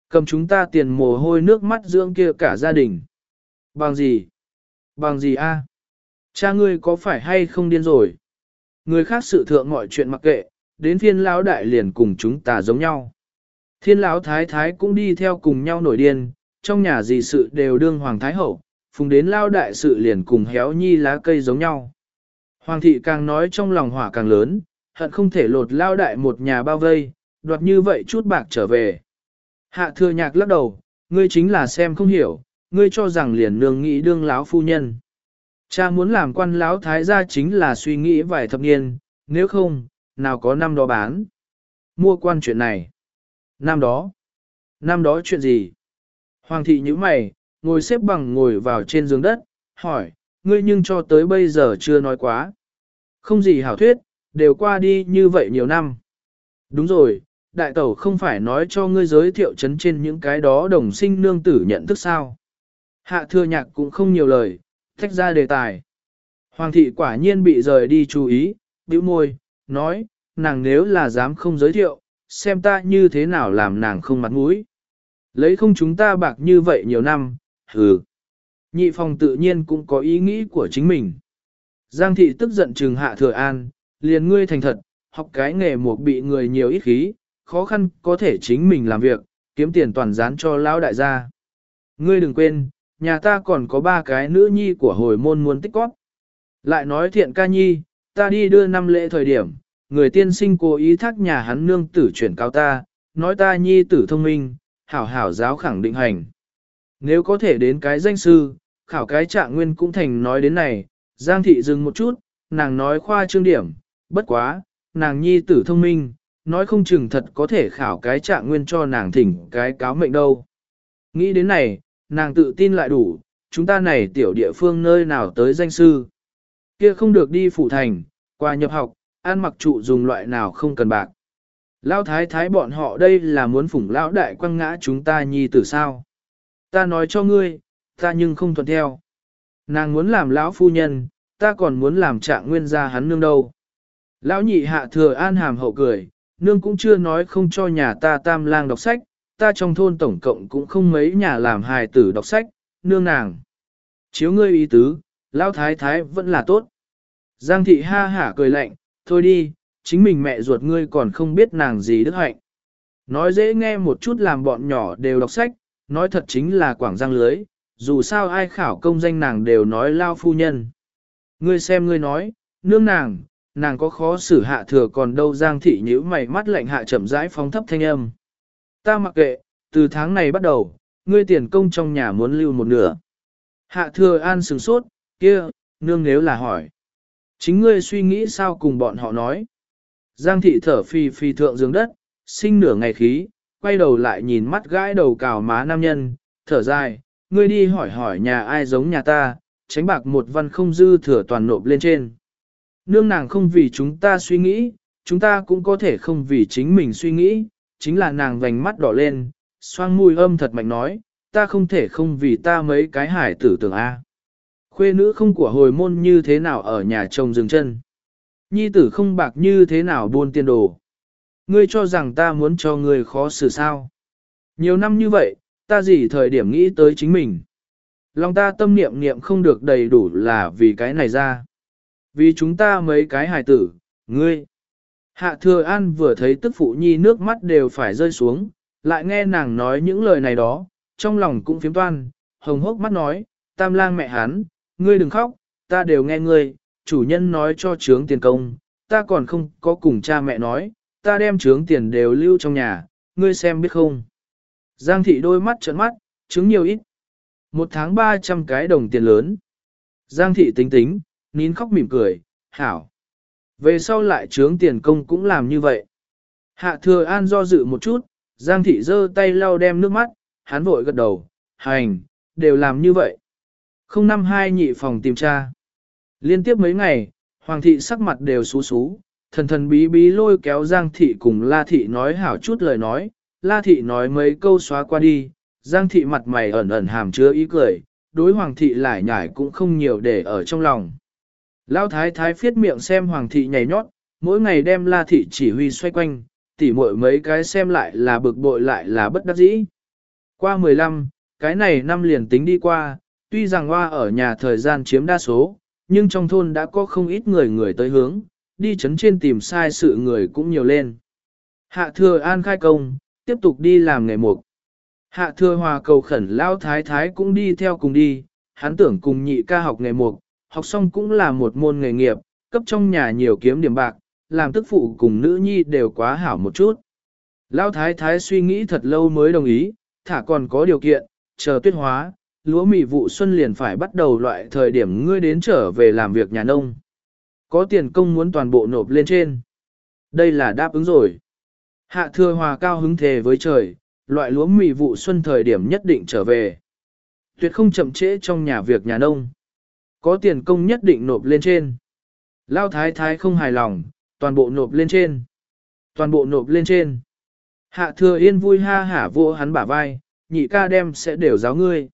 Cầm chúng ta tiền mồ hôi nước mắt dưỡng kia cả gia đình. Bằng gì? Bằng gì a? Cha ngươi có phải hay không điên rồi? Người khác sự thượng mọi chuyện mặc kệ, đến phiên lão đại liền cùng chúng ta giống nhau. Thiên lão thái thái cũng đi theo cùng nhau nổi điên, trong nhà gì sự đều đương hoàng thái hậu, phùng đến lao đại sự liền cùng héo nhi lá cây giống nhau. Hoàng thị càng nói trong lòng hỏa càng lớn, hận không thể lột lao đại một nhà bao vây, đoạt như vậy chút bạc trở về. Hạ thừa nhạc lắc đầu, ngươi chính là xem không hiểu, ngươi cho rằng liền nương nghĩ đương láo phu nhân. Cha muốn làm quan láo thái gia chính là suy nghĩ vài thập niên, nếu không, nào có năm đó bán. Mua quan chuyện này. Năm đó. Năm đó chuyện gì? Hoàng thị như mày, ngồi xếp bằng ngồi vào trên giường đất, hỏi, ngươi nhưng cho tới bây giờ chưa nói quá. Không gì hảo thuyết, đều qua đi như vậy nhiều năm. Đúng rồi, đại tẩu không phải nói cho ngươi giới thiệu chấn trên những cái đó đồng sinh nương tử nhận thức sao. Hạ thừa nhạc cũng không nhiều lời, thách ra đề tài. Hoàng thị quả nhiên bị rời đi chú ý, bĩu môi, nói, nàng nếu là dám không giới thiệu, xem ta như thế nào làm nàng không mặt mũi. Lấy không chúng ta bạc như vậy nhiều năm, hừ. Nhị phòng tự nhiên cũng có ý nghĩ của chính mình. Giang thị tức giận trừng hạ thừa an, liền ngươi thành thật, học cái nghề một bị người nhiều ít khí, khó khăn có thể chính mình làm việc, kiếm tiền toàn dán cho lão đại gia. Ngươi đừng quên, nhà ta còn có ba cái nữ nhi của hồi môn muốn tích cóp. Lại nói thiện ca nhi, ta đi đưa năm lễ thời điểm, người tiên sinh cố ý thác nhà hắn nương tử chuyển cao ta, nói ta nhi tử thông minh, hảo hảo giáo khẳng định hành. Nếu có thể đến cái danh sư, khảo cái trạng nguyên cũng thành nói đến này, Giang thị dừng một chút, nàng nói khoa trương điểm, bất quá, nàng nhi tử thông minh, nói không chừng thật có thể khảo cái trạng nguyên cho nàng thỉnh cái cáo mệnh đâu. Nghĩ đến này, nàng tự tin lại đủ, chúng ta này tiểu địa phương nơi nào tới danh sư. Kia không được đi phủ thành, qua nhập học, ăn mặc trụ dùng loại nào không cần bạc. Lão thái thái bọn họ đây là muốn phủng lão đại quăng ngã chúng ta nhi tử sao. Ta nói cho ngươi, ta nhưng không thuận theo. Nàng muốn làm lão phu nhân, ta còn muốn làm trạng nguyên gia hắn nương đâu. Lão nhị hạ thừa an hàm hậu cười, nương cũng chưa nói không cho nhà ta tam lang đọc sách, ta trong thôn tổng cộng cũng không mấy nhà làm hài tử đọc sách, nương nàng. Chiếu ngươi ý tứ, lão thái thái vẫn là tốt. Giang thị ha hả cười lạnh, thôi đi, chính mình mẹ ruột ngươi còn không biết nàng gì đức hạnh. Nói dễ nghe một chút làm bọn nhỏ đều đọc sách, nói thật chính là quảng giang lưới, dù sao ai khảo công danh nàng đều nói lao phu nhân. Ngươi xem ngươi nói, nương nàng, nàng có khó xử hạ thừa còn đâu giang thị nhíu mày mắt lạnh hạ chậm rãi phóng thấp thanh âm. Ta mặc kệ, từ tháng này bắt đầu, ngươi tiền công trong nhà muốn lưu một nửa. Hạ thừa an sừng sốt, kia, nương nếu là hỏi. Chính ngươi suy nghĩ sao cùng bọn họ nói. Giang thị thở phì phì thượng giường đất, sinh nửa ngày khí, quay đầu lại nhìn mắt gãi đầu cào má nam nhân, thở dài, ngươi đi hỏi hỏi nhà ai giống nhà ta, tránh bạc một văn không dư thừa toàn nộp lên trên. Nương nàng không vì chúng ta suy nghĩ, chúng ta cũng có thể không vì chính mình suy nghĩ, chính là nàng vành mắt đỏ lên, xoang mùi âm thật mạnh nói, ta không thể không vì ta mấy cái hải tử tưởng A. Khuê nữ không của hồi môn như thế nào ở nhà chồng dừng chân. Nhi tử không bạc như thế nào buôn tiền đồ. Ngươi cho rằng ta muốn cho ngươi khó xử sao. Nhiều năm như vậy, ta gì thời điểm nghĩ tới chính mình. Lòng ta tâm niệm niệm không được đầy đủ là vì cái này ra. Vì chúng ta mấy cái hài tử, ngươi. Hạ thừa an vừa thấy tức phụ nhi nước mắt đều phải rơi xuống, lại nghe nàng nói những lời này đó, trong lòng cũng phiếm toan, hồng hốc mắt nói, tam lang mẹ hắn, ngươi đừng khóc, ta đều nghe ngươi, chủ nhân nói cho trướng tiền công, ta còn không có cùng cha mẹ nói, ta đem trướng tiền đều lưu trong nhà, ngươi xem biết không. Giang thị đôi mắt trợn mắt, trứng nhiều ít. Một tháng 300 cái đồng tiền lớn. Giang thị tính tính, nín khóc mỉm cười, hảo. Về sau lại trướng tiền công cũng làm như vậy. Hạ thừa an do dự một chút, Giang thị giơ tay lau đem nước mắt, hắn vội gật đầu, hành, đều làm như vậy. Không năm hai nhị phòng tìm tra. Liên tiếp mấy ngày, Hoàng thị sắc mặt đều xú xú, thần thần bí bí lôi kéo Giang thị cùng La thị nói hảo chút lời nói, La thị nói mấy câu xóa qua đi, Giang thị mặt mày ẩn ẩn hàm chứa ý cười, đối Hoàng thị lại nhải cũng không nhiều để ở trong lòng. Lão thái thái phiết miệng xem Hoàng thị nhảy nhót, mỗi ngày đem La thị chỉ huy xoay quanh, tỉ muội mấy cái xem lại là bực bội lại là bất đắc dĩ. Qua 15, cái này năm liền tính đi qua, tuy rằng hoa ở nhà thời gian chiếm đa số, nhưng trong thôn đã có không ít người người tới hướng, đi chấn trên tìm sai sự người cũng nhiều lên. Hạ thừa an khai công, tiếp tục đi làm nghề mục. Hạ thừa hòa cầu khẩn lao thái thái cũng đi theo cùng đi, hắn tưởng cùng nhị ca học nghề mục, học xong cũng là một môn nghề nghiệp, cấp trong nhà nhiều kiếm điểm bạc, làm tức phụ cùng nữ nhi đều quá hảo một chút. Lão thái thái suy nghĩ thật lâu mới đồng ý, thả còn có điều kiện, chờ tuyết hóa, lúa mì vụ xuân liền phải bắt đầu loại thời điểm ngươi đến trở về làm việc nhà nông. Có tiền công muốn toàn bộ nộp lên trên. Đây là đáp ứng rồi. Hạ thừa hòa cao hứng thề với trời, loại lúa mì vụ xuân thời điểm nhất định trở về. Tuyệt không chậm trễ trong nhà việc nhà nông. Có tiền công nhất định nộp lên trên. Lao thái thái không hài lòng, toàn bộ nộp lên trên. Toàn bộ nộp lên trên. Hạ thừa yên vui ha hả vô hắn bả vai, nhị ca đem sẽ đều giáo ngươi.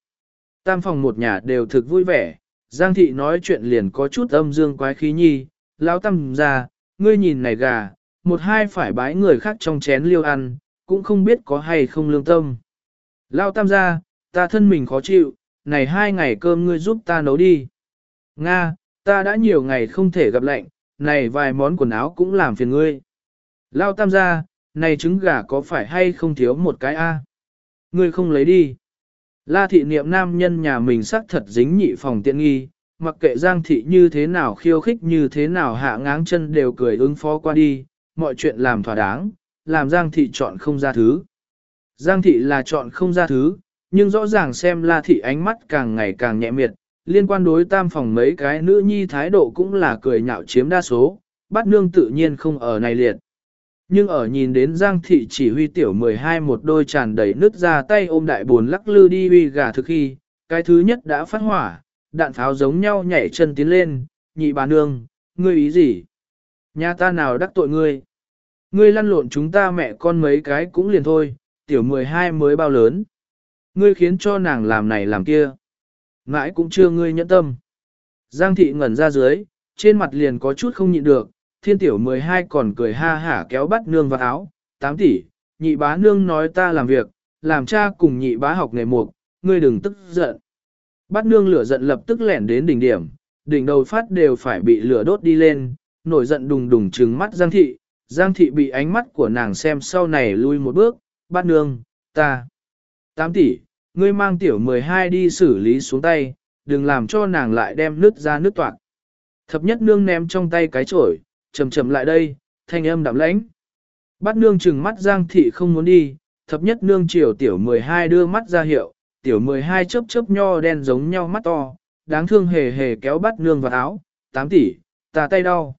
Tam phòng một nhà đều thực vui vẻ, Giang thị nói chuyện liền có chút âm dương quái khí nhi, lão tam ra, ngươi nhìn này gà, một hai phải bái người khác trong chén liêu ăn, cũng không biết có hay không lương tâm. Lão tam ra, ta thân mình khó chịu, này hai ngày cơm ngươi giúp ta nấu đi. Nga, ta đã nhiều ngày không thể gặp lạnh, này vài món quần áo cũng làm phiền ngươi. Lao tam gia, này trứng gà có phải hay không thiếu một cái a? Ngươi không lấy đi. La thị niệm nam nhân nhà mình xác thật dính nhị phòng tiện nghi, mặc kệ giang thị như thế nào khiêu khích như thế nào hạ ngáng chân đều cười ứng phó qua đi, mọi chuyện làm thỏa đáng, làm giang thị chọn không ra thứ. Giang thị là chọn không ra thứ, nhưng rõ ràng xem la thị ánh mắt càng ngày càng nhẹ miệt, liên quan đối tam phòng mấy cái nữ nhi thái độ cũng là cười nhạo chiếm đa số, bắt nương tự nhiên không ở này liệt. Nhưng ở nhìn đến Giang Thị chỉ huy tiểu 12 một đôi tràn đầy nước ra tay ôm đại buồn lắc lư đi huy gà thực khi, cái thứ nhất đã phát hỏa, đạn pháo giống nhau nhảy chân tiến lên, nhị bà nương, ngươi ý gì? Nhà ta nào đắc tội ngươi? Ngươi lăn lộn chúng ta mẹ con mấy cái cũng liền thôi, tiểu 12 mới bao lớn. Ngươi khiến cho nàng làm này làm kia. Mãi cũng chưa ngươi nhẫn tâm. Giang thị ngẩn ra dưới, trên mặt liền có chút không nhịn được, thiên tiểu 12 còn cười ha hả kéo bắt nương vào áo, 8 tỷ, nhị bá nương nói ta làm việc, làm cha cùng nhị bá học nghề mục, ngươi đừng tức giận. Bắt nương lửa giận lập tức lẻn đến đỉnh điểm, đỉnh đầu phát đều phải bị lửa đốt đi lên, nổi giận đùng đùng trừng mắt Giang thị, Giang thị bị ánh mắt của nàng xem sau này lui một bước, bắt nương, ta. 8 tỷ, ngươi mang tiểu 12 đi xử lý xuống tay, đừng làm cho nàng lại đem nước ra nước toạc. Thập nhất nương ném trong tay cái chổi, chầm chầm lại đây, thanh âm đạm lãnh. Bắt nương chừng mắt Giang thị không muốn đi, thập nhất nương chiều tiểu 12 đưa mắt ra hiệu, tiểu 12 chớp chớp nho đen giống nhau mắt to, đáng thương hề hề kéo bắt nương vào áo, tám tỷ, ta tay đau.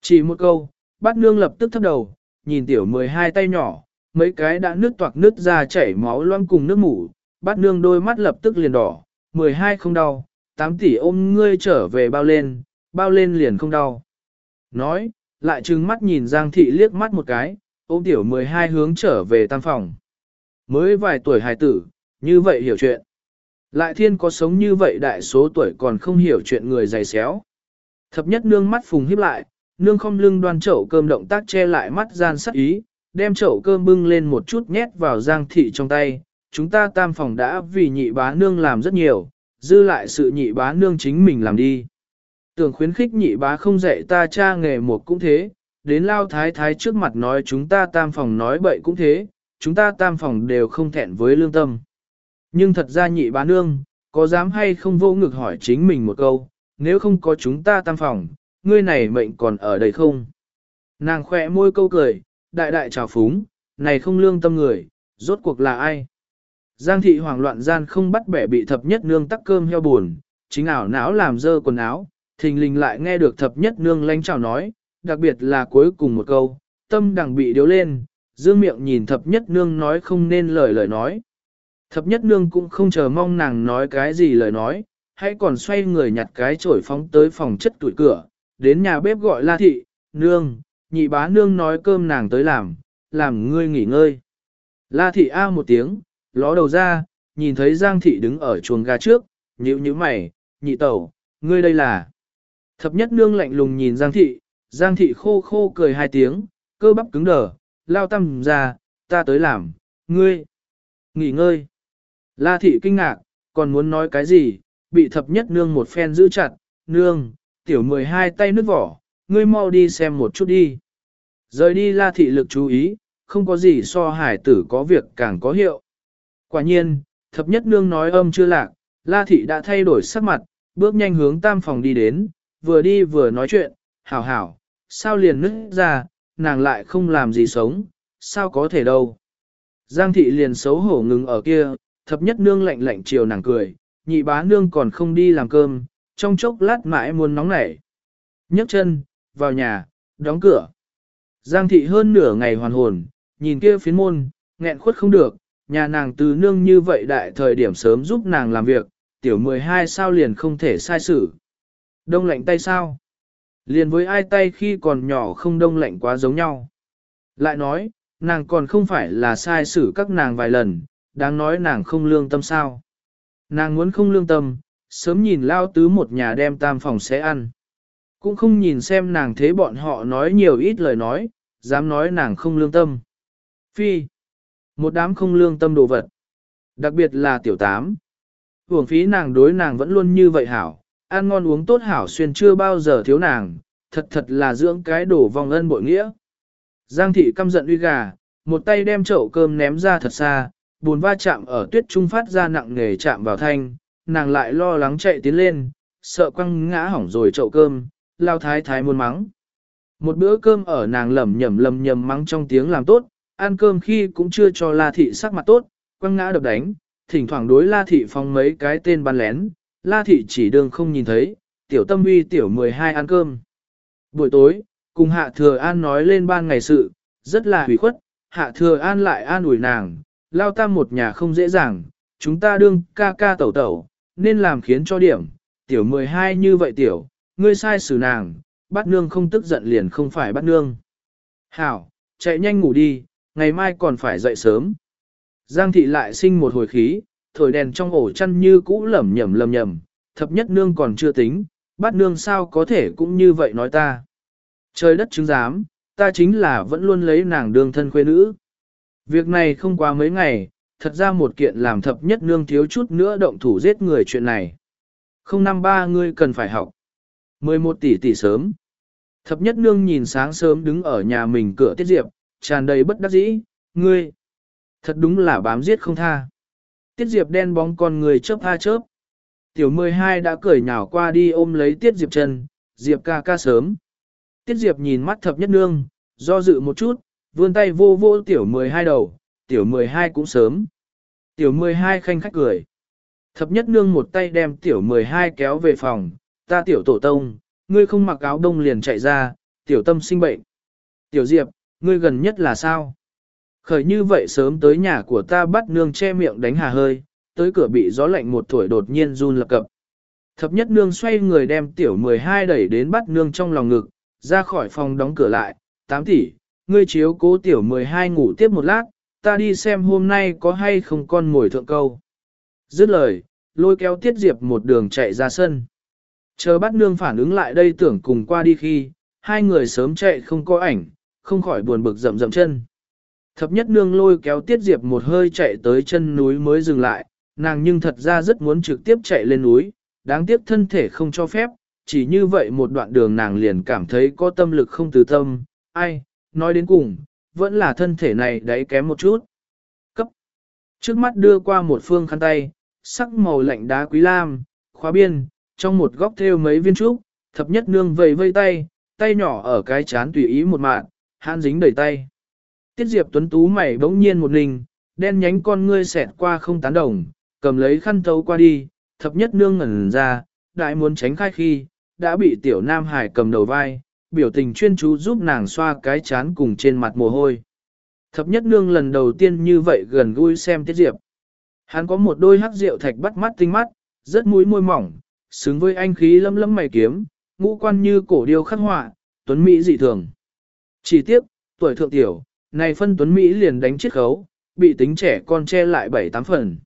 Chỉ một câu, bắt nương lập tức thấp đầu, nhìn tiểu 12 tay nhỏ, mấy cái đã nước toạc nước ra chảy máu loang cùng nước mủ, bát nương đôi mắt lập tức liền đỏ, 12 không đau, 8 tỷ ôm ngươi trở về bao lên, bao lên liền không đau. Nói, lại trừng mắt nhìn Giang Thị liếc mắt một cái, ôm tiểu 12 hướng trở về tam phòng. Mới vài tuổi hài tử, như vậy hiểu chuyện. Lại thiên có sống như vậy đại số tuổi còn không hiểu chuyện người dày xéo. Thập nhất nương mắt phùng híp lại, nương không lưng đoan chậu cơm động tác che lại mắt gian sắc ý, đem chậu cơm bưng lên một chút nhét vào giang thị trong tay. Chúng ta tam phòng đã vì nhị bá nương làm rất nhiều, dư lại sự nhị bá nương chính mình làm đi. Tưởng khuyến khích nhị bá không dạy ta cha nghề một cũng thế, đến lao thái thái trước mặt nói chúng ta tam phòng nói bậy cũng thế, chúng ta tam phòng đều không thẹn với lương tâm. Nhưng thật ra nhị bá nương, có dám hay không vô ngực hỏi chính mình một câu, nếu không có chúng ta tam phòng, ngươi này mệnh còn ở đây không? Nàng khỏe môi câu cười, đại đại trào phúng, này không lương tâm người, rốt cuộc là ai? Giang thị hoảng loạn gian không bắt bẻ bị thập nhất nương tắc cơm heo buồn, chính ảo não làm dơ quần áo, thình lình lại nghe được thập nhất nương lanh chào nói, đặc biệt là cuối cùng một câu, tâm đằng bị điếu lên, dương miệng nhìn thập nhất nương nói không nên lời lời nói. Thập nhất nương cũng không chờ mong nàng nói cái gì lời nói, hãy còn xoay người nhặt cái chổi phóng tới phòng chất tuổi cửa, đến nhà bếp gọi la thị, nương, nhị bá nương nói cơm nàng tới làm, làm ngươi nghỉ ngơi. La thị a một tiếng, ló đầu ra, nhìn thấy Giang thị đứng ở chuồng gà trước, nhíu nhíu mày, nhị tẩu, ngươi đây là. Thập nhất nương lạnh lùng nhìn Giang thị, Giang thị khô khô cười hai tiếng, cơ bắp cứng đờ, lao tâm ra, ta tới làm, ngươi. Nghỉ ngơi. La thị kinh ngạc, còn muốn nói cái gì, bị thập nhất nương một phen giữ chặt, nương, tiểu 12 tay nứt vỏ, ngươi mau đi xem một chút đi. Rời đi la thị lực chú ý, không có gì so hải tử có việc càng có hiệu. Quả nhiên, thập nhất nương nói âm chưa lạc, la thị đã thay đổi sắc mặt, bước nhanh hướng tam phòng đi đến, vừa đi vừa nói chuyện, hảo hảo, sao liền nứt ra, nàng lại không làm gì sống, sao có thể đâu. Giang thị liền xấu hổ ngừng ở kia, thập nhất nương lạnh lạnh chiều nàng cười, nhị bá nương còn không đi làm cơm, trong chốc lát mãi muốn nóng nảy. nhấc chân, vào nhà, đóng cửa. Giang thị hơn nửa ngày hoàn hồn, nhìn kia phiến môn, nghẹn khuất không được, nhà nàng từ nương như vậy đại thời điểm sớm giúp nàng làm việc, tiểu 12 sao liền không thể sai xử. Đông lạnh tay sao? Liền với ai tay khi còn nhỏ không đông lạnh quá giống nhau. Lại nói, nàng còn không phải là sai xử các nàng vài lần, đáng nói nàng không lương tâm sao. Nàng muốn không lương tâm, sớm nhìn lao tứ một nhà đem tam phòng sẽ ăn. Cũng không nhìn xem nàng thế bọn họ nói nhiều ít lời nói, dám nói nàng không lương tâm. Phi, một đám không lương tâm đồ vật. Đặc biệt là tiểu tám. Hưởng phí nàng đối nàng vẫn luôn như vậy hảo, ăn ngon uống tốt hảo xuyên chưa bao giờ thiếu nàng, thật thật là dưỡng cái đổ vòng ân bội nghĩa. Giang thị căm giận uy gà, một tay đem chậu cơm ném ra thật xa, buồn va chạm ở tuyết trung phát ra nặng nghề chạm vào thanh, nàng lại lo lắng chạy tiến lên, sợ quăng ngã hỏng rồi chậu cơm, lao thái thái muốn mắng. Một bữa cơm ở nàng lẩm nhẩm lầm nhầm mắng trong tiếng làm tốt, ăn cơm khi cũng chưa cho La Thị sắc mặt tốt, quăng ngã đập đánh, thỉnh thoảng đối La Thị phong mấy cái tên bắn lén, La Thị chỉ đường không nhìn thấy, tiểu tâm uy tiểu 12 ăn cơm. Buổi tối, cùng Hạ Thừa An nói lên ban ngày sự, rất là hủy khuất, Hạ Thừa An lại an ủi nàng, lao tam một nhà không dễ dàng, chúng ta đương ca ca tẩu tẩu, nên làm khiến cho điểm, tiểu 12 như vậy tiểu, ngươi sai xử nàng, bắt nương không tức giận liền không phải bắt nương. Hảo, chạy nhanh ngủ đi, ngày mai còn phải dậy sớm. Giang thị lại sinh một hồi khí, thổi đèn trong ổ chăn như cũ lẩm nhẩm lầm nhầm, thập nhất nương còn chưa tính, Bát nương sao có thể cũng như vậy nói ta. Trời đất chứng giám, ta chính là vẫn luôn lấy nàng đương thân khuê nữ. Việc này không qua mấy ngày, thật ra một kiện làm thập nhất nương thiếu chút nữa động thủ giết người chuyện này. Không năm ba ngươi cần phải học. 11 tỷ tỷ sớm. Thập nhất nương nhìn sáng sớm đứng ở nhà mình cửa tiết diệp, tràn đầy bất đắc dĩ, ngươi. Thật đúng là bám giết không tha. Tiết diệp đen bóng con người chớp tha chớp. Tiểu 12 đã cởi nhào qua đi ôm lấy tiết diệp chân, diệp ca ca sớm. Tiết diệp nhìn mắt thập nhất nương, do dự một chút, vươn tay vô vô tiểu 12 đầu, tiểu 12 cũng sớm. Tiểu 12 khanh khách cười. Thập nhất nương một tay đem tiểu 12 kéo về phòng, ta tiểu tổ tông, ngươi không mặc áo đông liền chạy ra, tiểu tâm sinh bệnh. Tiểu diệp, ngươi gần nhất là sao? Khởi như vậy sớm tới nhà của ta bắt nương che miệng đánh hà hơi, tới cửa bị gió lạnh một tuổi đột nhiên run lập cập. Thập nhất nương xoay người đem tiểu 12 đẩy đến bắt nương trong lòng ngực, ra khỏi phòng đóng cửa lại, 8 tỷ, ngươi chiếu cố tiểu 12 ngủ tiếp một lát, ta đi xem hôm nay có hay không con ngồi thượng câu. Dứt lời, lôi kéo tiết diệp một đường chạy ra sân. Chờ bắt nương phản ứng lại đây tưởng cùng qua đi khi, hai người sớm chạy không có ảnh, không khỏi buồn bực rậm rậm chân. Thập nhất nương lôi kéo tiết diệp một hơi chạy tới chân núi mới dừng lại, nàng nhưng thật ra rất muốn trực tiếp chạy lên núi, đáng tiếc thân thể không cho phép, chỉ như vậy một đoạn đường nàng liền cảm thấy có tâm lực không từ tâm, ai, nói đến cùng, vẫn là thân thể này đấy kém một chút. Cấp. Trước mắt đưa qua một phương khăn tay, sắc màu lạnh đá quý lam, khóa biên, trong một góc thêu mấy viên trúc, thập nhất nương vầy vây tay, tay nhỏ ở cái chán tùy ý một mạng, hãn dính đầy tay. Tiết Diệp Tuấn Tú mày bỗng nhiên một ninh, đen nhánh con ngươi xẹt qua không tán đồng, cầm lấy khăn thấu qua đi, thập nhất nương ngẩn ra, đại muốn tránh khai khi, đã bị tiểu nam hải cầm đầu vai, biểu tình chuyên chú giúp nàng xoa cái chán cùng trên mặt mồ hôi. Thập nhất nương lần đầu tiên như vậy gần gũi xem Tiết Diệp. Hắn có một đôi hắc rượu thạch bắt mắt tinh mắt, rất mũi môi mỏng, xứng với anh khí lâm lâm mày kiếm, ngũ quan như cổ điêu khắc họa, tuấn mỹ dị thường. Chỉ tiếp, tuổi thượng tiểu, này phân tuấn Mỹ liền đánh chiết khấu, bị tính trẻ con che lại bảy tám phần.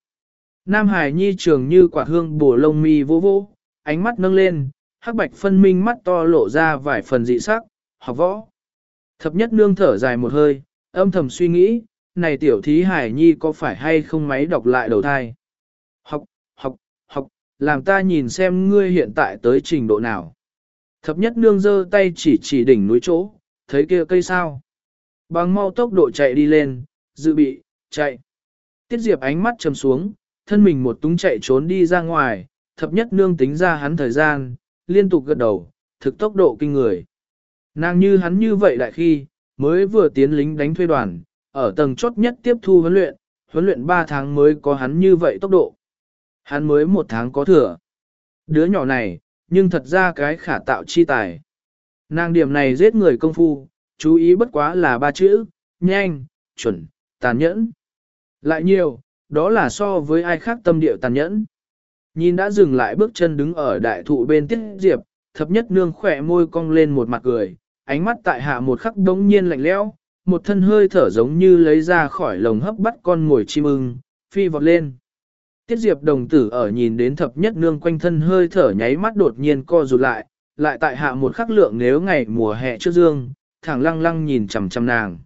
Nam Hải Nhi trường như quả hương bổ lông mi vô vô, ánh mắt nâng lên, hắc bạch phân minh mắt to lộ ra vài phần dị sắc, học võ. Thập nhất nương thở dài một hơi, âm thầm suy nghĩ, này tiểu thí Hải Nhi có phải hay không máy đọc lại đầu thai. Học, học, học, làm ta nhìn xem ngươi hiện tại tới trình độ nào. Thập nhất nương giơ tay chỉ chỉ đỉnh núi chỗ, thấy kia cây sao. Bằng mau tốc độ chạy đi lên, dự bị, chạy. Tiết Diệp ánh mắt trầm xuống, thân mình một túng chạy trốn đi ra ngoài, thập nhất nương tính ra hắn thời gian, liên tục gật đầu, thực tốc độ kinh người. Nàng như hắn như vậy đại khi, mới vừa tiến lính đánh thuê đoàn, ở tầng chốt nhất tiếp thu huấn luyện, huấn luyện 3 tháng mới có hắn như vậy tốc độ. Hắn mới một tháng có thừa. Đứa nhỏ này, nhưng thật ra cái khả tạo chi tài. Nàng điểm này giết người công phu, chú ý bất quá là ba chữ, nhanh, chuẩn, tàn nhẫn. Lại nhiều, đó là so với ai khác tâm điệu tàn nhẫn. Nhìn đã dừng lại bước chân đứng ở đại thụ bên tiết diệp, thập nhất nương khỏe môi cong lên một mặt cười, ánh mắt tại hạ một khắc đống nhiên lạnh lẽo, một thân hơi thở giống như lấy ra khỏi lồng hấp bắt con ngồi chim ưng, phi vọt lên. Tiết diệp đồng tử ở nhìn đến thập nhất nương quanh thân hơi thở nháy mắt đột nhiên co rụt lại, lại tại hạ một khắc lượng nếu ngày mùa hè trước dương, thẳng lăng lăng nhìn chằm chằm nàng.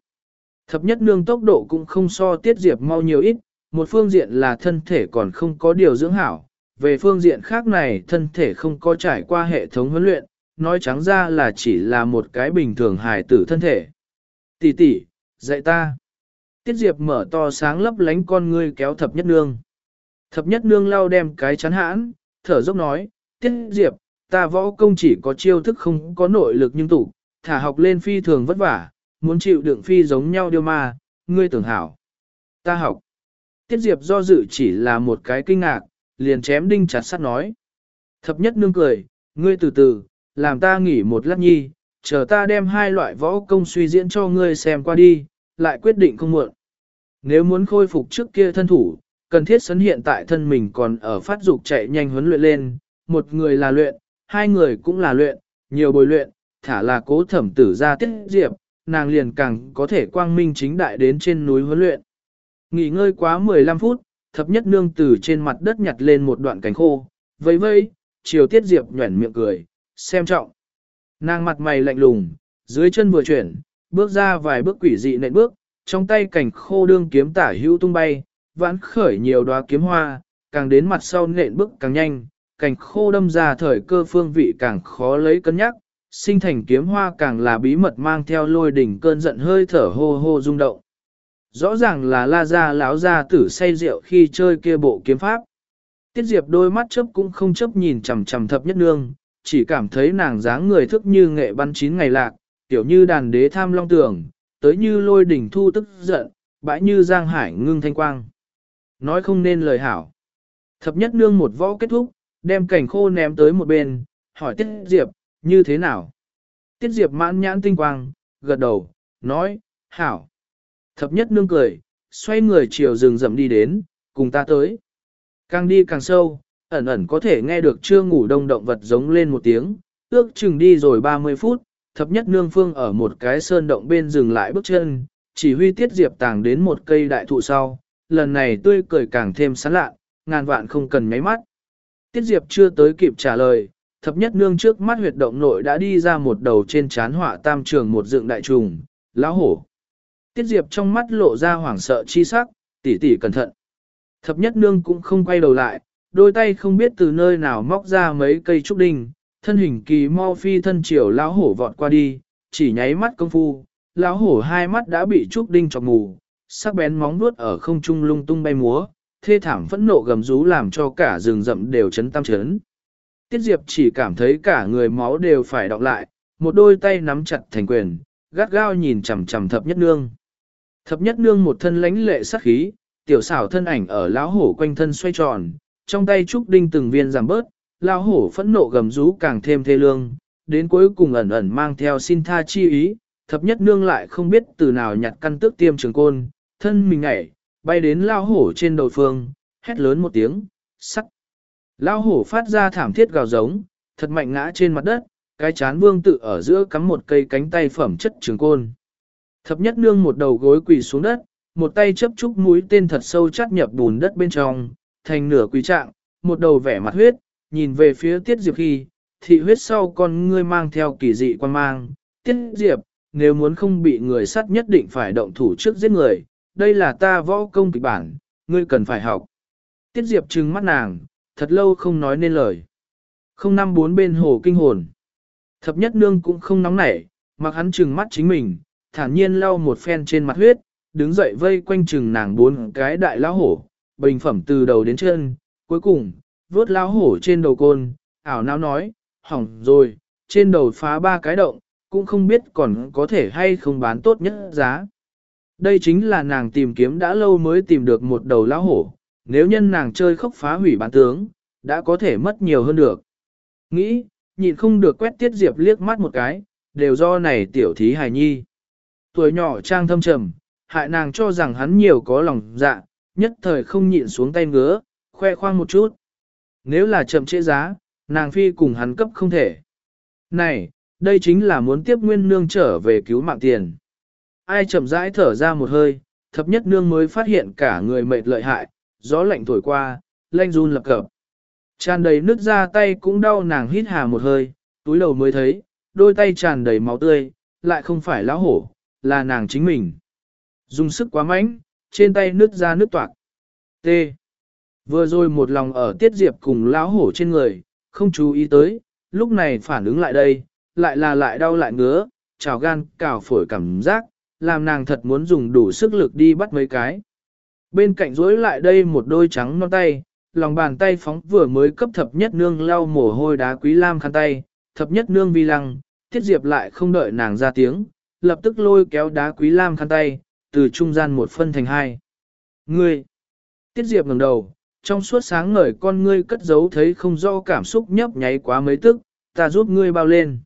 Thập nhất nương tốc độ cũng không so tiết diệp mau nhiều ít, một phương diện là thân thể còn không có điều dưỡng hảo, về phương diện khác này thân thể không có trải qua hệ thống huấn luyện, nói trắng ra là chỉ là một cái bình thường hài tử thân thể. Tỷ tỷ, dạy ta. Tiết diệp mở to sáng lấp lánh con ngươi kéo thập nhất nương. Thập nhất nương lau đem cái chắn hãn, thở dốc nói, tiết diệp, ta võ công chỉ có chiêu thức không có nội lực nhưng tụ, thả học lên phi thường vất vả, muốn chịu đựng phi giống nhau điều ma, ngươi tưởng hảo. Ta học. Tiết Diệp do dự chỉ là một cái kinh ngạc, liền chém đinh chặt sắt nói. Thập nhất nương cười, ngươi từ từ, làm ta nghỉ một lát nhi, chờ ta đem hai loại võ công suy diễn cho ngươi xem qua đi, lại quyết định không muộn. Nếu muốn khôi phục trước kia thân thủ, cần thiết sấn hiện tại thân mình còn ở phát dục chạy nhanh huấn luyện lên, một người là luyện, hai người cũng là luyện, nhiều bồi luyện, thả là cố thẩm tử ra tiết diệp, nàng liền càng có thể quang minh chính đại đến trên núi huấn luyện. Nghỉ ngơi quá 15 phút, thập nhất nương từ trên mặt đất nhặt lên một đoạn cánh khô, vây vây, chiều tiết diệp nhuẩn miệng cười, xem trọng. Nàng mặt mày lạnh lùng, dưới chân vừa chuyển, bước ra vài bước quỷ dị nện bước, trong tay cảnh khô đương kiếm tả hữu tung bay, vãn khởi nhiều đóa kiếm hoa, càng đến mặt sau nện bước càng nhanh, cảnh khô đâm ra thời cơ phương vị càng khó lấy cân nhắc, sinh thành kiếm hoa càng là bí mật mang theo lôi đỉnh cơn giận hơi thở hô hô rung động. Rõ ràng là la ra lão ra tử say rượu khi chơi kia bộ kiếm pháp. Tiết Diệp đôi mắt chớp cũng không chớp nhìn chằm chằm thập nhất nương, chỉ cảm thấy nàng dáng người thức như nghệ văn chín ngày lạc, tiểu như đàn đế tham long tưởng tới như lôi đỉnh thu tức giận, bãi như giang hải ngưng thanh quang. Nói không nên lời hảo. Thập nhất nương một võ kết thúc, đem cảnh khô ném tới một bên, hỏi Tiết Diệp, như thế nào? Tiết Diệp mãn nhãn tinh quang, gật đầu, nói, hảo. Thập nhất nương cười, xoay người chiều rừng rậm đi đến, cùng ta tới. Càng đi càng sâu, ẩn ẩn có thể nghe được chưa ngủ đông động vật giống lên một tiếng, ước chừng đi rồi 30 phút, thập nhất nương phương ở một cái sơn động bên dừng lại bước chân, chỉ huy tiết diệp tàng đến một cây đại thụ sau, lần này tươi cười càng thêm sán lạ, ngàn vạn không cần nháy mắt. Tiết diệp chưa tới kịp trả lời, thập nhất nương trước mắt huyệt động nội đã đi ra một đầu trên chán họa tam trường một dựng đại trùng, lão hổ. Tiết Diệp trong mắt lộ ra hoảng sợ chi sắc, tỉ tỉ cẩn thận. Thập nhất nương cũng không quay đầu lại, đôi tay không biết từ nơi nào móc ra mấy cây trúc đinh, thân hình kỳ mau phi thân chiều lão hổ vọt qua đi, chỉ nháy mắt công phu, lão hổ hai mắt đã bị trúc đinh chọc mù, sắc bén móng vuốt ở không trung lung tung bay múa, thê thảm phẫn nộ gầm rú làm cho cả rừng rậm đều chấn tam chấn. Tiết Diệp chỉ cảm thấy cả người máu đều phải đọc lại, một đôi tay nắm chặt thành quyền, gắt gao nhìn chằm chằm thập nhất nương. Thập nhất nương một thân lãnh lệ sắc khí, tiểu xảo thân ảnh ở lão hổ quanh thân xoay tròn, trong tay trúc đinh từng viên giảm bớt, lão hổ phẫn nộ gầm rú càng thêm thê lương, đến cuối cùng ẩn ẩn mang theo xin tha chi ý, thập nhất nương lại không biết từ nào nhặt căn tước tiêm trường côn, thân mình ngảy, bay đến lao hổ trên đầu phương, hét lớn một tiếng, sắc. Lao hổ phát ra thảm thiết gào giống, thật mạnh ngã trên mặt đất, cái chán vương tự ở giữa cắm một cây cánh tay phẩm chất trường côn. Thập nhất nương một đầu gối quỳ xuống đất, một tay chấp trúc mũi tên thật sâu chắt nhập bùn đất bên trong, thành nửa quỳ trạng, một đầu vẻ mặt huyết, nhìn về phía tiết diệp khi, thị huyết sau con ngươi mang theo kỳ dị quan mang. Tiết diệp, nếu muốn không bị người sát nhất định phải động thủ trước giết người, đây là ta võ công kịch bản, ngươi cần phải học. Tiết diệp trừng mắt nàng, thật lâu không nói nên lời. Không năm bốn bên hồ kinh hồn. Thập nhất nương cũng không nóng nảy, mặc hắn trừng mắt chính mình, thản nhiên lau một phen trên mặt huyết, đứng dậy vây quanh trừng nàng bốn cái đại lão hổ, bình phẩm từ đầu đến chân, cuối cùng, vớt lão hổ trên đầu côn, ảo não nói, hỏng rồi, trên đầu phá ba cái động, cũng không biết còn có thể hay không bán tốt nhất giá. Đây chính là nàng tìm kiếm đã lâu mới tìm được một đầu lão hổ, nếu nhân nàng chơi khốc phá hủy bán tướng, đã có thể mất nhiều hơn được. Nghĩ, nhịn không được quét tiết diệp liếc mắt một cái, đều do này tiểu thí hài nhi. Tuổi nhỏ trang thâm trầm, hại nàng cho rằng hắn nhiều có lòng dạ, nhất thời không nhịn xuống tay ngứa, khoe khoang một chút. Nếu là chậm trễ giá, nàng phi cùng hắn cấp không thể. Này, đây chính là muốn tiếp nguyên nương trở về cứu mạng tiền. Ai chậm rãi thở ra một hơi, thập nhất nương mới phát hiện cả người mệt lợi hại, gió lạnh thổi qua, lanh run lập cập. Tràn đầy nước ra tay cũng đau nàng hít hà một hơi, túi đầu mới thấy, đôi tay tràn đầy máu tươi, lại không phải lão hổ, là nàng chính mình. Dùng sức quá mạnh, trên tay nứt ra nứt toạc. T. Vừa rồi một lòng ở tiết diệp cùng lão hổ trên người, không chú ý tới, lúc này phản ứng lại đây, lại là lại đau lại ngứa, trào gan, cào phổi cảm giác, làm nàng thật muốn dùng đủ sức lực đi bắt mấy cái. Bên cạnh rối lại đây một đôi trắng non tay, lòng bàn tay phóng vừa mới cấp thập nhất nương lau mồ hôi đá quý lam khăn tay, thập nhất nương vi lăng, tiết diệp lại không đợi nàng ra tiếng, lập tức lôi kéo đá quý lam khăn tay, từ trung gian một phân thành hai. Ngươi! Tiết diệp ngẩng đầu, trong suốt sáng ngời con ngươi cất giấu thấy không rõ cảm xúc nhấp nháy quá mấy tức, ta giúp ngươi bao lên.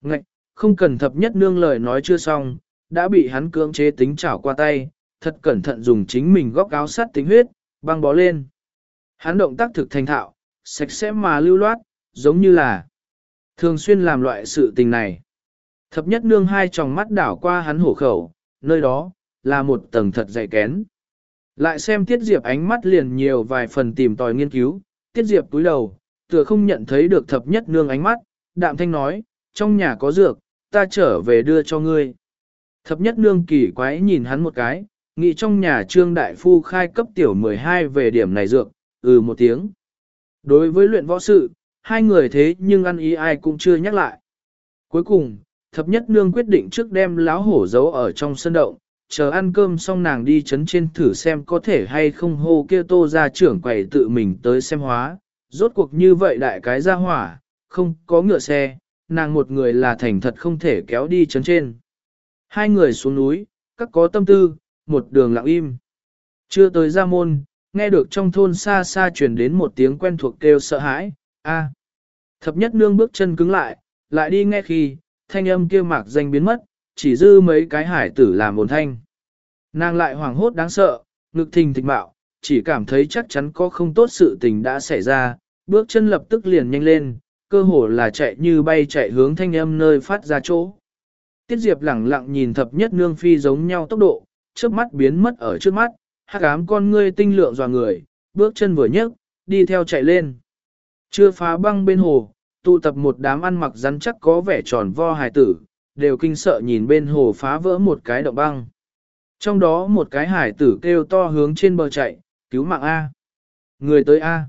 Ngạch, không cần thập nhất nương lời nói chưa xong, đã bị hắn cưỡng chế tính chảo qua tay, thật cẩn thận dùng chính mình góc áo sắt tính huyết, băng bó lên. Hắn động tác thực thành thạo, sạch sẽ mà lưu loát, giống như là thường xuyên làm loại sự tình này. Thập nhất nương hai tròng mắt đảo qua hắn hổ khẩu, nơi đó, là một tầng thật dày kén. Lại xem Tiết Diệp ánh mắt liền nhiều vài phần tìm tòi nghiên cứu, Tiết Diệp túi đầu, tựa không nhận thấy được thập nhất nương ánh mắt, đạm thanh nói, trong nhà có dược, ta trở về đưa cho ngươi. Thập nhất nương kỳ quái nhìn hắn một cái, nghĩ trong nhà trương đại phu khai cấp tiểu 12 về điểm này dược, ừ một tiếng. Đối với luyện võ sự, hai người thế nhưng ăn ý ai cũng chưa nhắc lại. Cuối cùng, thập nhất nương quyết định trước đem láo hổ giấu ở trong sân động, chờ ăn cơm xong nàng đi chấn trên thử xem có thể hay không hô kia tô ra trưởng quầy tự mình tới xem hóa. Rốt cuộc như vậy đại cái ra hỏa, không có ngựa xe, nàng một người là thành thật không thể kéo đi chấn trên. Hai người xuống núi, các có tâm tư, một đường lặng im. Chưa tới ra môn, nghe được trong thôn xa xa truyền đến một tiếng quen thuộc kêu sợ hãi, a. Thập nhất nương bước chân cứng lại, lại đi nghe khi, thanh âm kia mạc danh biến mất, chỉ dư mấy cái hải tử làm ồn thanh. Nàng lại hoảng hốt đáng sợ, ngực thình thịch bạo, chỉ cảm thấy chắc chắn có không tốt sự tình đã xảy ra, bước chân lập tức liền nhanh lên, cơ hồ là chạy như bay chạy hướng thanh âm nơi phát ra chỗ. Tiết Diệp lẳng lặng nhìn thập nhất nương phi giống nhau tốc độ, trước mắt biến mất ở trước mắt, hắc ám con ngươi tinh lượng dò người, bước chân vừa nhấc, đi theo chạy lên. Chưa phá băng bên hồ, tụ tập một đám ăn mặc rắn chắc có vẻ tròn vo hài tử, đều kinh sợ nhìn bên hồ phá vỡ một cái động băng. Trong đó một cái hải tử kêu to hướng trên bờ chạy, cứu mạng A. Người tới A.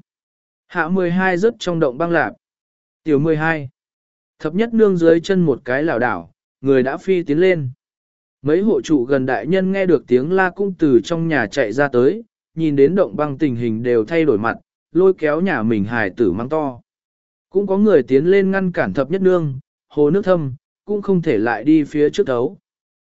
Hạ 12 rớt trong động băng lạp. Tiểu 12. Thập nhất nương dưới chân một cái lảo đảo, người đã phi tiến lên. Mấy hộ trụ gần đại nhân nghe được tiếng la cung từ trong nhà chạy ra tới, nhìn đến động băng tình hình đều thay đổi mặt, lôi kéo nhà mình hài tử mang to. Cũng có người tiến lên ngăn cản thập nhất nương, hồ nước thâm, cũng không thể lại đi phía trước đấu.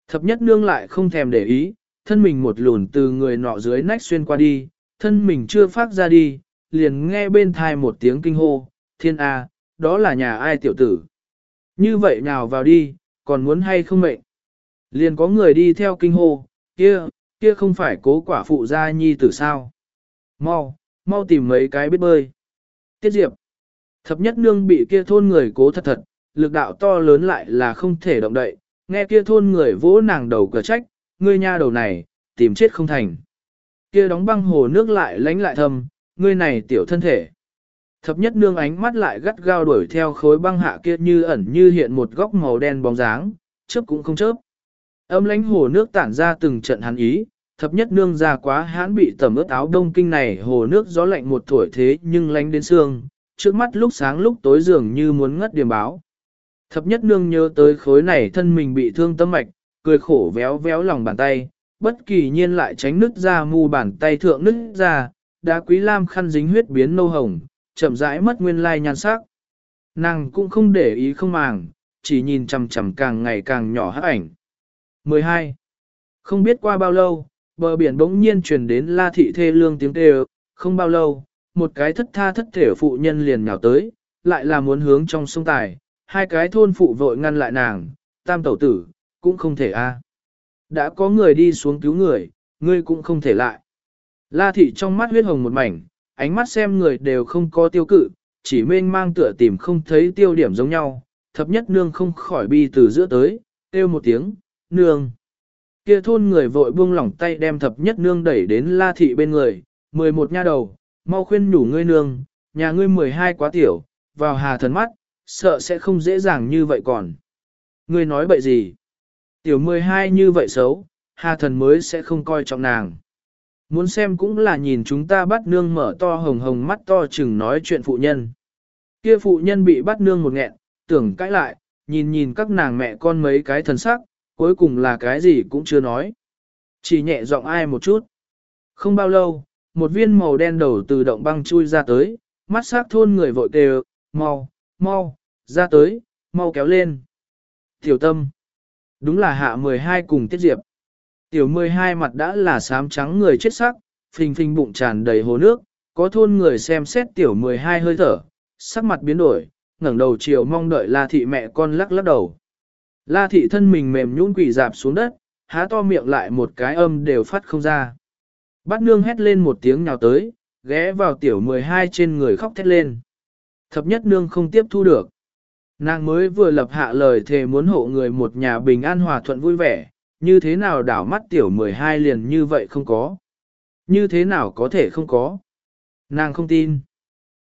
Thập nhất nương lại không thèm để ý, thân mình một lùn từ người nọ dưới nách xuyên qua đi, thân mình chưa phát ra đi, liền nghe bên thai một tiếng kinh hô, thiên A, đó là nhà ai tiểu tử. Như vậy nào vào đi, còn muốn hay không mệnh. Liền có người đi theo kinh hô, kia, kia không phải cố quả phụ gia nhi tử sao. Mau, mau tìm mấy cái biết bơi. Tiết Diệp. Thập nhất nương bị kia thôn người cố thật thật, lực đạo to lớn lại là không thể động đậy, nghe kia thôn người vỗ nàng đầu cờ trách, ngươi nha đầu này, tìm chết không thành. Kia đóng băng hồ nước lại lánh lại thâm, ngươi này tiểu thân thể. Thập nhất nương ánh mắt lại gắt gao đuổi theo khối băng hạ kia như ẩn như hiện một góc màu đen bóng dáng, chớp cũng không chớp. Âm lánh hồ nước tản ra từng trận hắn ý, thập nhất nương ra quá hãn bị tẩm ướt áo đông kinh này hồ nước gió lạnh một tuổi thế nhưng lánh đến xương, trước mắt lúc sáng lúc tối dường như muốn ngất điểm báo. Thập nhất nương nhớ tới khối này thân mình bị thương tâm mạch, cười khổ véo véo lòng bàn tay, bất kỳ nhiên lại tránh nứt ra mu bàn tay thượng nứt ra, đá quý lam khăn dính huyết biến nâu hồng, chậm rãi mất nguyên lai nhan sắc. Nàng cũng không để ý không màng, chỉ nhìn chằm chằm càng ngày càng nhỏ hắc ảnh. 12. Không biết qua bao lâu, bờ biển bỗng nhiên truyền đến la thị thê lương tiếng kêu, không bao lâu, một cái thất tha thất thể phụ nhân liền nhào tới, lại là muốn hướng trong sông tài, hai cái thôn phụ vội ngăn lại nàng, tam tẩu tử, cũng không thể a. À. Đã có người đi xuống cứu người, ngươi cũng không thể lại. La thị trong mắt huyết hồng một mảnh, ánh mắt xem người đều không có tiêu cự, chỉ mênh mang tựa tìm không thấy tiêu điểm giống nhau, thập nhất nương không khỏi bi từ giữa tới, kêu một tiếng, nương. Kia thôn người vội buông lỏng tay đem thập nhất nương đẩy đến la thị bên người, mười một nha đầu, mau khuyên nhủ ngươi nương, nhà ngươi mười hai quá tiểu, vào hà thần mắt, sợ sẽ không dễ dàng như vậy còn. Ngươi nói bậy gì? Tiểu mười hai như vậy xấu, hà thần mới sẽ không coi trọng nàng. Muốn xem cũng là nhìn chúng ta bắt nương mở to hồng hồng mắt to chừng nói chuyện phụ nhân. Kia phụ nhân bị bắt nương một nghẹn, tưởng cãi lại, nhìn nhìn các nàng mẹ con mấy cái thần sắc, cuối cùng là cái gì cũng chưa nói. Chỉ nhẹ giọng ai một chút. Không bao lâu, một viên màu đen đầu từ động băng chui ra tới, mắt sắc thôn người vội kêu, mau, mau, ra tới, mau kéo lên. Tiểu tâm. Đúng là hạ 12 cùng tiết diệp. Tiểu 12 mặt đã là xám trắng người chết sắc, phình phình bụng tràn đầy hồ nước, có thôn người xem xét tiểu 12 hơi thở, sắc mặt biến đổi, ngẩng đầu chiều mong đợi La thị mẹ con lắc lắc đầu. La thị thân mình mềm nhũn quỳ dạp xuống đất, há to miệng lại một cái âm đều phát không ra. Bát nương hét lên một tiếng nhào tới, ghé vào tiểu 12 trên người khóc thét lên. Thập nhất nương không tiếp thu được. Nàng mới vừa lập hạ lời thề muốn hộ người một nhà bình an hòa thuận vui vẻ, như thế nào đảo mắt tiểu 12 liền như vậy không có. Như thế nào có thể không có. Nàng không tin.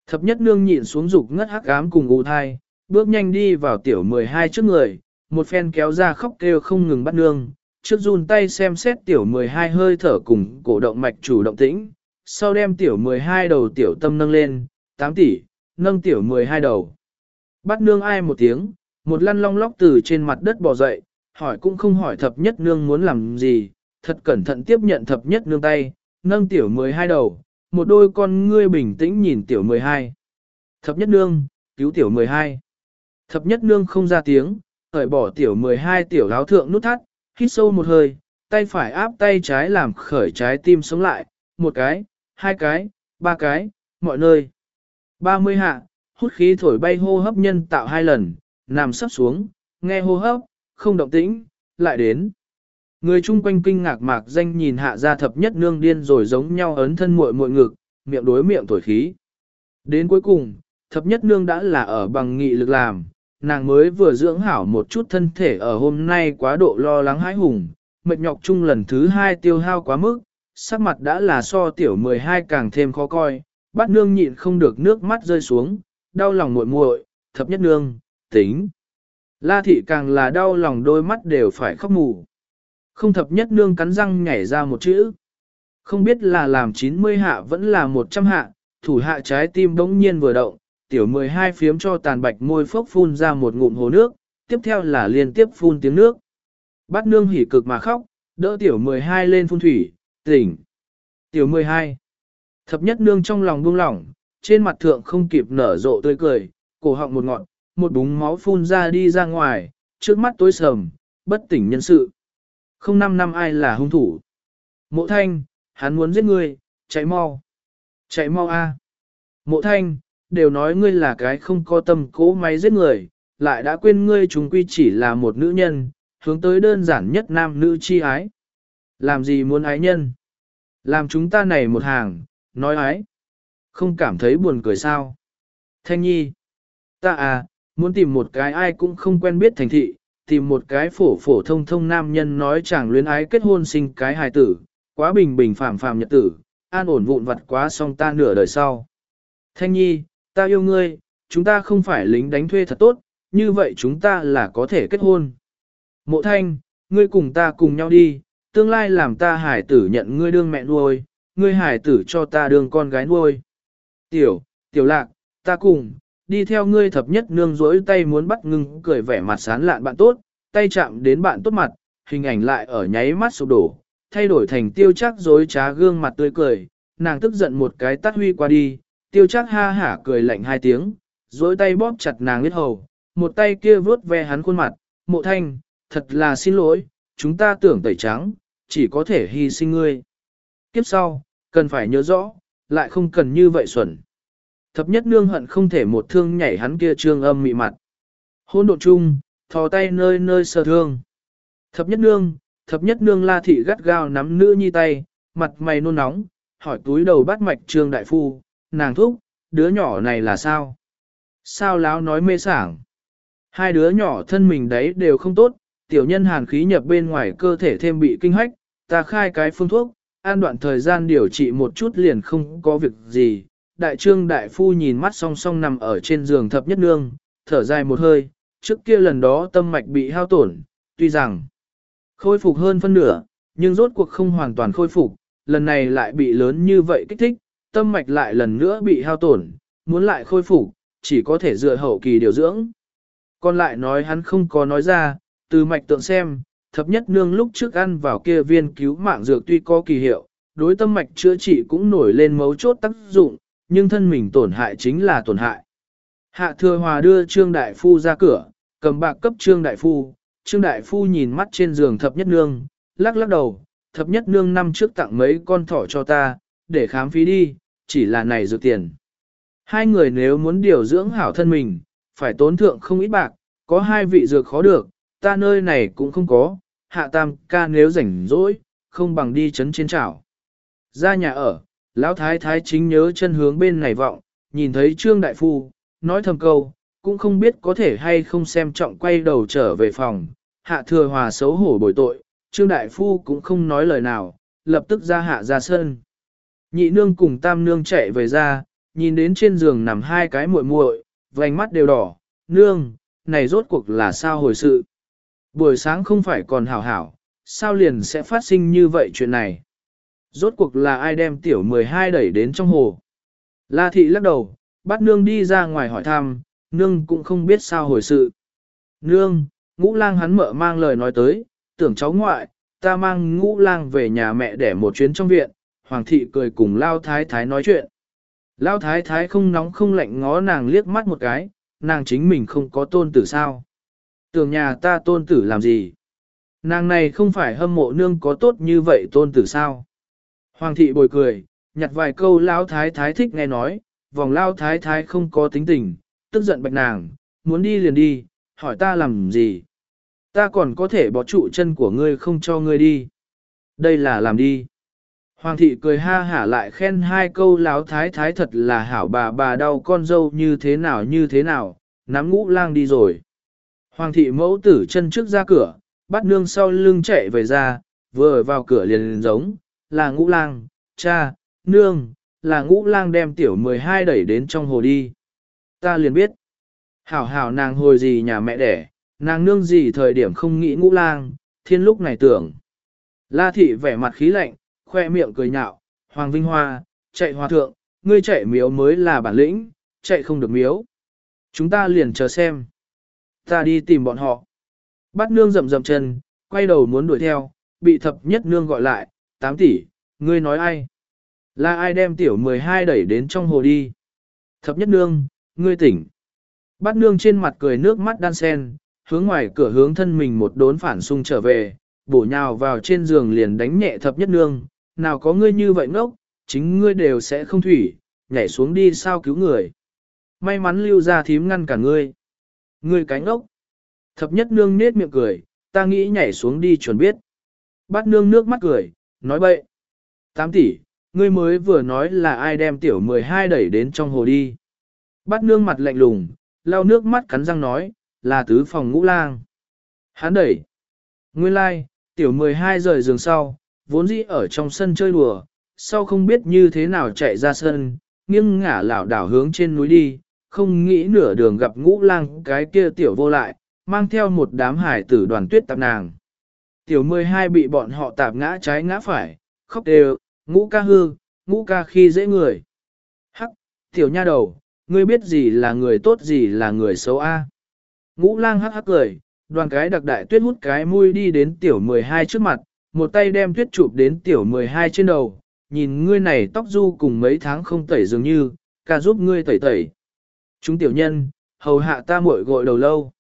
Thập nhất nương nhịn xuống dục ngất hắc ám cùng u thai, bước nhanh đi vào tiểu 12 trước người, một phen kéo ra khóc kêu không ngừng bắt nương, trước run tay xem xét tiểu 12 hơi thở cùng cổ động mạch chủ động tĩnh, sau đem tiểu 12 đầu tiểu tâm nâng lên, 8 tỷ, nâng tiểu 12 đầu. Bắt nương ai một tiếng, một lăn long lóc từ trên mặt đất bò dậy, hỏi cũng không hỏi thập nhất nương muốn làm gì, thật cẩn thận tiếp nhận thập nhất nương tay, nâng tiểu 12 đầu, một đôi con ngươi bình tĩnh nhìn tiểu 12. Thập nhất nương, cứu tiểu 12. Thập nhất nương không ra tiếng, hởi bỏ tiểu 12 tiểu láo thượng nút thắt, hít sâu một hơi, tay phải áp tay trái làm khởi trái tim sống lại, một cái, hai cái, ba cái, mọi nơi. 30 hạ, hút khí thổi bay hô hấp nhân tạo hai lần, nằm sắp xuống, nghe hô hấp, không động tĩnh, lại đến. Người chung quanh kinh ngạc mạc danh nhìn hạ gia thập nhất nương điên rồi giống nhau ấn thân muội muội ngực, miệng đối miệng thổi khí. Đến cuối cùng, thập nhất nương đã là ở bằng nghị lực làm, nàng mới vừa dưỡng hảo một chút thân thể ở hôm nay quá độ lo lắng hãi hùng, mệt nhọc chung lần thứ hai tiêu hao quá mức, sắc mặt đã là so tiểu 12 càng thêm khó coi, bắt nương nhịn không được nước mắt rơi xuống, đau lòng muội muội, thập nhất nương, tính. La thị càng là đau lòng đôi mắt đều phải khóc mù. Không thập nhất nương cắn răng nhảy ra một chữ. Không biết là làm 90 hạ vẫn là 100 hạ, thủ hạ trái tim bỗng nhiên vừa động, tiểu 12 phiếm cho tàn bạch môi phốc phun ra một ngụm hồ nước, tiếp theo là liên tiếp phun tiếng nước. Bát nương hỉ cực mà khóc, đỡ tiểu 12 lên phun thủy, tỉnh. Tiểu 12. Thập nhất nương trong lòng buông lỏng, trên mặt thượng không kịp nở rộ tươi cười, cổ họng một ngọn, một búng máu phun ra đi ra ngoài, trước mắt tối sầm, bất tỉnh nhân sự. Không năm năm ai là hung thủ. Mộ thanh, hắn muốn giết ngươi, chạy mau. Chạy mau a. Mộ thanh, đều nói ngươi là cái không có tâm cố máy giết người, lại đã quên ngươi chúng quy chỉ là một nữ nhân, hướng tới đơn giản nhất nam nữ chi ái. Làm gì muốn ái nhân? Làm chúng ta này một hàng, nói ái. Không cảm thấy buồn cười sao? Thanh nhi. Ta à, muốn tìm một cái ai cũng không quen biết thành thị, tìm một cái phổ phổ thông thông nam nhân nói chẳng luyến ái kết hôn sinh cái hài tử, quá bình bình phàm phàm nhật tử, an ổn vụn vặt quá xong ta nửa đời sau. Thanh nhi, ta yêu ngươi, chúng ta không phải lính đánh thuê thật tốt, như vậy chúng ta là có thể kết hôn. Mộ thanh, ngươi cùng ta cùng nhau đi, tương lai làm ta hải tử nhận ngươi đương mẹ nuôi, ngươi hải tử cho ta đương con gái nuôi. Tiểu, tiểu lạc, ta cùng, đi theo ngươi thập nhất nương rỗi tay muốn bắt ngưng cười vẻ mặt sán lạn bạn tốt, tay chạm đến bạn tốt mặt, hình ảnh lại ở nháy mắt sụp đổ, thay đổi thành tiêu chắc dối trá gương mặt tươi cười, nàng tức giận một cái tắt huy qua đi, tiêu chắc ha hả cười lạnh hai tiếng, dối tay bóp chặt nàng biết hầu, một tay kia vướt ve hắn khuôn mặt, mộ thanh, thật là xin lỗi, chúng ta tưởng tẩy trắng, chỉ có thể hy sinh ngươi. Kiếp sau, cần phải nhớ rõ, lại không cần như vậy xuẩn. Thập nhất nương hận không thể một thương nhảy hắn kia trương âm mị mặt. Hôn độ chung, thò tay nơi nơi sờ thương. Thập nhất nương, thập nhất nương la thị gắt gao nắm nữ nhi tay, mặt mày nôn nóng, hỏi túi đầu bắt mạch trương đại phu, nàng thúc, đứa nhỏ này là sao? Sao láo nói mê sảng? Hai đứa nhỏ thân mình đấy đều không tốt, tiểu nhân hàn khí nhập bên ngoài cơ thể thêm bị kinh hách, ta khai cái phương thuốc, an đoạn thời gian điều trị một chút liền không có việc gì. Đại trương đại phu nhìn mắt song song nằm ở trên giường thập nhất nương, thở dài một hơi, trước kia lần đó tâm mạch bị hao tổn, tuy rằng khôi phục hơn phân nửa, nhưng rốt cuộc không hoàn toàn khôi phục, lần này lại bị lớn như vậy kích thích, tâm mạch lại lần nữa bị hao tổn, muốn lại khôi phục, chỉ có thể dựa hậu kỳ điều dưỡng. Còn lại nói hắn không có nói ra, từ mạch tượng xem, thập nhất nương lúc trước ăn vào kia viên cứu mạng dược tuy có kỳ hiệu, đối tâm mạch chữa trị cũng nổi lên mấu chốt tác dụng, nhưng thân mình tổn hại chính là tổn hại. Hạ thừa hòa đưa Trương Đại Phu ra cửa, cầm bạc cấp Trương Đại Phu, Trương Đại Phu nhìn mắt trên giường thập nhất nương, lắc lắc đầu, thập nhất nương năm trước tặng mấy con thỏ cho ta, để khám phí đi, chỉ là này dược tiền. Hai người nếu muốn điều dưỡng hảo thân mình, phải tốn thượng không ít bạc, có hai vị dược khó được, ta nơi này cũng không có, hạ tam ca nếu rảnh rỗi, không bằng đi chấn trên chảo. Ra nhà ở, lão thái thái chính nhớ chân hướng bên này vọng, nhìn thấy trương đại phu, nói thầm câu, cũng không biết có thể hay không xem trọng quay đầu trở về phòng, hạ thừa hòa xấu hổ bồi tội, trương đại phu cũng không nói lời nào, lập tức ra hạ ra sân. Nhị nương cùng tam nương chạy về ra, nhìn đến trên giường nằm hai cái muội muội, vành mắt đều đỏ, nương, này rốt cuộc là sao hồi sự. Buổi sáng không phải còn hảo hảo, sao liền sẽ phát sinh như vậy chuyện này. Rốt cuộc là ai đem tiểu 12 đẩy đến trong hồ. La thị lắc đầu, bắt nương đi ra ngoài hỏi thăm, nương cũng không biết sao hồi sự. Nương, ngũ lang hắn mợ mang lời nói tới, tưởng cháu ngoại, ta mang ngũ lang về nhà mẹ để một chuyến trong viện, hoàng thị cười cùng lao thái thái nói chuyện. Lao thái thái không nóng không lạnh ngó nàng liếc mắt một cái, nàng chính mình không có tôn tử sao. Tưởng nhà ta tôn tử làm gì? Nàng này không phải hâm mộ nương có tốt như vậy tôn tử sao? Hoàng thị bồi cười, nhặt vài câu lao thái thái thích nghe nói, vòng lao thái thái không có tính tình, tức giận bạch nàng, muốn đi liền đi, hỏi ta làm gì? Ta còn có thể bỏ trụ chân của ngươi không cho ngươi đi. Đây là làm đi. Hoàng thị cười ha hả lại khen hai câu láo thái thái thật là hảo bà bà đau con dâu như thế nào như thế nào, nắm ngũ lang đi rồi. Hoàng thị mẫu tử chân trước ra cửa, bắt nương sau lưng chạy về ra, vừa vào cửa liền, liền giống, là ngũ lang, cha, nương, là ngũ lang đem tiểu 12 đẩy đến trong hồ đi. Ta liền biết. Hảo hảo nàng hồi gì nhà mẹ đẻ, nàng nương gì thời điểm không nghĩ ngũ lang, thiên lúc này tưởng. La thị vẻ mặt khí lạnh, khoe miệng cười nhạo, Hoàng Vinh Hoa, chạy hòa thượng, ngươi chạy miếu mới là bản lĩnh, chạy không được miếu. Chúng ta liền chờ xem. Ta đi tìm bọn họ. Bắt nương rậm rậm chân, quay đầu muốn đuổi theo, bị thập nhất nương gọi lại, Tám tỷ, ngươi nói ai? Là ai đem tiểu 12 đẩy đến trong hồ đi? Thập nhất nương, ngươi tỉnh. Bát nương trên mặt cười nước mắt đan sen, hướng ngoài cửa hướng thân mình một đốn phản xung trở về, bổ nhào vào trên giường liền đánh nhẹ thập nhất nương, nào có ngươi như vậy ngốc, chính ngươi đều sẽ không thủy, nhảy xuống đi sao cứu người. May mắn lưu ra thím ngăn cả ngươi. Ngươi cánh ngốc. Thập nhất nương nết miệng cười, ta nghĩ nhảy xuống đi chuẩn biết. Bát nương nước mắt cười, nói bậy. Tám tỷ, ngươi mới vừa nói là ai đem tiểu 12 đẩy đến trong hồ đi. Bắt nương mặt lạnh lùng, lau nước mắt cắn răng nói, là tứ phòng ngũ lang. Hắn đẩy. Nguyên lai, like, tiểu 12 rời giường sau, vốn dĩ ở trong sân chơi đùa, sau không biết như thế nào chạy ra sân, nghiêng ngả lảo đảo hướng trên núi đi, không nghĩ nửa đường gặp ngũ lang cái kia tiểu vô lại, mang theo một đám hải tử đoàn tuyết tạp nàng. Tiểu 12 bị bọn họ tạp ngã trái ngã phải, khóc đều, ngũ ca hư, ngũ ca khi dễ người. Hắc, tiểu nha đầu, ngươi biết gì là người tốt gì là người xấu a? Ngũ lang hắc hắc cười, đoàn cái đặc đại tuyết hút cái mũi đi đến tiểu 12 trước mặt, một tay đem tuyết chụp đến tiểu 12 trên đầu, nhìn ngươi này tóc du cùng mấy tháng không tẩy dường như, ca giúp ngươi tẩy tẩy. Chúng tiểu nhân, hầu hạ ta muội gội đầu lâu.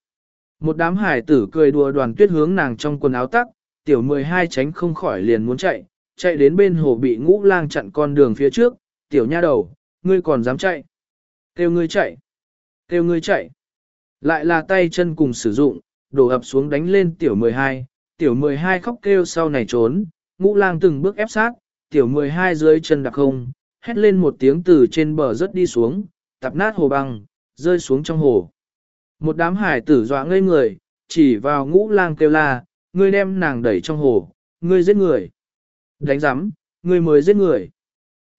Một đám hải tử cười đùa đoàn tuyết hướng nàng trong quần áo tắc, tiểu 12 tránh không khỏi liền muốn chạy, chạy đến bên hồ bị ngũ lang chặn con đường phía trước, tiểu nha đầu, ngươi còn dám chạy. Kêu ngươi chạy, kêu ngươi chạy. Lại là tay chân cùng sử dụng, đổ ập xuống đánh lên tiểu 12, tiểu 12 khóc kêu sau này trốn, ngũ lang từng bước ép sát, tiểu 12 dưới chân đặc không, hét lên một tiếng từ trên bờ rất đi xuống, tập nát hồ băng, rơi xuống trong hồ. Một đám hải tử dọa ngây người, chỉ vào ngũ lang kêu la, ngươi đem nàng đẩy trong hồ, ngươi giết người. Đánh giám, ngươi mới giết người.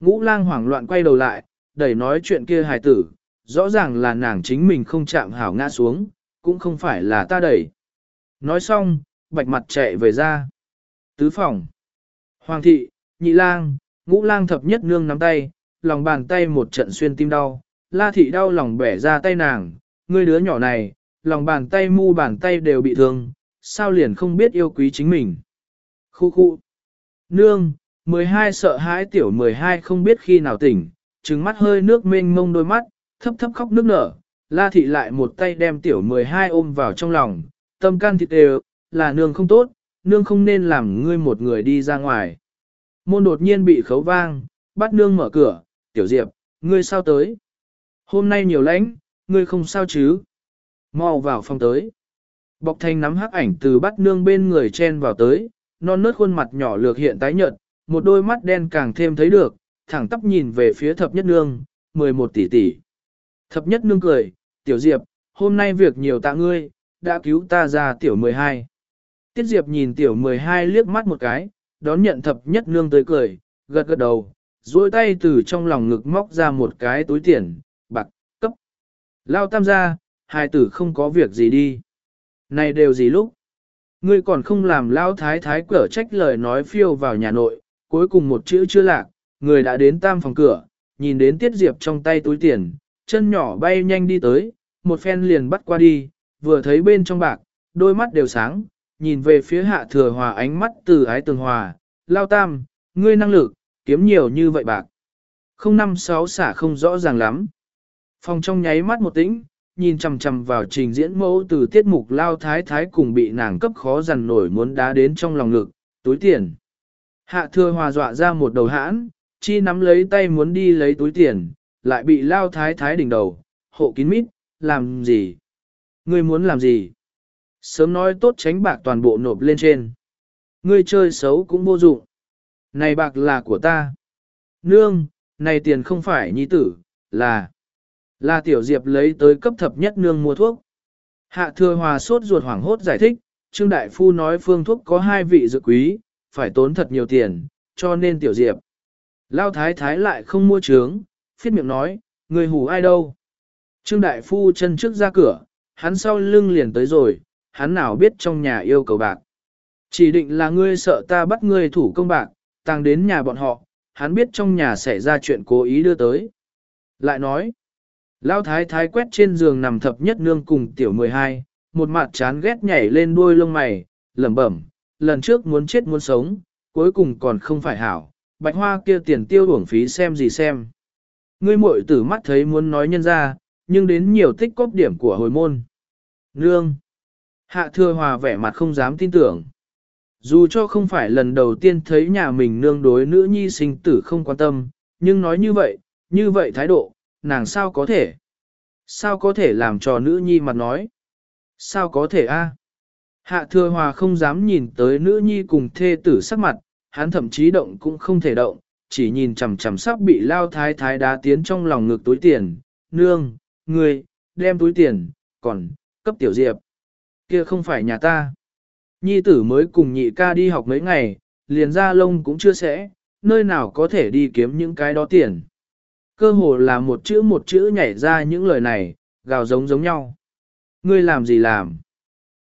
Ngũ lang hoảng loạn quay đầu lại, đẩy nói chuyện kia hải tử, rõ ràng là nàng chính mình không chạm hảo ngã xuống, cũng không phải là ta đẩy. Nói xong, bạch mặt chạy về ra. Tứ phòng. Hoàng thị, nhị lang, ngũ lang thập nhất nương nắm tay, lòng bàn tay một trận xuyên tim đau, la thị đau lòng bẻ ra tay nàng, ngươi đứa nhỏ này, lòng bàn tay mu bàn tay đều bị thương, sao liền không biết yêu quý chính mình. Khu khu. Nương, 12 sợ hãi tiểu 12 không biết khi nào tỉnh, trừng mắt hơi nước mênh mông đôi mắt, thấp thấp khóc nước nở, la thị lại một tay đem tiểu 12 ôm vào trong lòng, tâm can thịt đều, là nương không tốt, nương không nên làm ngươi một người đi ra ngoài. Môn đột nhiên bị khấu vang, bắt nương mở cửa, tiểu diệp, ngươi sao tới? Hôm nay nhiều lãnh, ngươi không sao chứ? Mau vào phòng tới. Bọc thanh nắm hắc ảnh từ bắt nương bên người chen vào tới, non nớt khuôn mặt nhỏ lược hiện tái nhợt, một đôi mắt đen càng thêm thấy được, thẳng tắp nhìn về phía thập nhất nương, 11 tỷ tỷ. Thập nhất nương cười, tiểu diệp, hôm nay việc nhiều tạ ngươi, đã cứu ta ra tiểu 12. Tiết diệp nhìn tiểu 12 liếc mắt một cái, đón nhận thập nhất nương tới cười, gật gật đầu, duỗi tay từ trong lòng ngực móc ra một cái túi tiền. Lao tam gia, hai tử không có việc gì đi. Này đều gì lúc? Ngươi còn không làm lao thái thái cửa trách lời nói phiêu vào nhà nội, cuối cùng một chữ chưa lạc, người đã đến tam phòng cửa, nhìn đến tiết diệp trong tay túi tiền, chân nhỏ bay nhanh đi tới, một phen liền bắt qua đi, vừa thấy bên trong bạc, đôi mắt đều sáng, nhìn về phía hạ thừa hòa ánh mắt từ ái tường hòa, lao tam, ngươi năng lực, kiếm nhiều như vậy bạc. Không năm sáu xả không rõ ràng lắm. Phòng trong nháy mắt một tĩnh, nhìn chằm chằm vào trình diễn mẫu từ tiết mục lao thái thái cùng bị nàng cấp khó dằn nổi muốn đá đến trong lòng ngực, túi tiền. Hạ thừa hòa dọa ra một đầu hãn, chi nắm lấy tay muốn đi lấy túi tiền, lại bị lao thái thái đỉnh đầu, hộ kín mít, làm gì? Ngươi muốn làm gì? Sớm nói tốt tránh bạc toàn bộ nộp lên trên. Ngươi chơi xấu cũng vô dụng. Này bạc là của ta. Nương, này tiền không phải nhi tử, là... Là tiểu diệp lấy tới cấp thập nhất nương mua thuốc. Hạ thừa hòa sốt ruột hoảng hốt giải thích, Trương Đại Phu nói phương thuốc có hai vị dược quý, phải tốn thật nhiều tiền, cho nên tiểu diệp. Lao thái thái lại không mua trướng, phiết miệng nói, người hù ai đâu. Trương Đại Phu chân trước ra cửa, hắn sau lưng liền tới rồi, hắn nào biết trong nhà yêu cầu bạc. Chỉ định là ngươi sợ ta bắt ngươi thủ công bạc, tăng đến nhà bọn họ, hắn biết trong nhà xảy ra chuyện cố ý đưa tới. Lại nói, Lão thái thái quét trên giường nằm thập nhất nương cùng tiểu 12, một mặt chán ghét nhảy lên đuôi lông mày, lẩm bẩm, lần trước muốn chết muốn sống, cuối cùng còn không phải hảo, bạch hoa kia tiền tiêu uổng phí xem gì xem. Ngươi muội tử mắt thấy muốn nói nhân ra, nhưng đến nhiều tích cóp điểm của hồi môn. Nương. Hạ thừa hòa vẻ mặt không dám tin tưởng. Dù cho không phải lần đầu tiên thấy nhà mình nương đối nữ nhi sinh tử không quan tâm, nhưng nói như vậy, như vậy thái độ, nàng sao có thể? Sao có thể làm cho nữ nhi mặt nói? Sao có thể a? Hạ thừa hòa không dám nhìn tới nữ nhi cùng thê tử sắc mặt, hắn thậm chí động cũng không thể động, chỉ nhìn chằm chằm sắp bị lao thái thái đá tiến trong lòng ngực túi tiền. Nương, người, đem túi tiền, còn, cấp tiểu diệp. Kia không phải nhà ta. Nhi tử mới cùng nhị ca đi học mấy ngày, liền ra lông cũng chưa sẽ, nơi nào có thể đi kiếm những cái đó tiền. Cơ hồ là một chữ một chữ nhảy ra những lời này, gào giống giống nhau. Ngươi làm gì làm?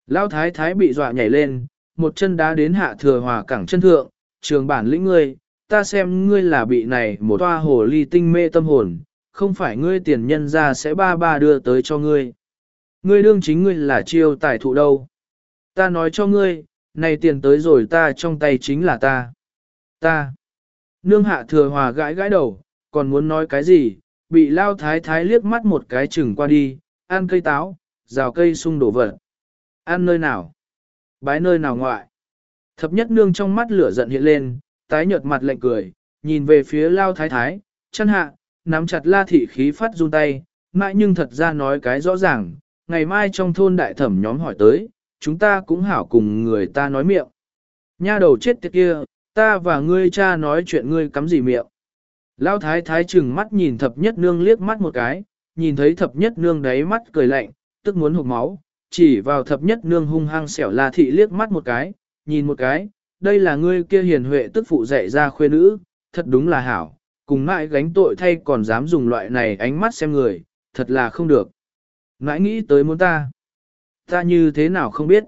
Lão thái thái bị dọa nhảy lên, một chân đá đến hạ thừa hòa cẳng chân thượng, trường bản lĩnh ngươi, ta xem ngươi là bị này một toa hồ ly tinh mê tâm hồn, không phải ngươi tiền nhân ra sẽ ba ba đưa tới cho ngươi. Ngươi đương chính ngươi là chiêu tài thụ đâu. Ta nói cho ngươi, này tiền tới rồi ta trong tay chính là ta. Ta. Nương hạ thừa hòa gãi gãi đầu, còn muốn nói cái gì, bị lao thái thái liếc mắt một cái chừng qua đi, ăn cây táo, rào cây sung đổ vật. Ăn nơi nào? Bái nơi nào ngoại? Thập nhất nương trong mắt lửa giận hiện lên, tái nhợt mặt lạnh cười, nhìn về phía lao thái thái, chân hạ, nắm chặt la thị khí phát run tay, mãi nhưng thật ra nói cái rõ ràng, ngày mai trong thôn đại thẩm nhóm hỏi tới, chúng ta cũng hảo cùng người ta nói miệng. Nha đầu chết tiệt kia, ta và ngươi cha nói chuyện ngươi cắm gì miệng. Lão thái thái chừng mắt nhìn thập nhất nương liếc mắt một cái, nhìn thấy thập nhất nương đáy mắt cười lạnh, tức muốn hụt máu, chỉ vào thập nhất nương hung hăng xẻo la thị liếc mắt một cái, nhìn một cái, đây là ngươi kia hiền huệ tức phụ dạy ra khuê nữ, thật đúng là hảo, cùng mãi gánh tội thay còn dám dùng loại này ánh mắt xem người, thật là không được. Mãi nghĩ tới muốn ta, ta như thế nào không biết.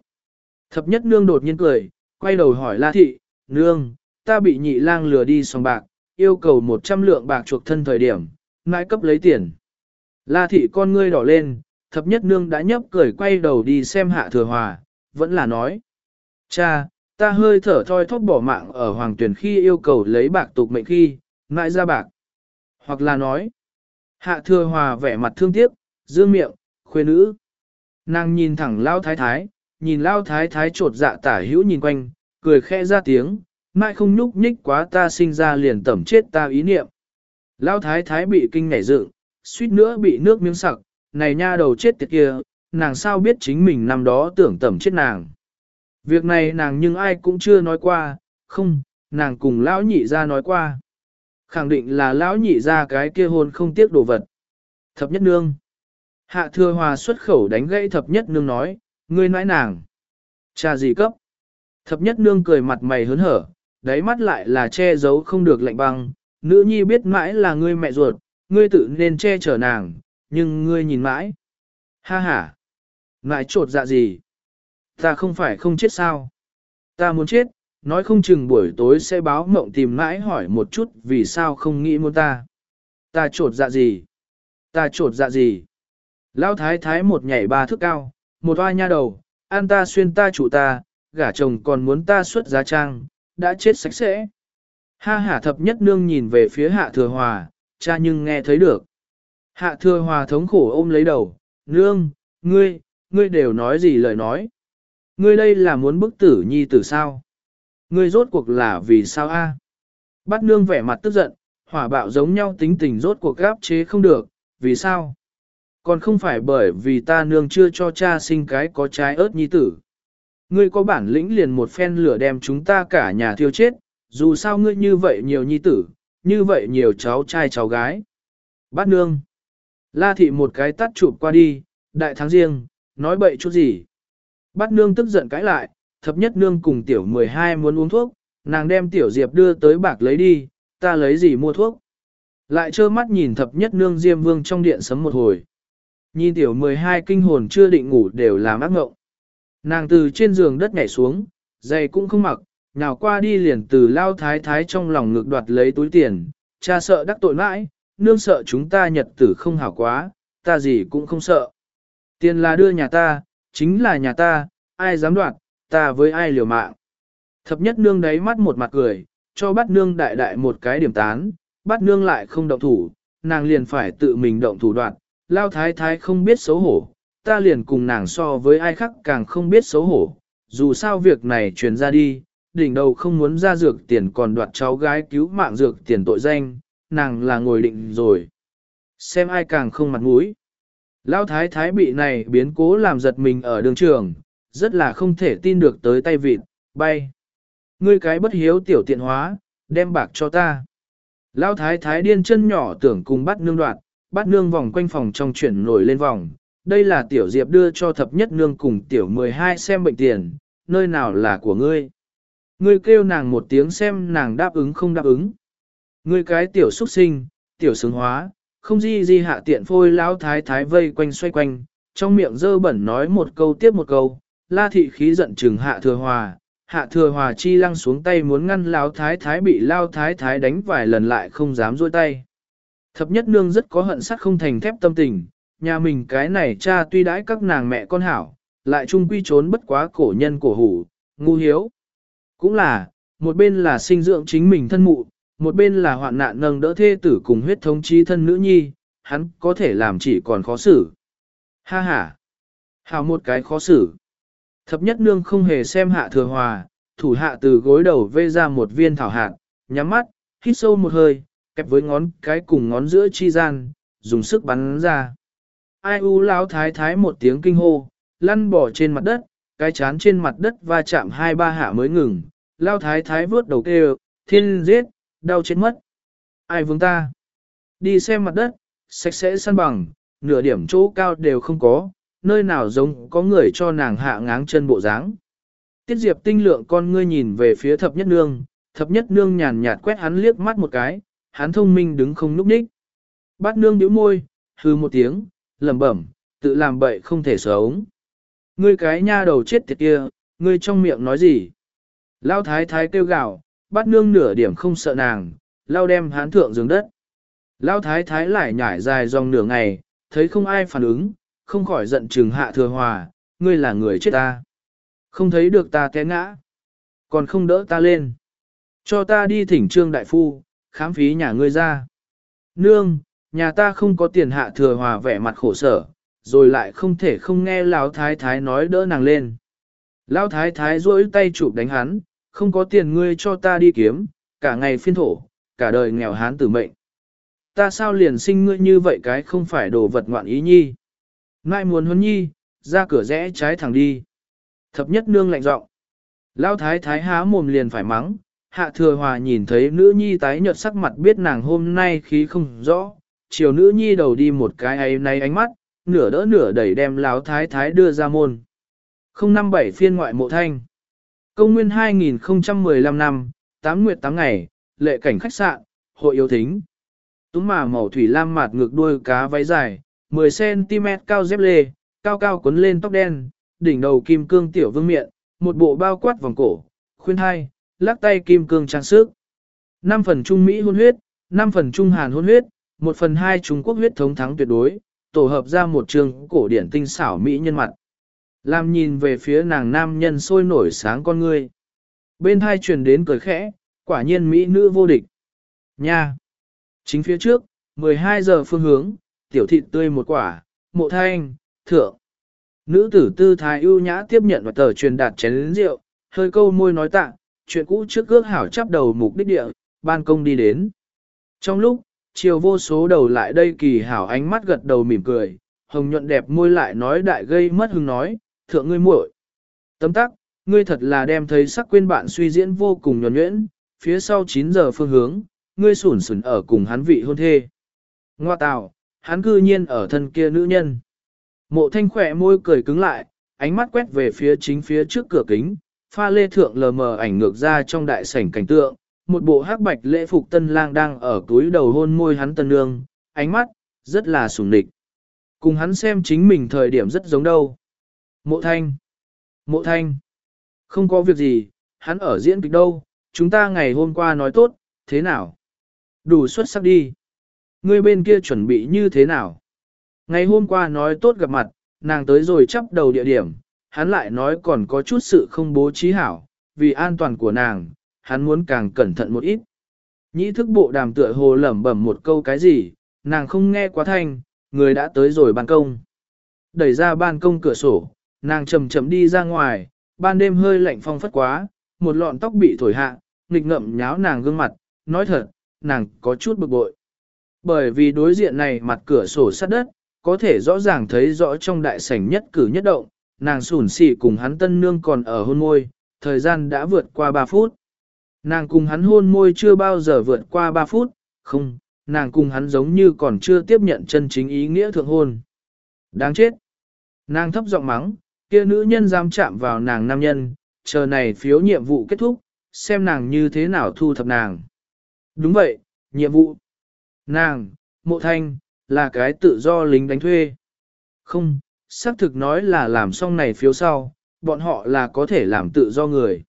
Thập nhất nương đột nhiên cười, quay đầu hỏi la thị, nương, ta bị nhị lang lừa đi sòng bạc, yêu cầu 100 lượng bạc chuộc thân thời điểm, mãi cấp lấy tiền. La thị con ngươi đỏ lên, thập nhất nương đã nhấp cười quay đầu đi xem hạ thừa hòa, vẫn là nói. Cha, ta hơi thở thoi thóp bỏ mạng ở hoàng tuyển khi yêu cầu lấy bạc tục mệnh khi, mãi ra bạc. Hoặc là nói, hạ thừa hòa vẻ mặt thương tiếc, dương miệng, khuê nữ. Nàng nhìn thẳng lao thái thái, nhìn lao thái thái trột dạ tả hữu nhìn quanh, cười khẽ ra tiếng, mãi không nhúc nhích quá ta sinh ra liền tẩm chết ta ý niệm. Lao thái thái bị kinh nhảy dựng, suýt nữa bị nước miếng sặc, này nha đầu chết tiệt kia, nàng sao biết chính mình năm đó tưởng tẩm chết nàng. Việc này nàng nhưng ai cũng chưa nói qua, không, nàng cùng lão nhị ra nói qua. Khẳng định là lão nhị ra cái kia hôn không tiếc đồ vật. Thập nhất nương. Hạ thừa hòa xuất khẩu đánh gãy thập nhất nương nói, ngươi nói nàng. Cha gì cấp? Thập nhất nương cười mặt mày hớn hở, đáy mắt lại là che giấu không được lạnh băng, nữ nhi biết mãi là ngươi mẹ ruột, ngươi tự nên che chở nàng, nhưng ngươi nhìn mãi. Ha ha! Ngại trột dạ gì? Ta không phải không chết sao? Ta muốn chết, nói không chừng buổi tối sẽ báo mộng tìm mãi hỏi một chút vì sao không nghĩ muốn ta. Ta trột dạ gì? Ta trột dạ gì? Lão thái thái một nhảy ba thước cao, một oa nha đầu, an ta xuyên ta chủ ta, gả chồng còn muốn ta xuất giá trang, đã chết sạch sẽ. Ha hả thập nhất nương nhìn về phía hạ thừa hòa, cha nhưng nghe thấy được. Hạ thừa hòa thống khổ ôm lấy đầu, nương, ngươi, ngươi đều nói gì lời nói. Ngươi đây là muốn bức tử nhi tử sao? Ngươi rốt cuộc là vì sao a? Bát nương vẻ mặt tức giận, hỏa bạo giống nhau tính tình rốt cuộc gáp chế không được, vì sao? Còn không phải bởi vì ta nương chưa cho cha sinh cái có trái ớt nhi tử. Ngươi có bản lĩnh liền một phen lửa đem chúng ta cả nhà thiêu chết, dù sao ngươi như vậy nhiều nhi tử, như vậy nhiều cháu trai cháu gái. Bát nương. La thị một cái tắt chụp qua đi, đại thắng riêng, nói bậy chút gì. Bát nương tức giận cãi lại, thập nhất nương cùng tiểu 12 muốn uống thuốc, nàng đem tiểu diệp đưa tới bạc lấy đi, ta lấy gì mua thuốc. Lại trơ mắt nhìn thập nhất nương diêm vương trong điện sấm một hồi. Nhìn tiểu 12 kinh hồn chưa định ngủ đều làm ác ngộng. Nàng từ trên giường đất nhảy xuống, giày cũng không mặc, nhào qua đi liền từ lao thái thái trong lòng ngược đoạt lấy túi tiền, cha sợ đắc tội mãi, nương sợ chúng ta nhật tử không hảo quá, ta gì cũng không sợ. Tiền là đưa nhà ta, chính là nhà ta, ai dám đoạt, ta với ai liều mạng. Thập nhất nương đáy mắt một mặt cười, cho bắt nương đại đại một cái điểm tán, bắt nương lại không động thủ, nàng liền phải tự mình động thủ đoạt, lao thái thái không biết xấu hổ, ta liền cùng nàng so với ai khác càng không biết xấu hổ, dù sao việc này truyền ra đi, đỉnh đầu không muốn ra dược tiền còn đoạt cháu gái cứu mạng dược tiền tội danh, nàng là ngồi định rồi. Xem ai càng không mặt mũi. Lão thái thái bị này biến cố làm giật mình ở đường trường, rất là không thể tin được tới tay vịt, bay. Ngươi cái bất hiếu tiểu tiện hóa, đem bạc cho ta. Lão thái thái điên chân nhỏ tưởng cùng bắt nương đoạn, bắt nương vòng quanh phòng trong chuyển nổi lên vòng. Đây là tiểu diệp đưa cho thập nhất nương cùng tiểu 12 xem bệnh tiền, nơi nào là của ngươi. Ngươi kêu nàng một tiếng xem nàng đáp ứng không đáp ứng. Ngươi cái tiểu xuất sinh, tiểu sướng hóa, không gì gì hạ tiện phôi lão thái thái vây quanh xoay quanh, trong miệng dơ bẩn nói một câu tiếp một câu, la thị khí giận trừng hạ thừa hòa, hạ thừa hòa chi lăng xuống tay muốn ngăn lão thái thái bị lao thái thái đánh vài lần lại không dám dôi tay. Thập nhất nương rất có hận sắc không thành thép tâm tình, nhà mình cái này cha tuy đãi các nàng mẹ con hảo, lại chung quy trốn bất quá cổ nhân cổ hủ, ngu hiếu. Cũng là, một bên là sinh dưỡng chính mình thân mụ, một bên là hoạn nạn nâng đỡ thê tử cùng huyết thống trí thân nữ nhi, hắn có thể làm chỉ còn khó xử. Ha ha! Hào một cái khó xử. Thập nhất nương không hề xem hạ thừa hòa, thủ hạ từ gối đầu vê ra một viên thảo hạt, nhắm mắt, hít sâu một hơi, kẹp với ngón cái cùng ngón giữa chi gian, dùng sức bắn ra. Ai u lão thái thái một tiếng kinh hô, lăn bỏ trên mặt đất, cái chán trên mặt đất va chạm hai ba hạ mới ngừng, lao thái thái vướt đầu kêu, thiên giết, đau chết mất. Ai vương ta? Đi xem mặt đất, sạch sẽ săn bằng, nửa điểm chỗ cao đều không có, nơi nào giống có người cho nàng hạ ngáng chân bộ dáng. Tiết Diệp tinh lượng con ngươi nhìn về phía thập nhất nương, thập nhất nương nhàn nhạt quét hắn liếc mắt một cái, hắn thông minh đứng không núp ních. Bát nương bĩu môi, hư một tiếng, lẩm bẩm, tự làm bậy không thể sống. Ngươi cái nha đầu chết tiệt kia, ngươi trong miệng nói gì? Lao thái thái kêu gào, bắt nương nửa điểm không sợ nàng, lao đem hán thượng giường đất. Lao thái thái lại nhảy dài dòng nửa ngày, thấy không ai phản ứng, không khỏi giận trừng hạ thừa hòa, ngươi là người chết ta. Không thấy được ta té ngã, còn không đỡ ta lên. Cho ta đi thỉnh trương đại phu, khám phí nhà ngươi ra. Nương, nhà ta không có tiền hạ thừa hòa vẻ mặt khổ sở, rồi lại không thể không nghe Lão Thái Thái nói đỡ nàng lên. Lão Thái Thái duỗi tay chụp đánh hắn, không có tiền ngươi cho ta đi kiếm, cả ngày phiên thổ, cả đời nghèo hán tử mệnh. Ta sao liền sinh ngươi như vậy cái không phải đồ vật ngoạn ý nhi. ngại muốn huấn nhi, ra cửa rẽ trái thẳng đi. Thập nhất nương lạnh giọng. Lão thái thái há mồm liền phải mắng, hạ thừa hòa nhìn thấy nữ nhi tái nhợt sắc mặt biết nàng hôm nay khí không rõ, chiều nữ nhi đầu đi một cái ấy nay ánh mắt, nửa đỡ nửa đẩy đem lão thái thái đưa ra môn. 057 phiên ngoại mộ thanh. Công nguyên 2015 năm, 8 nguyệt 8 ngày, lệ cảnh khách sạn, hội yêu thính. Túm mà màu thủy lam mạt ngược đuôi cá váy dài, 10cm cao dép lê, cao cao cuốn lên tóc đen, đỉnh đầu kim cương tiểu vương miệng, một bộ bao quát vòng cổ, khuyên hai, lắc tay kim cương trang sức. 5 phần Trung Mỹ hôn huyết, 5 phần Trung Hàn hôn huyết, một phần hai Trung Quốc huyết thống thắng tuyệt đối, tổ hợp ra một trường cổ điển tinh xảo Mỹ nhân mặt. Làm nhìn về phía nàng nam nhân sôi nổi sáng con ngươi. Bên hai truyền đến cười khẽ, quả nhiên Mỹ nữ vô địch. Nha! Chính phía trước, 12 giờ phương hướng, tiểu thịt tươi một quả, mộ thanh, thượng. Nữ tử tư thái ưu nhã tiếp nhận và tờ truyền đạt chén lĩnh rượu, hơi câu môi nói tạ, chuyện cũ trước ước hảo chắp đầu mục đích địa, ban công đi đến. Trong lúc, chiều vô số đầu lại đây kỳ hảo ánh mắt gật đầu mỉm cười, hồng nhuận đẹp môi lại nói đại gây mất hứng nói, thượng ngươi muội. Tấm tắc, ngươi thật là đem thấy sắc quên bạn suy diễn vô cùng nhuẩn nhuyễn, phía sau 9 giờ phương hướng, ngươi sủn sủn ở cùng hắn vị hôn thê. Ngoa tào hắn cư nhiên ở thân kia nữ nhân. Mộ thanh khỏe môi cười cứng lại, ánh mắt quét về phía chính phía trước cửa kính, pha lê thượng lờ mờ ảnh ngược ra trong đại sảnh cảnh tượng, một bộ hắc bạch lễ phục tân lang đang ở túi đầu hôn môi hắn tân nương, ánh mắt, rất là sủng địch. Cùng hắn xem chính mình thời điểm rất giống đâu. Mộ thanh. Mộ thanh. Không có việc gì, hắn ở diễn kịch đâu, chúng ta ngày hôm qua nói tốt, thế nào? Đủ xuất sắc đi. Ngươi bên kia chuẩn bị như thế nào? Ngày hôm qua nói tốt gặp mặt, nàng tới rồi chắp đầu địa điểm, hắn lại nói còn có chút sự không bố trí hảo, vì an toàn của nàng, hắn muốn càng cẩn thận một ít. Nhĩ thức bộ đàm tựa hồ lẩm bẩm một câu cái gì, nàng không nghe quá thanh, người đã tới rồi ban công. Đẩy ra ban công cửa sổ, nàng chầm chậm đi ra ngoài, ban đêm hơi lạnh phong phất quá, một lọn tóc bị thổi hạ, nghịch ngậm nháo nàng gương mặt, nói thật, nàng có chút bực bội. Bởi vì đối diện này mặt cửa sổ sát đất, có thể rõ ràng thấy rõ trong đại sảnh nhất cử nhất động, nàng sủn xỉ cùng hắn tân nương còn ở hôn môi, thời gian đã vượt qua 3 phút. Nàng cùng hắn hôn môi chưa bao giờ vượt qua 3 phút, không, nàng cùng hắn giống như còn chưa tiếp nhận chân chính ý nghĩa thượng hôn. Đáng chết. Nàng thấp giọng mắng, kia nữ nhân dám chạm vào nàng nam nhân, chờ này phiếu nhiệm vụ kết thúc, xem nàng như thế nào thu thập nàng. Đúng vậy, nhiệm vụ. Nàng, mộ thanh, là cái tự do lính đánh thuê. Không, xác thực nói là làm xong này phiếu sau, bọn họ là có thể làm tự do người.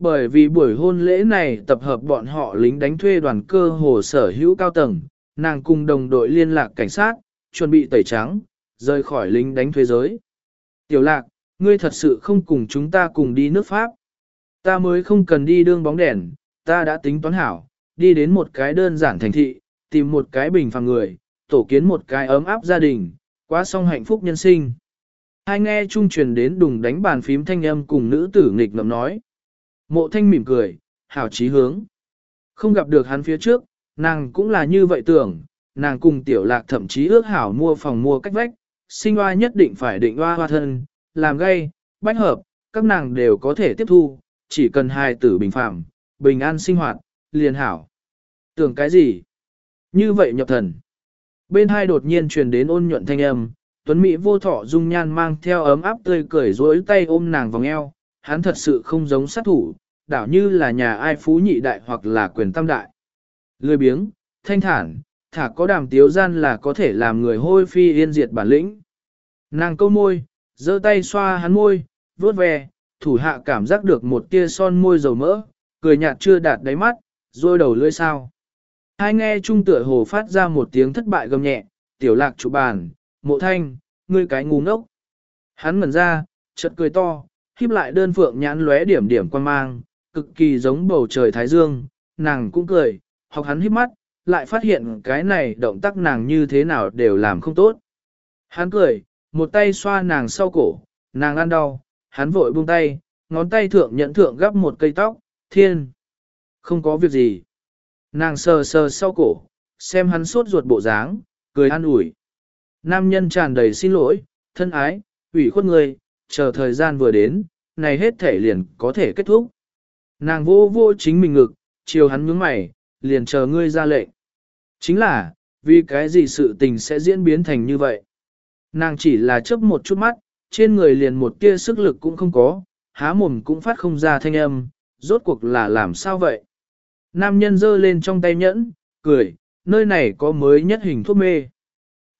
Bởi vì buổi hôn lễ này tập hợp bọn họ lính đánh thuê đoàn cơ hồ sở hữu cao tầng, nàng cùng đồng đội liên lạc cảnh sát, chuẩn bị tẩy trắng, rời khỏi lính đánh thuê giới. Tiểu lạc, ngươi thật sự không cùng chúng ta cùng đi nước Pháp. Ta mới không cần đi đương bóng đèn, ta đã tính toán hảo, đi đến một cái đơn giản thành thị, tìm một cái bình phàng người, tổ kiến một cái ấm áp gia đình, quá xong hạnh phúc nhân sinh. Hai nghe trung truyền đến đùng đánh bàn phím thanh âm cùng nữ tử nghịch ngậm nói. Mộ thanh mỉm cười, hảo chí hướng. Không gặp được hắn phía trước, nàng cũng là như vậy tưởng, nàng cùng tiểu lạc thậm chí ước hảo mua phòng mua cách vách, sinh hoa nhất định phải định hoa hoa thân, làm gây, bách hợp, các nàng đều có thể tiếp thu, chỉ cần hai tử bình phạm, bình an sinh hoạt, liền hảo. Tưởng cái gì? Như vậy nhập thần. Bên hai đột nhiên truyền đến ôn nhuận thanh âm, Tuấn Mỹ vô thọ dung nhan mang theo ấm áp tươi cười dối tay ôm nàng vòng eo, hắn thật sự không giống sát thủ, đảo như là nhà ai phú nhị đại hoặc là quyền tam đại. Lười biếng, thanh thản, thả có đàm tiếu gian là có thể làm người hôi phi yên diệt bản lĩnh. Nàng câu môi, giơ tay xoa hắn môi, vuốt ve, thủ hạ cảm giác được một tia son môi dầu mỡ, cười nhạt chưa đạt đáy mắt, rôi đầu lưỡi sao. Hai nghe trung tựa hồ phát ra một tiếng thất bại gầm nhẹ, tiểu lạc trụ bàn, mộ thanh, ngươi cái ngu ngốc. Hắn ngẩn ra, chợt cười to, khiếp lại đơn phượng nhãn lóe điểm điểm quan mang, cực kỳ giống bầu trời thái dương, nàng cũng cười, học hắn hít mắt, lại phát hiện cái này động tác nàng như thế nào đều làm không tốt. Hắn cười, một tay xoa nàng sau cổ, nàng ăn đau, hắn vội buông tay, ngón tay thượng nhận thượng gắp một cây tóc, thiên. Không có việc gì. Nàng sờ sờ sau cổ, xem hắn sốt ruột bộ dáng, cười an ủi. Nam nhân tràn đầy xin lỗi, thân ái, ủy khuất người, chờ thời gian vừa đến, này hết thể liền có thể kết thúc. Nàng vô vô chính mình ngực, chiều hắn nhướng mày, liền chờ ngươi ra lệnh. Chính là, vì cái gì sự tình sẽ diễn biến thành như vậy? Nàng chỉ là chớp một chút mắt, trên người liền một tia sức lực cũng không có, há mồm cũng phát không ra thanh âm, rốt cuộc là làm sao vậy? Nam nhân giơ lên trong tay nhẫn, cười, nơi này có mới nhất hình thuốc mê.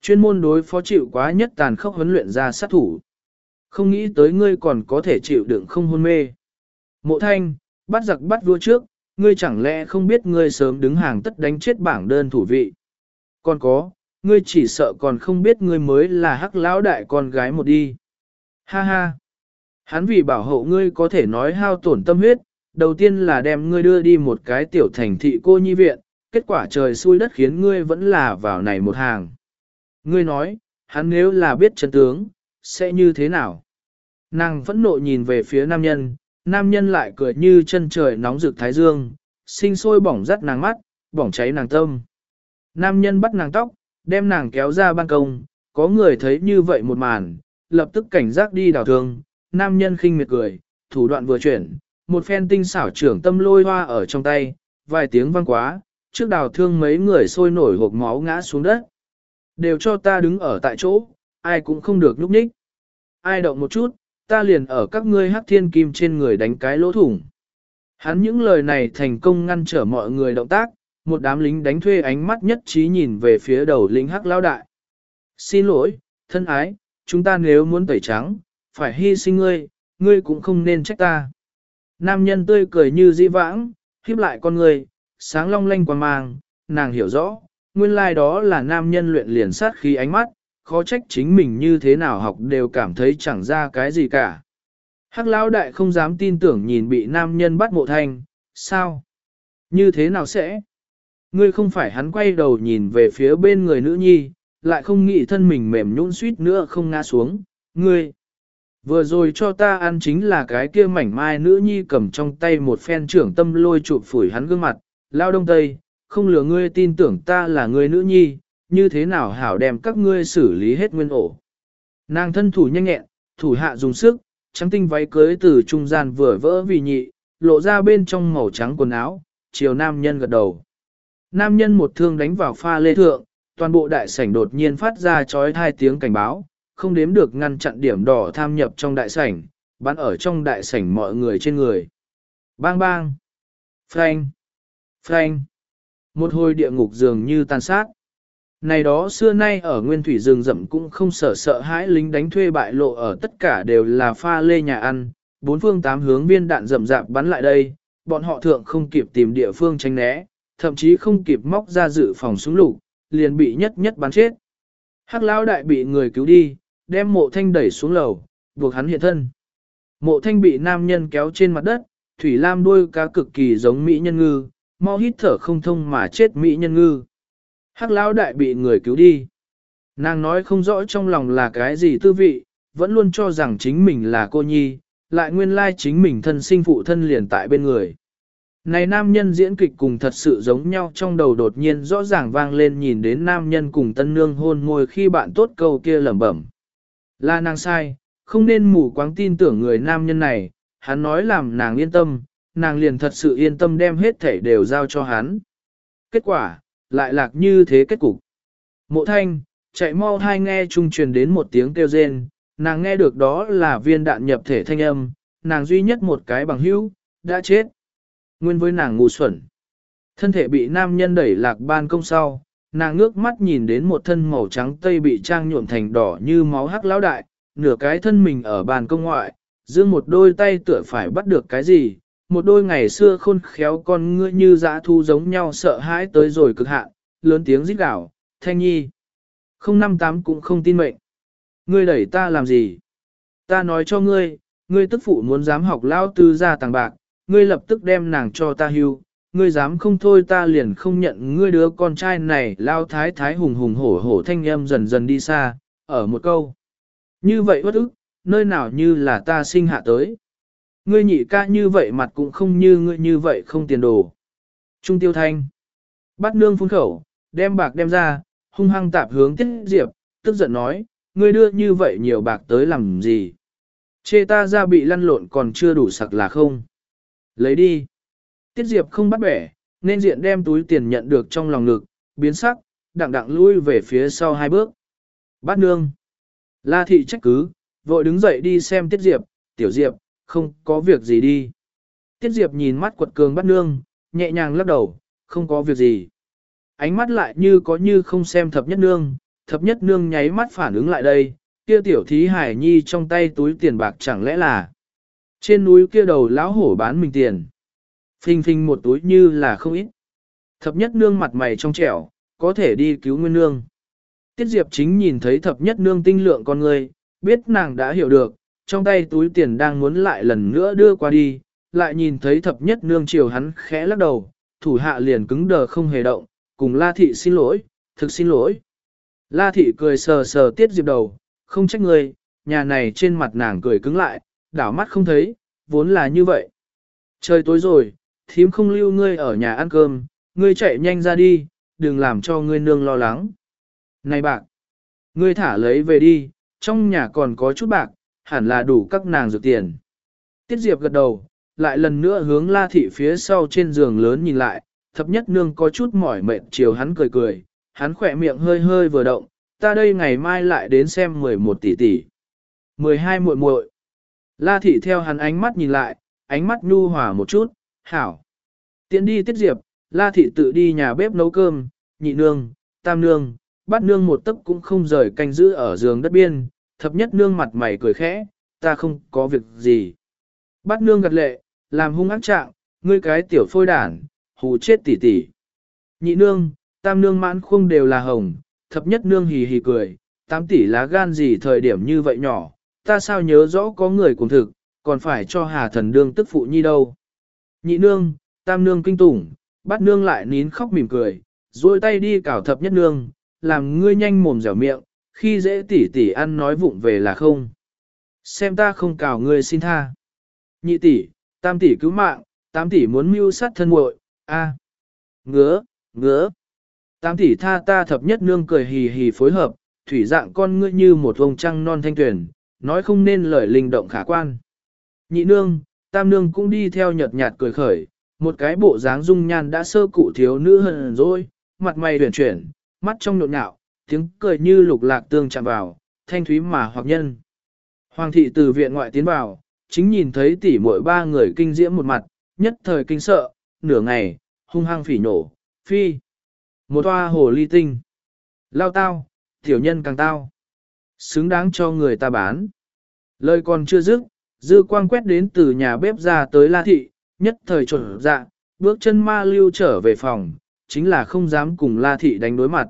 Chuyên môn đối phó chịu quá nhất tàn khốc huấn luyện ra sát thủ. Không nghĩ tới ngươi còn có thể chịu đựng không hôn mê. Mộ thanh, bắt giặc bắt vua trước, ngươi chẳng lẽ không biết ngươi sớm đứng hàng tất đánh chết bảng đơn thủ vị. Còn có, ngươi chỉ sợ còn không biết ngươi mới là hắc lão đại con gái một đi. Ha ha! Hắn vì bảo hộ ngươi có thể nói hao tổn tâm huyết, đầu tiên là đem ngươi đưa đi một cái tiểu thành thị cô nhi viện, kết quả trời xui đất khiến ngươi vẫn là vào này một hàng. Ngươi nói, hắn nếu là biết chân tướng, sẽ như thế nào? Nàng phẫn nộ nhìn về phía nam nhân, nam nhân lại cười như chân trời nóng rực thái dương, sinh sôi bỏng rắt nàng mắt, bỏng cháy nàng tâm. Nam nhân bắt nàng tóc, đem nàng kéo ra ban công, có người thấy như vậy một màn, lập tức cảnh giác đi đào thương, nam nhân khinh miệt cười, thủ đoạn vừa chuyển, một phen tinh xảo trưởng tâm lôi hoa ở trong tay, vài tiếng vang quá, trước đào thương mấy người sôi nổi hộp máu ngã xuống đất. Đều cho ta đứng ở tại chỗ, ai cũng không được nhúc nhích. Ai động một chút, ta liền ở các ngươi hắc thiên kim trên người đánh cái lỗ thủng. Hắn những lời này thành công ngăn trở mọi người động tác, một đám lính đánh thuê ánh mắt nhất trí nhìn về phía đầu lính hắc lao đại. Xin lỗi, thân ái, chúng ta nếu muốn tẩy trắng, phải hy sinh ngươi, ngươi cũng không nên trách ta. Nam nhân tươi cười như di vãng, khiếp lại con người, sáng long lanh quan mang, nàng hiểu rõ, nguyên lai like đó là nam nhân luyện liền sát khí ánh mắt, khó trách chính mình như thế nào học đều cảm thấy chẳng ra cái gì cả. Hắc lão đại không dám tin tưởng nhìn bị nam nhân bắt mộ thanh, sao? Như thế nào sẽ? Ngươi không phải hắn quay đầu nhìn về phía bên người nữ nhi, lại không nghĩ thân mình mềm nhũn suýt nữa không ngã xuống, ngươi. Vừa rồi cho ta ăn chính là cái kia mảnh mai nữ nhi cầm trong tay một phen trưởng tâm lôi chụp phủi hắn gương mặt, lao đông tây, không lừa ngươi tin tưởng ta là người nữ nhi, như thế nào hảo đem các ngươi xử lý hết nguyên ổ. Nàng thân thủ nhanh nhẹn, thủ hạ dùng sức, trắng tinh váy cưới từ trung gian vừa vỡ vì nhị, lộ ra bên trong màu trắng quần áo, chiều nam nhân gật đầu. Nam nhân một thương đánh vào pha lê thượng, toàn bộ đại sảnh đột nhiên phát ra chói hai tiếng cảnh báo, không đếm được ngăn chặn điểm đỏ tham nhập trong đại sảnh, bắn ở trong đại sảnh mọi người trên người. Bang bang! Phanh! Phanh! Một hồi địa ngục dường như tan sát. Này đó xưa nay ở nguyên thủy rừng rậm cũng không sợ sợ hãi lính đánh thuê bại lộ ở tất cả đều là pha lê nhà ăn, bốn phương tám hướng viên đạn rậm rạp bắn lại đây, bọn họ thượng không kịp tìm địa phương tránh né, thậm chí không kịp móc ra dự phòng súng lục, liền bị nhất nhất bắn chết. Hắc lão đại bị người cứu đi, đem mộ thanh đẩy xuống lầu, buộc hắn hiện thân. Mộ thanh bị nam nhân kéo trên mặt đất, thủy lam đuôi cá cực kỳ giống mỹ nhân ngư, mau hít thở không thông mà chết mỹ nhân ngư. Hắc lão đại bị người cứu đi. Nàng nói không rõ trong lòng là cái gì tư vị, vẫn luôn cho rằng chính mình là cô nhi, lại nguyên lai chính mình thân sinh phụ thân liền tại bên người. Này nam nhân diễn kịch cùng thật sự giống nhau trong đầu đột nhiên rõ ràng vang lên nhìn đến nam nhân cùng tân nương hôn môi khi bạn tốt câu kia lẩm bẩm. Là nàng sai, không nên mù quáng tin tưởng người nam nhân này, hắn nói làm nàng yên tâm, nàng liền thật sự yên tâm đem hết thể đều giao cho hắn. Kết quả, lại lạc như thế kết cục. Mộ thanh, chạy mau hai nghe trung truyền đến một tiếng kêu rên, nàng nghe được đó là viên đạn nhập thể thanh âm, nàng duy nhất một cái bằng hữu, đã chết. Nguyên với nàng ngu xuẩn. Thân thể bị nam nhân đẩy lạc ban công sau, nàng ngước mắt nhìn đến một thân màu trắng tây bị trang nhuộm thành đỏ như máu hắc lão đại, nửa cái thân mình ở bàn công ngoại, dương một đôi tay tựa phải bắt được cái gì, một đôi ngày xưa khôn khéo con ngươi như dã thu giống nhau sợ hãi tới rồi cực hạn, lớn tiếng rít gào, thanh nhi. Không năm tám cũng không tin mệnh. Ngươi đẩy ta làm gì? Ta nói cho ngươi, ngươi tức phụ muốn dám học lao tư ra tàng bạc, ngươi lập tức đem nàng cho ta hưu, ngươi dám không thôi ta liền không nhận ngươi đứa con trai này lao thái thái hùng hùng hổ hổ thanh âm dần dần đi xa, ở một câu. Như vậy bất ức, nơi nào như là ta sinh hạ tới. Ngươi nhị ca như vậy mặt cũng không như ngươi như vậy không tiền đồ. Trung tiêu thanh. Bắt nương phun khẩu, đem bạc đem ra, hung hăng tạp hướng tiết diệp, tức giận nói, ngươi đưa như vậy nhiều bạc tới làm gì. Chê ta ra bị lăn lộn còn chưa đủ sặc là không. Lấy đi. Tiết diệp không bắt bẻ, nên diện đem túi tiền nhận được trong lòng ngực, biến sắc, đặng đặng lui về phía sau hai bước. Bát nương. La thị trách cứ, vội đứng dậy đi xem tiết diệp, tiểu diệp, không có việc gì đi. Tiết Diệp nhìn mắt quật cường bắt nương, nhẹ nhàng lắc đầu, không có việc gì. Ánh mắt lại như có như không xem thập nhất nương, thập nhất nương nháy mắt phản ứng lại đây, kia tiểu thí hải nhi trong tay túi tiền bạc chẳng lẽ là trên núi kia đầu lão hổ bán mình tiền. Phình phình một túi như là không ít. Thập nhất nương mặt mày trong trẻo, có thể đi cứu nguyên nương. Tiết Diệp chính nhìn thấy thập nhất nương tinh lượng con người, biết nàng đã hiểu được, trong tay túi tiền đang muốn lại lần nữa đưa qua đi, lại nhìn thấy thập nhất nương chiều hắn khẽ lắc đầu, thủ hạ liền cứng đờ không hề động, cùng La Thị xin lỗi, thực xin lỗi. La Thị cười sờ sờ tiết diệp đầu, không trách người, nhà này trên mặt nàng cười cứng lại, đảo mắt không thấy, vốn là như vậy. Trời tối rồi, thím không lưu ngươi ở nhà ăn cơm, ngươi chạy nhanh ra đi, đừng làm cho ngươi nương lo lắng. Này bạc, ngươi thả lấy về đi, trong nhà còn có chút bạc, hẳn là đủ các nàng dược tiền. Tiết Diệp gật đầu, lại lần nữa hướng la thị phía sau trên giường lớn nhìn lại, thập nhất nương có chút mỏi mệt chiều hắn cười cười, hắn khỏe miệng hơi hơi vừa động, ta đây ngày mai lại đến xem 11 tỷ tỷ. 12 muội muội. La thị theo hắn ánh mắt nhìn lại, ánh mắt nhu hòa một chút, hảo. Tiến đi tiết diệp, la thị tự đi nhà bếp nấu cơm, nhị nương, tam nương, bắt nương một tấc cũng không rời canh giữ ở giường đất biên, thập nhất nương mặt mày cười khẽ, ta không có việc gì. Bắt nương gật lệ, làm hung ác trạng, ngươi cái tiểu phôi đản, hù chết tỉ tỉ. Nhị nương, tam nương mãn khuông đều là hồng, thập nhất nương hì hì cười, tám tỷ lá gan gì thời điểm như vậy nhỏ, ta sao nhớ rõ có người cùng thực, còn phải cho hà thần đương tức phụ nhi đâu. Nhị nương, tam nương kinh tủng, bắt nương lại nín khóc mỉm cười, duỗi tay đi cào thập nhất nương, làm ngươi nhanh mồm dẻo miệng, khi dễ tỉ tỉ ăn nói vụng về là không. Xem ta không cào ngươi xin tha. Nhị tỷ, tam tỷ cứu mạng, tam tỷ muốn mưu sát thân muội, a, ngứa, ngứa. Tam tỷ tha ta thập nhất nương cười hì hì phối hợp, thủy dạng con ngươi như một vông trăng non thanh tuyển, nói không nên lời linh động khả quan. Nhị nương, tam nương cũng đi theo nhợt nhạt cười khởi, một cái bộ dáng dung nhan đã sơ cụ thiếu nữ hơn rồi, mặt mày huyền chuyển, mắt trong nhộn nhạo, tiếng cười như lục lạc tương chạm vào, thanh thúy mà hoặc nhân. Hoàng thị từ viện ngoại tiến vào, chính nhìn thấy tỷ muội ba người kinh diễm một mặt, nhất thời kinh sợ, nửa ngày, hung hăng phỉ nổ, phi. Một toa hồ ly tinh. Lao tao, tiểu nhân càng tao. Xứng đáng cho người ta bán. Lời còn chưa dứt, dư quang quét đến từ nhà bếp ra tới la thị, nhất thời trộn dạ, bước chân ma lưu trở về phòng, chính là không dám cùng la thị đánh đối mặt.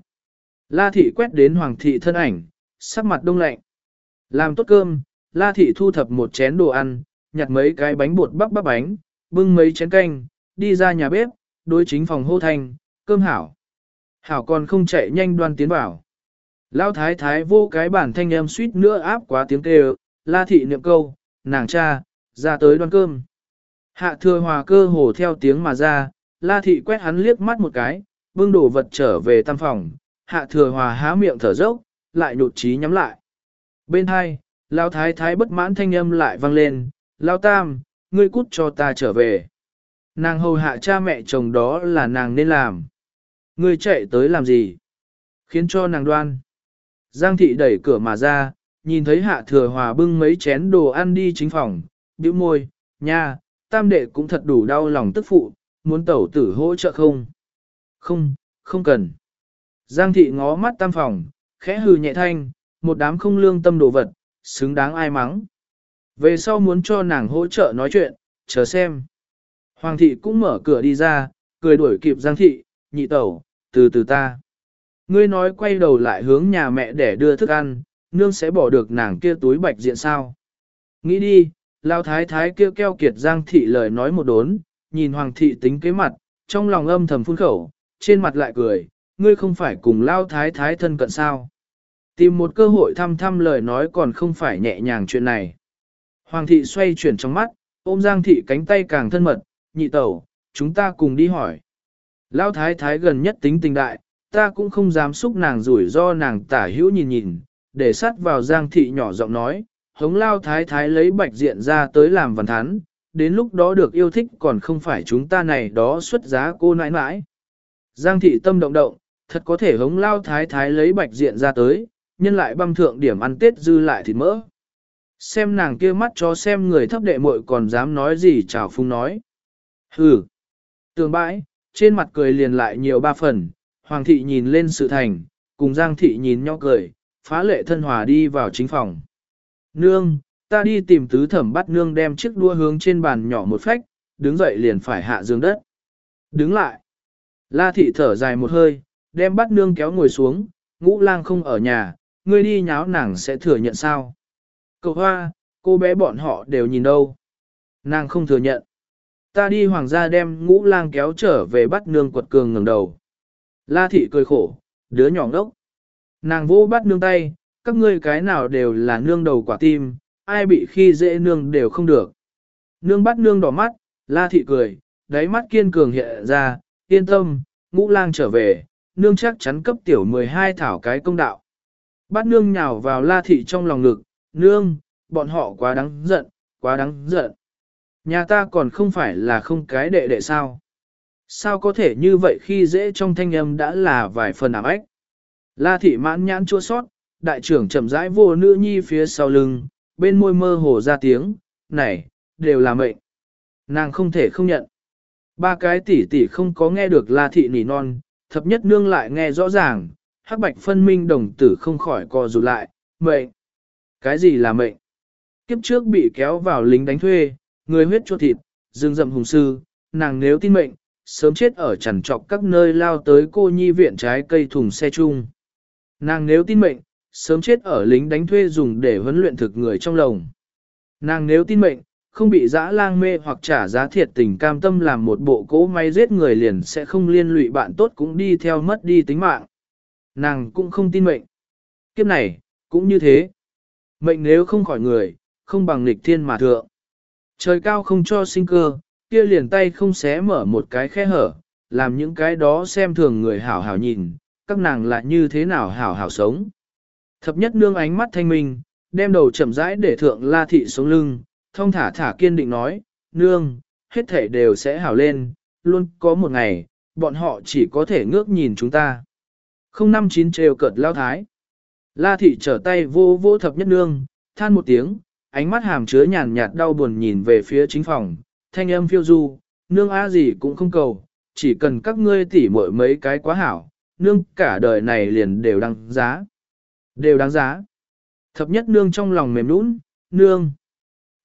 La thị quét đến hoàng thị thân ảnh, sắc mặt đông lạnh. Làm tốt cơm, la thị thu thập một chén đồ ăn, nhặt mấy cái bánh bột bắp bắp bánh, bưng mấy chén canh, đi ra nhà bếp, đối chính phòng hô thanh, cơm hảo. Hảo còn không chạy nhanh đoan tiến vào. Lão thái thái vô cái bản thanh em suýt nữa áp quá tiếng kêu, la thị niệm câu, nàng cha, ra tới đoan cơm. Hạ thừa hòa cơ hồ theo tiếng mà ra, la thị quét hắn liếc mắt một cái, bưng đồ vật trở về tam phòng, hạ thừa hòa há miệng thở dốc, lại nhụt trí nhắm lại. Bên hai, lão thái thái bất mãn thanh âm lại vang lên, lão tam, ngươi cút cho ta trở về. Nàng hầu hạ cha mẹ chồng đó là nàng nên làm. Ngươi chạy tới làm gì? Khiến cho nàng đoan. Giang thị đẩy cửa mà ra, nhìn thấy hạ thừa hòa bưng mấy chén đồ ăn đi chính phòng, bĩu môi, nha, tam đệ cũng thật đủ đau lòng tức phụ, muốn tẩu tử hỗ trợ không? Không, không cần. Giang thị ngó mắt tam phòng, khẽ hừ nhẹ thanh, một đám không lương tâm đồ vật, xứng đáng ai mắng. Về sau muốn cho nàng hỗ trợ nói chuyện, chờ xem. Hoàng thị cũng mở cửa đi ra, cười đuổi kịp Giang thị, nhị tẩu, từ từ ta. Ngươi nói quay đầu lại hướng nhà mẹ để đưa thức ăn, nương sẽ bỏ được nàng kia túi bạch diện sao. Nghĩ đi, lao thái thái kêu keo kiệt Giang thị lời nói một đốn, nhìn hoàng thị tính kế mặt, trong lòng âm thầm phun khẩu, trên mặt lại cười, ngươi không phải cùng lao thái thái thân cận sao. Tìm một cơ hội thăm thăm lời nói còn không phải nhẹ nhàng chuyện này. Hoàng thị xoay chuyển trong mắt, ôm Giang thị cánh tay càng thân mật, nhị tẩu, chúng ta cùng đi hỏi. Lao thái thái gần nhất tính tình đại, ta cũng không dám xúc nàng rủi do nàng tả hữu nhìn nhìn, để sát vào Giang thị nhỏ giọng nói, hống Lao thái thái lấy bạch diện ra tới làm văn thán, đến lúc đó được yêu thích còn không phải chúng ta này đó xuất giá cô nãi nãi. Giang thị tâm động động, thật có thể hống Lao thái thái lấy bạch diện ra tới, nhân lại băm thượng điểm ăn tết dư lại thịt mỡ. Xem nàng kia mắt cho xem người thấp đệ muội còn dám nói gì chào phung nói. Hừ. Tường bãi, trên mặt cười liền lại nhiều ba phần, hoàng thị nhìn lên sự thành, cùng giang thị nhìn nhau cười, phá lệ thân hòa đi vào chính phòng. Nương, ta đi tìm tứ thẩm bắt nương đem chiếc đua hướng trên bàn nhỏ một phách, đứng dậy liền phải hạ giường đất. Đứng lại. La thị thở dài một hơi, đem bắt nương kéo ngồi xuống, ngũ lang không ở nhà, ngươi đi nháo nàng sẽ thừa nhận sao. Cậu hoa, cô bé bọn họ đều nhìn đâu. Nàng không thừa nhận. Ta đi hoàng gia đem ngũ lang kéo trở về bắt nương quật cường ngẩng đầu. La thị cười khổ, đứa nhỏ ngốc. Nàng vô bắt nương tay, các ngươi cái nào đều là nương đầu quả tim, ai bị khi dễ nương đều không được. Nương bắt nương đỏ mắt, la thị cười, đáy mắt kiên cường hiện ra, yên tâm, ngũ lang trở về, nương chắc chắn cấp tiểu 12 thảo cái công đạo. Bắt nương nhào vào la thị trong lòng ngực, nương, bọn họ quá đáng giận, quá đáng giận. Nhà ta còn không phải là không cái đệ đệ sao. Sao có thể như vậy khi dễ trong thanh âm đã là vài phần ảm ách. La thị mãn nhãn chua sót, đại trưởng chậm rãi vô nữ nhi phía sau lưng, bên môi mơ hồ ra tiếng, này, đều là mệnh. Nàng không thể không nhận. Ba cái tỷ tỷ không có nghe được la thị nỉ non, thập nhất nương lại nghe rõ ràng, hắc bạch phân minh đồng tử không khỏi co rụt lại, mệnh. Cái gì là mệnh? Kiếp trước bị kéo vào lính đánh thuê, người huyết chua thịt, dương dậm hùng sư, nàng nếu tin mệnh, sớm chết ở chẳng trọc các nơi lao tới cô nhi viện trái cây thùng xe chung. Nàng nếu tin mệnh, sớm chết ở lính đánh thuê dùng để huấn luyện thực người trong lồng. Nàng nếu tin mệnh, không bị dã lang mê hoặc trả giá thiệt tình cam tâm làm một bộ cỗ máy giết người liền sẽ không liên lụy bạn tốt cũng đi theo mất đi tính mạng. Nàng cũng không tin mệnh. Kiếp này, cũng như thế. Mệnh nếu không khỏi người, không bằng nghịch thiên mà thượng. Trời cao không cho sinh cơ, kia liền tay không xé mở một cái khe hở, làm những cái đó xem thường người hảo hảo nhìn, các nàng lại như thế nào hảo hảo sống. Thập nhất nương ánh mắt thanh minh, đem đầu chậm rãi để thượng la thị xuống lưng, thông thả thả kiên định nói, nương, hết thể đều sẽ hảo lên, luôn có một ngày, bọn họ chỉ có thể ngước nhìn chúng ta. Không năm chín trêu cợt lao thái. La thị trở tay vô vô thập nhất nương, than một tiếng, ánh mắt hàm chứa nhàn nhạt đau buồn nhìn về phía chính phòng, thanh âm phiêu du, nương á gì cũng không cầu, chỉ cần các ngươi tỉ muội mấy cái quá hảo, nương cả đời này liền đều đáng giá. Đều đáng giá. Thập nhất nương trong lòng mềm nũng, nương,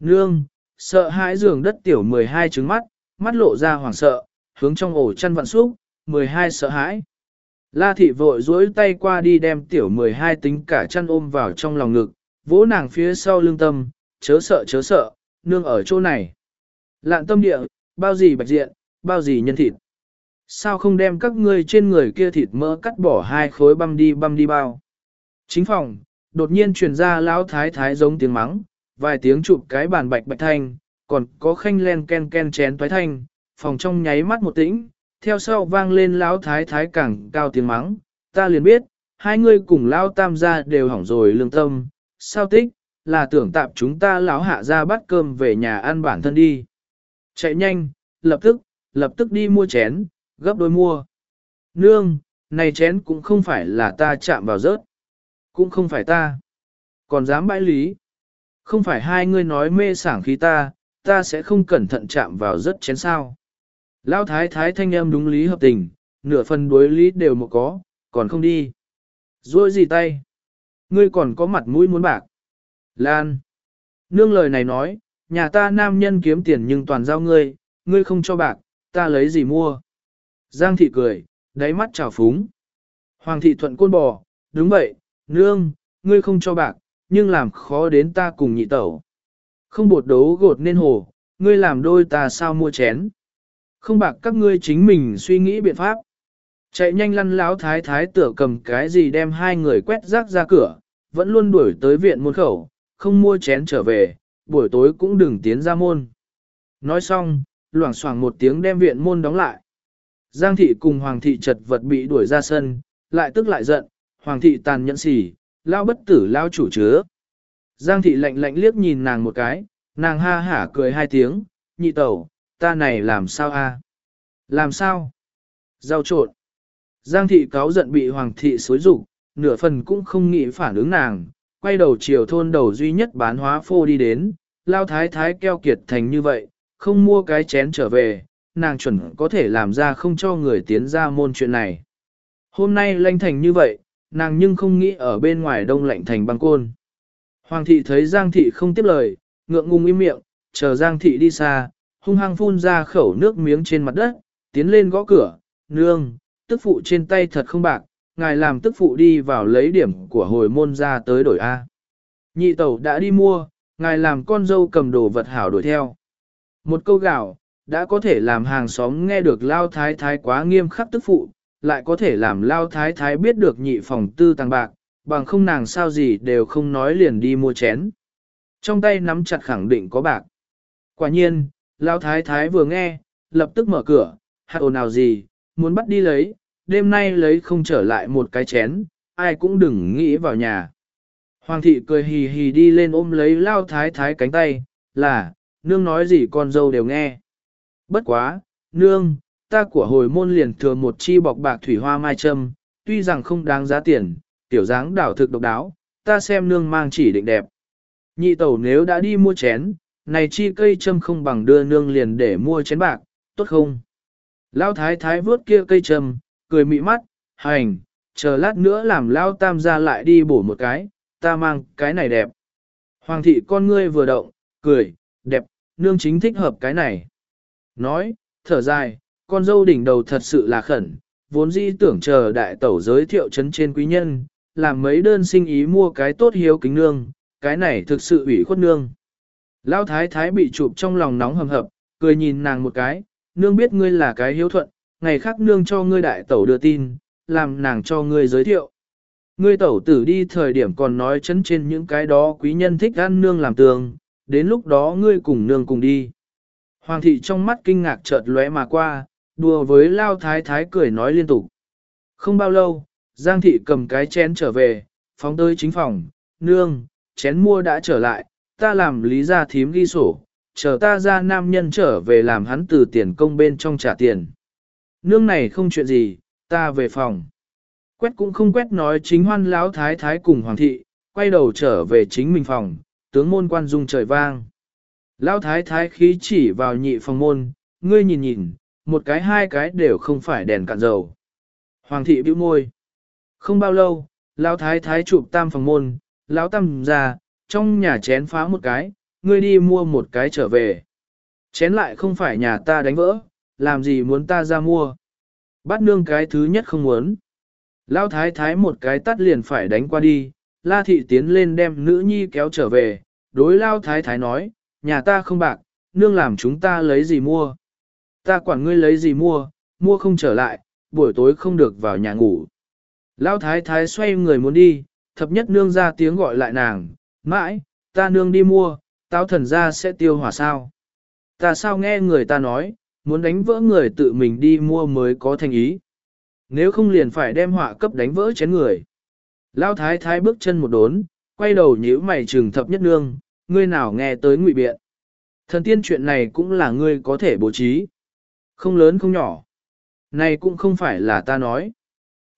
nương, sợ hãi giường đất tiểu 12 trứng mắt, mắt lộ ra hoảng sợ, hướng trong ổ chăn vặn xúc, 12 sợ hãi. La thị vội duỗi tay qua đi đem tiểu 12 tính cả chăn ôm vào trong lòng ngực, vỗ nàng phía sau lưng tâm, chớ sợ chớ sợ, nương ở chỗ này. Lạn tâm địa, bao gì bạch diện, bao gì nhân thịt. Sao không đem các ngươi trên người kia thịt mỡ cắt bỏ hai khối băm đi băm đi bao. Chính phòng, đột nhiên truyền ra lão thái thái giống tiếng mắng, vài tiếng chụp cái bàn bạch bạch thanh, còn có khanh len ken ken chén toái thanh, phòng trong nháy mắt một tĩnh, theo sau vang lên lão thái thái càng cao tiếng mắng, ta liền biết, hai người cùng lão tam gia đều hỏng rồi lương tâm, sao tích, là tưởng tạp chúng ta lão hạ ra bắt cơm về nhà ăn bản thân đi. Chạy nhanh, lập tức, lập tức đi mua chén, gấp đôi mua. Nương, này chén cũng không phải là ta chạm vào rớt. Cũng không phải ta. Còn dám bãi lý. Không phải hai ngươi nói mê sảng khí ta, ta sẽ không cẩn thận chạm vào rất chén sao. Lão thái thái thanh âm đúng lý hợp tình, nửa phần đối lý đều một có, còn không đi. Rồi gì tay? Ngươi còn có mặt mũi muốn bạc. Lan. Nương lời này nói, nhà ta nam nhân kiếm tiền nhưng toàn giao ngươi, ngươi không cho bạc, ta lấy gì mua. Giang thị cười, đáy mắt trào phúng. Hoàng thị thuận côn bò, đúng vậy, nương, ngươi không cho bạc, nhưng làm khó đến ta cùng nhị tẩu. Không bột đấu gột nên hồ, ngươi làm đôi ta sao mua chén. Không bạc các ngươi chính mình suy nghĩ biện pháp. Chạy nhanh lăn láo thái thái tựa cầm cái gì đem hai người quét rác ra cửa, vẫn luôn đuổi tới viện môn khẩu, không mua chén trở về, buổi tối cũng đừng tiến ra môn. Nói xong, loảng xoảng một tiếng đem viện môn đóng lại. Giang thị cùng hoàng thị chật vật bị đuổi ra sân, lại tức lại giận, hoàng thị tàn nhẫn xỉ, lao bất tử lao chủ chứa. Giang thị lạnh lạnh liếc nhìn nàng một cái, nàng ha hả cười hai tiếng, nhị tẩu, ta này làm sao a? Làm sao? Giao trộn. Giang thị cáo giận bị hoàng thị xối rụng, nửa phần cũng không nghĩ phản ứng nàng, quay đầu chiều thôn đầu duy nhất bán hóa phô đi đến, lao thái thái keo kiệt thành như vậy, không mua cái chén trở về, nàng chuẩn có thể làm ra không cho người tiến ra môn chuyện này. Hôm nay lanh thành như vậy, nàng nhưng không nghĩ ở bên ngoài đông lạnh thành băng côn. Hoàng thị thấy Giang thị không tiếp lời, ngượng ngùng im miệng, chờ Giang thị đi xa, hung hăng phun ra khẩu nước miếng trên mặt đất, tiến lên gõ cửa, nương, tức phụ trên tay thật không bạc, ngài làm tức phụ đi vào lấy điểm của hồi môn ra tới đổi A. Nhị tẩu đã đi mua, ngài làm con dâu cầm đồ vật hảo đổi theo. Một câu gạo, đã có thể làm hàng xóm nghe được lao thái thái quá nghiêm khắc tức phụ, lại có thể làm lao thái thái biết được nhị phòng tư tăng bạc, bằng không nàng sao gì đều không nói liền đi mua chén. Trong tay nắm chặt khẳng định có bạc. Quả nhiên, lao thái thái vừa nghe, lập tức mở cửa, hạt ồn nào gì, muốn bắt đi lấy, đêm nay lấy không trở lại một cái chén, ai cũng đừng nghĩ vào nhà. Hoàng thị cười hì hì đi lên ôm lấy lao thái thái cánh tay, là, nương nói gì con dâu đều nghe. Bất quá, nương, ta của hồi môn liền thừa một chi bọc bạc thủy hoa mai châm, tuy rằng không đáng giá tiền, tiểu dáng đảo thực độc đáo, ta xem nương mang chỉ định đẹp. Nhị tẩu nếu đã đi mua chén, này chi cây châm không bằng đưa nương liền để mua chén bạc, tốt không? Lao thái thái vớt kia cây châm, cười mị mắt, hành, chờ lát nữa làm lao tam ra lại đi bổ một cái, ta mang cái này đẹp. Hoàng thị con ngươi vừa động, cười, đẹp, nương chính thích hợp cái này. Nói, thở dài, con dâu đỉnh đầu thật sự là khẩn, vốn dĩ tưởng chờ đại tẩu giới thiệu chấn trên quý nhân, làm mấy đơn sinh ý mua cái tốt hiếu kính nương, cái này thực sự ủy khuất nương. Lão thái thái bị chụp trong lòng nóng hầm hập, cười nhìn nàng một cái, nương biết ngươi là cái hiếu thuận, ngày khác nương cho ngươi đại tẩu đưa tin, làm nàng cho ngươi giới thiệu. Ngươi tẩu tử đi thời điểm còn nói chấn trên những cái đó quý nhân thích ăn nương làm tường, đến lúc đó ngươi cùng nương cùng đi. Hoàng thị trong mắt kinh ngạc chợt lóe mà qua, đùa với lao thái thái cười nói liên tục. Không bao lâu, Giang thị cầm cái chén trở về, phóng tới chính phòng, nương, chén mua đã trở lại, ta làm lý ra thím ghi sổ, chờ ta ra nam nhân trở về làm hắn từ tiền công bên trong trả tiền. Nương này không chuyện gì, ta về phòng. Quét cũng không quét nói chính hoan lão thái thái cùng hoàng thị, quay đầu trở về chính mình phòng, tướng môn quan dung trời vang. Lão thái thái khí chỉ vào nhị phòng môn, ngươi nhìn nhìn, một cái hai cái đều không phải đèn cạn dầu. Hoàng thị bĩu môi. Không bao lâu, lão thái thái chụp tam phòng môn, lão tam ra, trong nhà chén phá một cái, ngươi đi mua một cái trở về. Chén lại không phải nhà ta đánh vỡ, làm gì muốn ta ra mua. Bắt nương cái thứ nhất không muốn. Lão thái thái một cái tắt liền phải đánh qua đi, la thị tiến lên đem nữ nhi kéo trở về, đối lao thái thái nói, nhà ta không bạc, nương làm chúng ta lấy gì mua. Ta quản ngươi lấy gì mua, mua không trở lại, buổi tối không được vào nhà ngủ. Lão thái thái xoay người muốn đi, thập nhất nương ra tiếng gọi lại nàng, mãi, ta nương đi mua, táo thần ra sẽ tiêu hỏa sao. Ta sao nghe người ta nói, muốn đánh vỡ người tự mình đi mua mới có thành ý. Nếu không liền phải đem họa cấp đánh vỡ chén người. Lão thái thái bước chân một đốn, quay đầu nhíu mày trừng thập nhất nương, ngươi nào nghe tới ngụy biện. Thần tiên chuyện này cũng là ngươi có thể bố trí. Không lớn không nhỏ. Này cũng không phải là ta nói.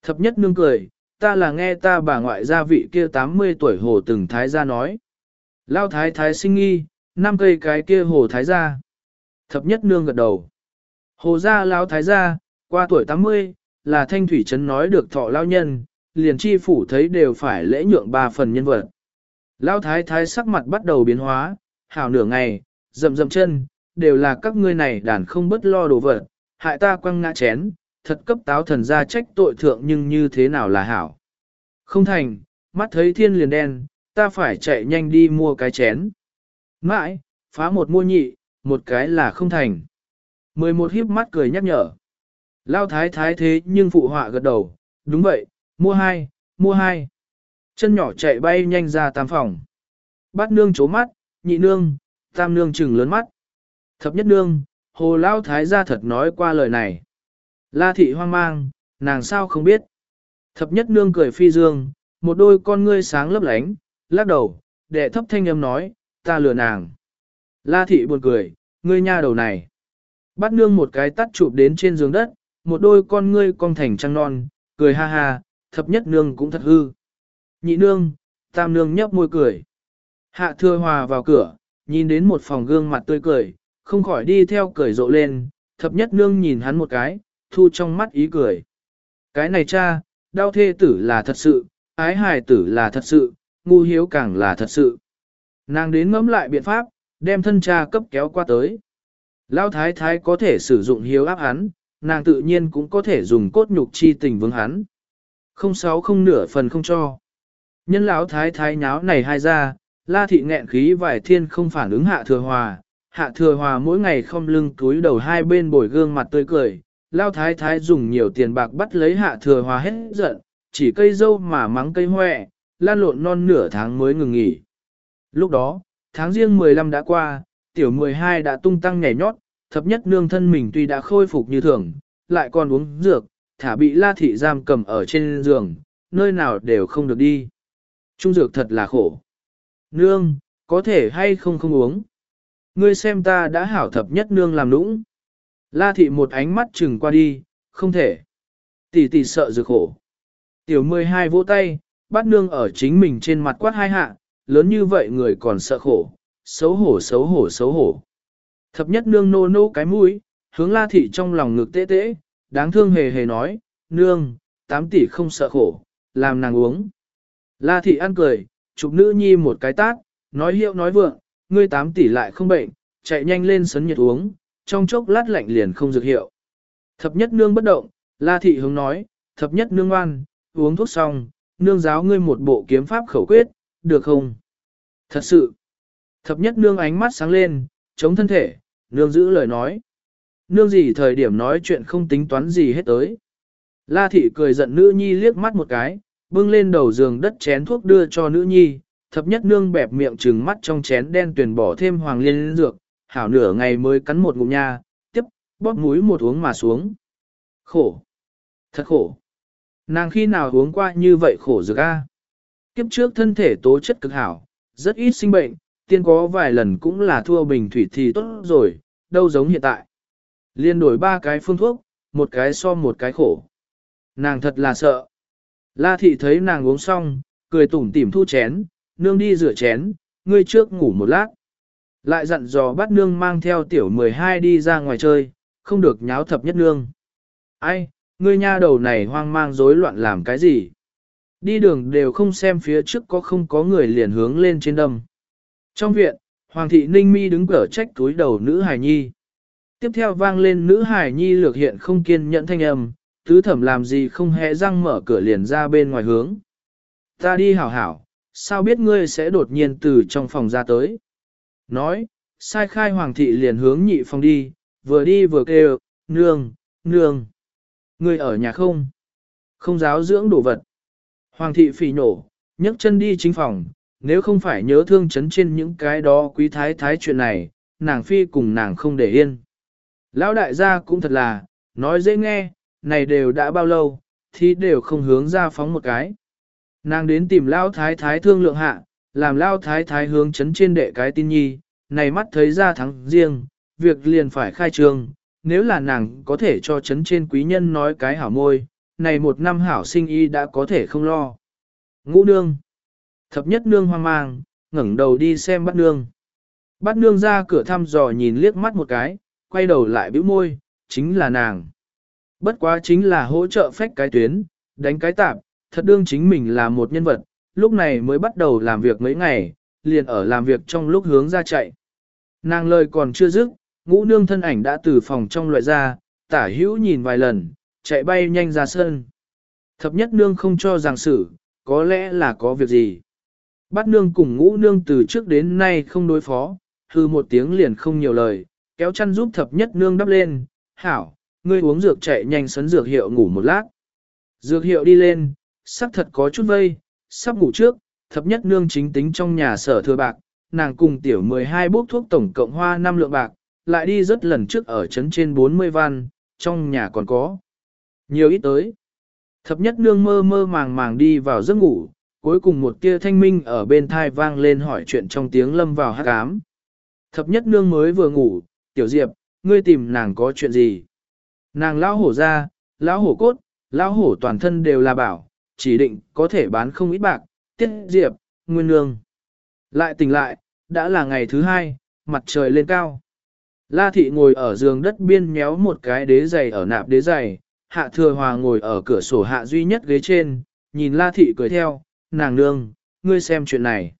Thập nhất nương cười, ta là nghe ta bà ngoại gia vị kia 80 tuổi hồ từng thái gia nói. Lao thái thái sinh nghi, năm cây cái kia hồ thái gia. Thập nhất nương gật đầu. Hồ gia lao thái gia, qua tuổi 80, là thanh thủy trấn nói được thọ lao nhân, liền chi phủ thấy đều phải lễ nhượng ba phần nhân vật. Lao thái thái sắc mặt bắt đầu biến hóa, hào nửa ngày, rậm rậm chân, đều là các ngươi này đàn không bất lo đồ vật, hại ta quăng ngã chén, thật cấp táo thần ra trách tội thượng nhưng như thế nào là hảo. Không thành, mắt thấy thiên liền đen, ta phải chạy nhanh đi mua cái chén. Mãi, phá một mua nhị, một cái là không thành. Mười một hiếp mắt cười nhắc nhở. Lao thái thái thế nhưng phụ họa gật đầu, đúng vậy, mua hai, mua hai. Chân nhỏ chạy bay nhanh ra tam phòng. Bát nương chố mắt, nhị nương, tam nương trừng lớn mắt. Thập nhất nương, hồ lao thái gia thật nói qua lời này. La thị hoang mang, nàng sao không biết. Thập nhất nương cười phi dương, một đôi con ngươi sáng lấp lánh, lắc đầu, đệ thấp thanh âm nói, ta lừa nàng. La thị buồn cười, ngươi nha đầu này. Bắt nương một cái tắt chụp đến trên giường đất, một đôi con ngươi cong thành trăng non, cười ha ha, thập nhất nương cũng thật hư. Nhị nương, tam nương nhấp môi cười. Hạ thừa hòa vào cửa, nhìn đến một phòng gương mặt tươi cười, không khỏi đi theo cười rộ lên, thập nhất nương nhìn hắn một cái, thu trong mắt ý cười. Cái này cha, đau thê tử là thật sự, ái hài tử là thật sự, ngu hiếu càng là thật sự. Nàng đến ngẫm lại biện pháp, đem thân cha cấp kéo qua tới. Lão thái thái có thể sử dụng hiếu áp hắn, nàng tự nhiên cũng có thể dùng cốt nhục chi tình vương hắn. Không sáu không nửa phần không cho. Nhân lão thái thái nháo này hai ra, la thị nghẹn khí vài thiên không phản ứng hạ thừa hòa. Hạ thừa hòa mỗi ngày không lưng túi đầu hai bên bồi gương mặt tươi cười, lao thái thái dùng nhiều tiền bạc bắt lấy hạ thừa hòa hết giận, chỉ cây dâu mà mắng cây hoẹ, lan lộn non nửa tháng mới ngừng nghỉ. Lúc đó, tháng riêng 15 đã qua, tiểu 12 đã tung tăng nhảy nhót, thập nhất nương thân mình tuy đã khôi phục như thường, lại còn uống dược, thả bị la thị giam cầm ở trên giường, nơi nào đều không được đi. Trung dược thật là khổ. Nương, có thể hay không không uống. Ngươi xem ta đã hảo thập nhất nương làm nũng. La thị một ánh mắt chừng qua đi, không thể. Tỷ tỷ sợ dược khổ. Tiểu 12 vỗ tay, bắt nương ở chính mình trên mặt quát hai hạ, lớn như vậy người còn sợ khổ, xấu hổ xấu hổ xấu hổ. Thập nhất nương nô nô cái mũi, hướng la thị trong lòng ngực tê tê, đáng thương hề hề nói, nương, tám tỷ không sợ khổ, làm nàng uống. La thị ăn cười, chụp nữ nhi một cái tát, nói hiệu nói vượng, ngươi tám tỷ lại không bệnh, chạy nhanh lên sấn nhiệt uống, trong chốc lát lạnh liền không dược hiệu. Thập nhất nương bất động, la thị hướng nói, thập nhất nương ngoan, uống thuốc xong, nương giáo ngươi một bộ kiếm pháp khẩu quyết, được không? Thật sự, thập nhất nương ánh mắt sáng lên, chống thân thể, nương giữ lời nói. Nương gì thời điểm nói chuyện không tính toán gì hết tới. La thị cười giận nữ nhi liếc mắt một cái, bưng lên đầu giường đất chén thuốc đưa cho nữ nhi, thập nhất nương bẹp miệng trừng mắt trong chén đen tuyển bỏ thêm hoàng liên dược, hảo nửa ngày mới cắn một ngụm nha, tiếp, bóp mũi một uống mà xuống. Khổ! Thật khổ! Nàng khi nào uống qua như vậy khổ dược a? Kiếp trước thân thể tố chất cực hảo, rất ít sinh bệnh, tiên có vài lần cũng là thua bình thủy thì tốt rồi, đâu giống hiện tại. Liên đổi ba cái phương thuốc, một cái so một cái khổ. Nàng thật là sợ. La thị thấy nàng uống xong, cười tủm tỉm thu chén, nương đi rửa chén, ngươi trước ngủ một lát. Lại dặn dò bắt nương mang theo tiểu 12 đi ra ngoài chơi, không được nháo thập nhất nương. Ai, ngươi nha đầu này hoang mang rối loạn làm cái gì? Đi đường đều không xem phía trước có không có người liền hướng lên trên đâm. Trong viện, Hoàng thị Ninh Mi đứng cửa trách túi đầu nữ hài nhi. Tiếp theo vang lên nữ hài nhi lược hiện không kiên nhẫn thanh âm, tứ thẩm làm gì không hẽ răng mở cửa liền ra bên ngoài hướng. Ta đi hảo hảo, sao biết ngươi sẽ đột nhiên từ trong phòng ra tới. Nói, sai khai hoàng thị liền hướng nhị phòng đi, vừa đi vừa kêu, nương, nương. Ngươi ở nhà không? Không giáo dưỡng đồ vật. Hoàng thị phỉ nổ, nhấc chân đi chính phòng, nếu không phải nhớ thương chấn trên những cái đó quý thái thái chuyện này, nàng phi cùng nàng không để yên. Lão đại gia cũng thật là, nói dễ nghe, này đều đã bao lâu, thì đều không hướng ra phóng một cái. Nàng đến tìm Lão thái thái thương lượng hạ, làm Lão thái thái hướng chấn trên đệ cái tin nhi, này mắt thấy ra thắng riêng, việc liền phải khai trương, nếu là nàng có thể cho chấn trên quý nhân nói cái hảo môi, này một năm hảo sinh y đã có thể không lo. Ngũ nương. Thập nhất nương hoang mang, ngẩng đầu đi xem bắt nương. Bắt nương ra cửa thăm dò nhìn liếc mắt một cái, quay đầu lại bĩu môi, chính là nàng. Bất quá chính là hỗ trợ phách cái tuyến, đánh cái tạp, thật đương chính mình là một nhân vật, lúc này mới bắt đầu làm việc mấy ngày, liền ở làm việc trong lúc hướng ra chạy. Nàng lời còn chưa dứt, ngũ nương thân ảnh đã từ phòng trong loại ra, tả hữu nhìn vài lần, chạy bay nhanh ra sân. Thập nhất nương không cho rằng xử, có lẽ là có việc gì. Bát nương cùng ngũ nương từ trước đến nay không đối phó, hư một tiếng liền không nhiều lời, kéo chăn giúp thập nhất nương đắp lên, hảo, ngươi uống dược chạy nhanh sấn dược hiệu ngủ một lát. Dược hiệu đi lên, sắc thật có chút vây, sắp ngủ trước, thập nhất nương chính tính trong nhà sở thừa bạc, nàng cùng tiểu 12 bốc thuốc tổng cộng hoa 5 lượng bạc, lại đi rất lần trước ở trấn trên 40 văn, trong nhà còn có. Nhiều ít tới. Thập nhất nương mơ mơ màng màng đi vào giấc ngủ, cuối cùng một tia thanh minh ở bên thai vang lên hỏi chuyện trong tiếng lâm vào hát cám. Thập nhất nương mới vừa ngủ, tiểu diệp, ngươi tìm nàng có chuyện gì? Nàng lão hổ ra, lão hổ cốt, lão hổ toàn thân đều là bảo, chỉ định có thể bán không ít bạc, tiết diệp, nguyên nương. Lại tỉnh lại, đã là ngày thứ hai, mặt trời lên cao. La thị ngồi ở giường đất biên méo một cái đế giày ở nạp đế giày, hạ thừa hòa ngồi ở cửa sổ hạ duy nhất ghế trên, nhìn la thị cười theo, nàng nương, ngươi xem chuyện này.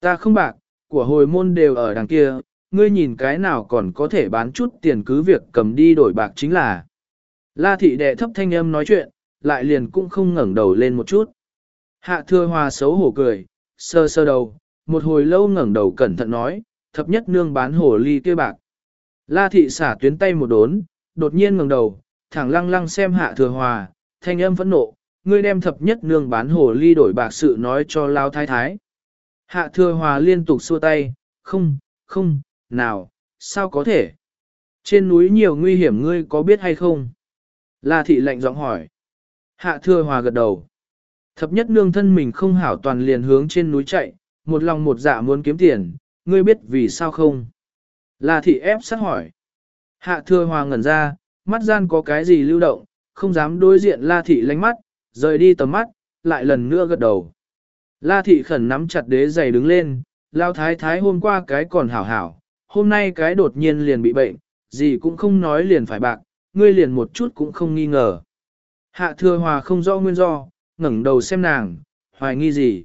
Ta không bạc, của hồi môn đều ở đằng kia, ngươi nhìn cái nào còn có thể bán chút tiền cứ việc cầm đi đổi bạc chính là. La thị đệ thấp thanh âm nói chuyện, lại liền cũng không ngẩng đầu lên một chút. Hạ thừa hòa xấu hổ cười, sơ sơ đầu, một hồi lâu ngẩng đầu cẩn thận nói, thập nhất nương bán hồ ly kia bạc. La thị xả tuyến tay một đốn, đột nhiên ngẩng đầu, thẳng lăng lăng xem hạ thừa hòa, thanh âm phẫn nộ, ngươi đem thập nhất nương bán hồ ly đổi bạc sự nói cho lao thái thái. Hạ thừa hòa liên tục xua tay, không, không, nào, sao có thể? Trên núi nhiều nguy hiểm ngươi có biết hay không? La thị lạnh giọng hỏi. Hạ thừa hòa gật đầu. Thập nhất nương thân mình không hảo toàn liền hướng trên núi chạy, một lòng một dạ muốn kiếm tiền, ngươi biết vì sao không? La thị ép sát hỏi. Hạ thừa hòa ngẩn ra, mắt gian có cái gì lưu động, không dám đối diện la thị lánh mắt, rời đi tầm mắt, lại lần nữa gật đầu. La thị khẩn nắm chặt đế giày đứng lên, lao thái thái hôm qua cái còn hảo hảo, hôm nay cái đột nhiên liền bị bệnh, gì cũng không nói liền phải bạc, ngươi liền một chút cũng không nghi ngờ. Hạ thừa hòa không rõ nguyên do, ngẩng đầu xem nàng, hoài nghi gì.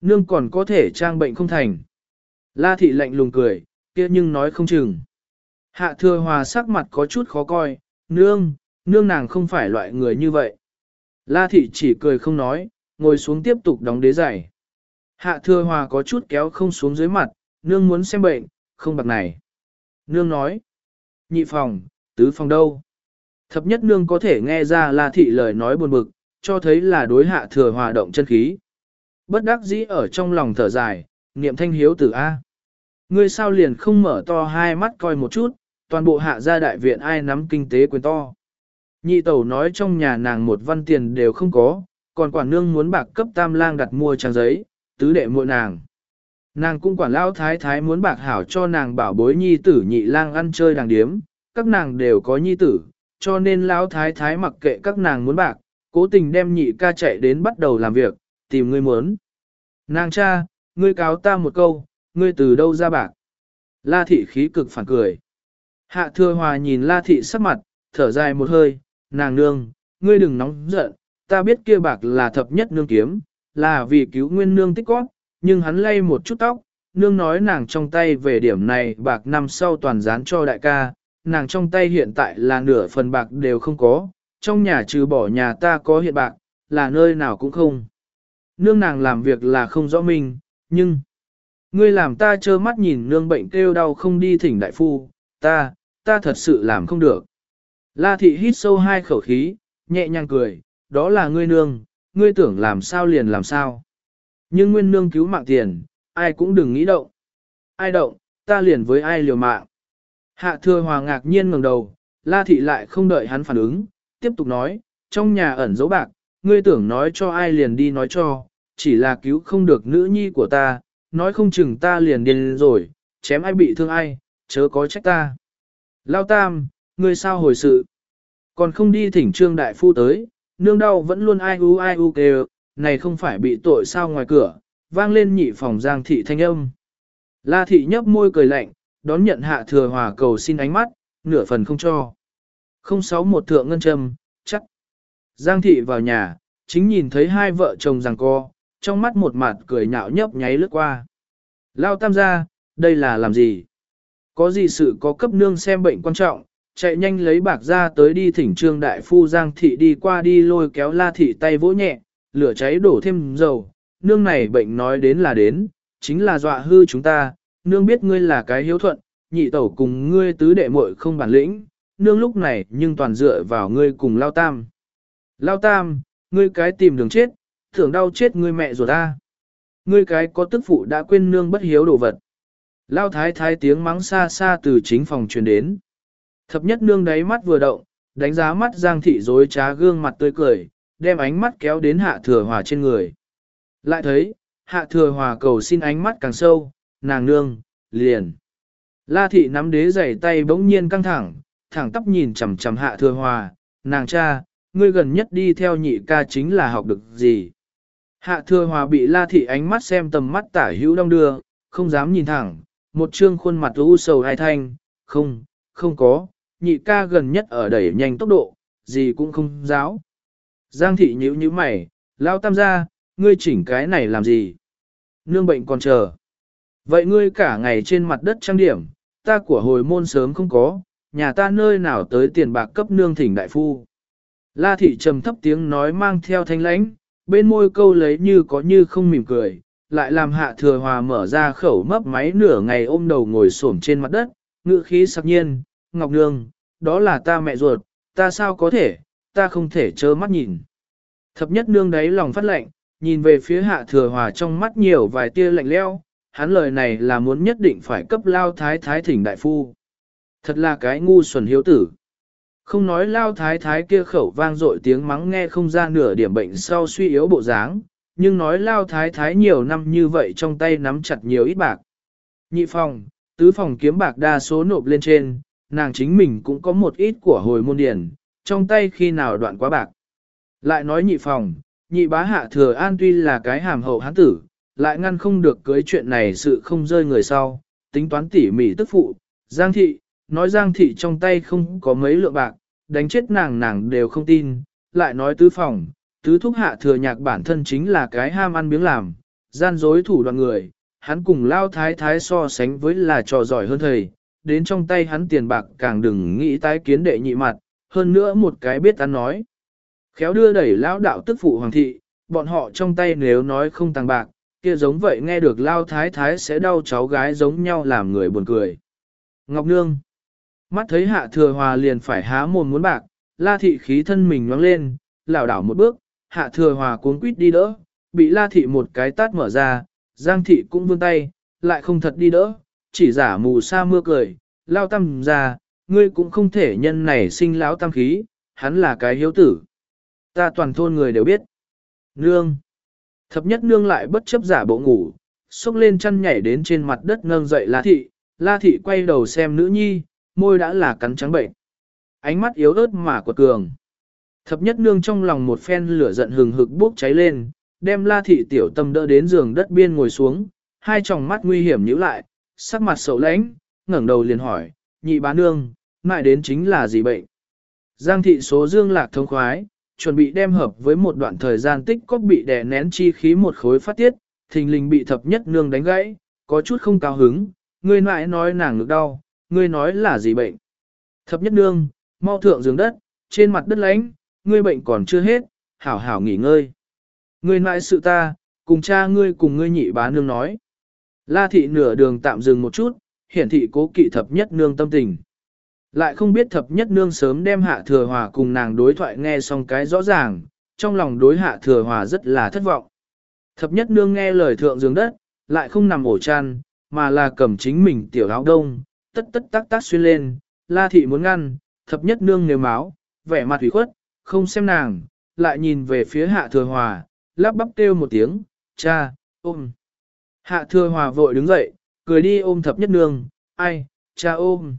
Nương còn có thể trang bệnh không thành. La thị lạnh lùng cười, kia nhưng nói không chừng. Hạ thừa hòa sắc mặt có chút khó coi, nương, nương nàng không phải loại người như vậy. La thị chỉ cười không nói, ngồi xuống tiếp tục đóng đế giày. Hạ thừa hòa có chút kéo không xuống dưới mặt, nương muốn xem bệnh, không bạc này. Nương nói, nhị phòng, tứ phòng đâu. Thập nhất nương có thể nghe ra la thị lời nói buồn bực, cho thấy là đối hạ thừa hòa động chân khí. Bất đắc dĩ ở trong lòng thở dài, niệm thanh hiếu tử A. Ngươi sao liền không mở to hai mắt coi một chút, toàn bộ hạ gia đại viện ai nắm kinh tế quyền to. Nhị tẩu nói trong nhà nàng một văn tiền đều không có, còn quản nương muốn bạc cấp tam lang đặt mua trang giấy, tứ đệ muội nàng. Nàng cũng quản lão thái thái muốn bạc hảo cho nàng bảo bối nhi tử nhị lang ăn chơi đàng điếm, các nàng đều có nhi tử, cho nên lão thái thái mặc kệ các nàng muốn bạc, cố tình đem nhị ca chạy đến bắt đầu làm việc, tìm ngươi muốn. Nàng cha, ngươi cáo ta một câu, ngươi từ đâu ra bạc? La thị khí cực phản cười. Hạ thừa hòa nhìn la thị sắc mặt, thở dài một hơi, nàng nương, ngươi đừng nóng giận, ta biết kia bạc là thập nhất nương kiếm, là vì cứu nguyên nương tích góp, nhưng hắn lay một chút tóc, nương nói nàng trong tay về điểm này bạc năm sau toàn dán cho đại ca, nàng trong tay hiện tại là nửa phần bạc đều không có, trong nhà trừ bỏ nhà ta có hiện bạc, là nơi nào cũng không. Nương nàng làm việc là không rõ mình, nhưng... Ngươi làm ta trơ mắt nhìn nương bệnh kêu đau không đi thỉnh đại phu, ta, ta thật sự làm không được. La thị hít sâu hai khẩu khí, nhẹ nhàng cười, đó là ngươi nương, ngươi tưởng làm sao liền làm sao. Nhưng nguyên nương cứu mạng tiền, ai cũng đừng nghĩ động. Ai động, ta liền với ai liều mạng. Hạ thừa hòa ngạc nhiên ngẩng đầu, la thị lại không đợi hắn phản ứng, tiếp tục nói, trong nhà ẩn dấu bạc, ngươi tưởng nói cho ai liền đi nói cho, chỉ là cứu không được nữ nhi của ta, nói không chừng ta liền điên rồi, chém ai bị thương ai, chớ có trách ta. Lao tam, ngươi sao hồi sự? Còn không đi thỉnh trương đại phu tới, nương đau vẫn luôn ai u ai u kêu, này không phải bị tội sao ngoài cửa, vang lên nhị phòng giang thị thanh âm. La thị nhấp môi cười lạnh, đón nhận hạ thừa hòa cầu xin ánh mắt, nửa phần không cho. Không sáu một thượng ngân châm, chắc. Giang thị vào nhà, chính nhìn thấy hai vợ chồng rằng co, trong mắt một mặt cười nhạo nhấp nháy lướt qua. Lao tam gia, đây là làm gì? Có gì sự có cấp nương xem bệnh quan trọng, chạy nhanh lấy bạc ra tới đi thỉnh trương đại phu giang thị đi qua đi lôi kéo la thị tay vỗ nhẹ, lửa cháy đổ thêm dầu, nương này bệnh nói đến là đến, chính là dọa hư chúng ta, nương biết ngươi là cái hiếu thuận, nhị tẩu cùng ngươi tứ đệ muội không bản lĩnh, nương lúc này nhưng toàn dựa vào ngươi cùng lao tam. Lao tam, ngươi cái tìm đường chết, thưởng đau chết ngươi mẹ rồi ta. Ngươi cái có tức phụ đã quên nương bất hiếu đồ vật. Lao thái thái tiếng mắng xa xa từ chính phòng truyền đến. Thập nhất nương đáy mắt vừa động, đánh giá mắt giang thị dối trá gương mặt tươi cười, đem ánh mắt kéo đến hạ thừa hòa trên người. Lại thấy, hạ thừa hòa cầu xin ánh mắt càng sâu, nàng nương, liền. La thị nắm đế giày tay bỗng nhiên căng thẳng, thẳng tóc nhìn chằm chằm hạ thừa hòa, nàng cha, ngươi gần nhất đi theo nhị ca chính là học được gì. Hạ thừa hòa bị la thị ánh mắt xem tầm mắt tả hữu đông đưa, không dám nhìn thẳng, một trương khuôn mặt u sầu hai thanh, không, không có, nhị ca gần nhất ở đẩy nhanh tốc độ, gì cũng không giáo. Giang thị nhíu nhíu mày, lao tam gia, ngươi chỉnh cái này làm gì? Nương bệnh còn chờ. Vậy ngươi cả ngày trên mặt đất trang điểm, ta của hồi môn sớm không có, nhà ta nơi nào tới tiền bạc cấp nương thỉnh đại phu. La thị trầm thấp tiếng nói mang theo thanh lãnh, bên môi câu lấy như có như không mỉm cười, lại làm hạ thừa hòa mở ra khẩu mấp máy nửa ngày ôm đầu ngồi xổm trên mặt đất, ngự khí sắc nhiên, ngọc nương, đó là ta mẹ ruột, ta sao có thể, ta không thể trơ mắt nhìn. Thập nhất nương đấy lòng phát lạnh nhìn về phía hạ thừa hòa trong mắt nhiều vài tia lạnh leo, hắn lời này là muốn nhất định phải cấp lao thái thái thỉnh đại phu. Thật là cái ngu xuẩn hiếu tử. Không nói lao thái thái kia khẩu vang dội tiếng mắng nghe không ra nửa điểm bệnh sau suy yếu bộ dáng, nhưng nói lao thái thái nhiều năm như vậy trong tay nắm chặt nhiều ít bạc. Nhị phòng, tứ phòng kiếm bạc đa số nộp lên trên, nàng chính mình cũng có một ít của hồi môn điển, trong tay khi nào đoạn quá bạc. Lại nói nhị phòng, nhị bá hạ thừa an tuy là cái hàm hậu hán tử, lại ngăn không được cưới chuyện này sự không rơi người sau, tính toán tỉ mỉ tức phụ, giang thị, nói giang thị trong tay không có mấy lượng bạc, đánh chết nàng nàng đều không tin, lại nói tứ phòng, tứ thúc hạ thừa nhạc bản thân chính là cái ham ăn miếng làm, gian dối thủ đoạn người, hắn cùng lao thái thái so sánh với là trò giỏi hơn thầy, đến trong tay hắn tiền bạc càng đừng nghĩ tái kiến đệ nhị mặt, hơn nữa một cái biết ăn nói. Khéo đưa đẩy lão đạo tức phụ hoàng thị, bọn họ trong tay nếu nói không tăng bạc, kia giống vậy nghe được lao thái thái sẽ đau cháu gái giống nhau làm người buồn cười. Ngọc Nương Mắt thấy hạ thừa hòa liền phải há mồm muốn bạc, la thị khí thân mình nhoáng lên, lảo đảo một bước, hạ thừa hòa cuống quýt đi đỡ, bị la thị một cái tát mở ra, giang thị cũng vươn tay, lại không thật đi đỡ, chỉ giả mù sa mưa cười, lao tâm ra, ngươi cũng không thể nhân này sinh lão tam khí, hắn là cái hiếu tử. Ta toàn thôn người đều biết. Nương. Thập nhất nương lại bất chấp giả bộ ngủ, xúc lên chăn nhảy đến trên mặt đất nâng dậy la thị, la thị quay đầu xem nữ nhi, môi đã là cắn trắng bệnh. Ánh mắt yếu ớt mà quật cường. Thập nhất nương trong lòng một phen lửa giận hừng hực bốc cháy lên, đem la thị tiểu tâm đỡ đến giường đất biên ngồi xuống, hai tròng mắt nguy hiểm nhíu lại, sắc mặt sầu lãnh, ngẩng đầu liền hỏi, nhị bá nương, mãi đến chính là gì bệnh? Giang thị số dương lạc thông khoái, chuẩn bị đem hợp với một đoạn thời gian tích có bị đè nén chi khí một khối phát tiết, thình lình bị thập nhất nương đánh gãy, có chút không cao hứng, người mãi nói nàng ngực đau, ngươi nói là gì bệnh? Thập nhất nương, mau thượng giường đất, trên mặt đất lánh, ngươi bệnh còn chưa hết, hảo hảo nghỉ ngơi. Ngươi mãi sự ta, cùng cha ngươi cùng ngươi nhị bá nương nói. La thị nửa đường tạm dừng một chút, hiển thị cố kỵ thập nhất nương tâm tình. Lại không biết thập nhất nương sớm đem hạ thừa hòa cùng nàng đối thoại nghe xong cái rõ ràng, trong lòng đối hạ thừa hòa rất là thất vọng. Thập nhất nương nghe lời thượng giường đất, lại không nằm ổ chăn, mà là cầm chính mình tiểu áo đông, tất tất tác tác xuyên lên, la thị muốn ngăn, thập nhất nương nếu máu, vẻ mặt hủy khuất, không xem nàng, lại nhìn về phía hạ thừa hòa, lắp bắp kêu một tiếng, cha, ôm. Hạ thừa hòa vội đứng dậy, cười đi ôm thập nhất nương, ai, cha ôm.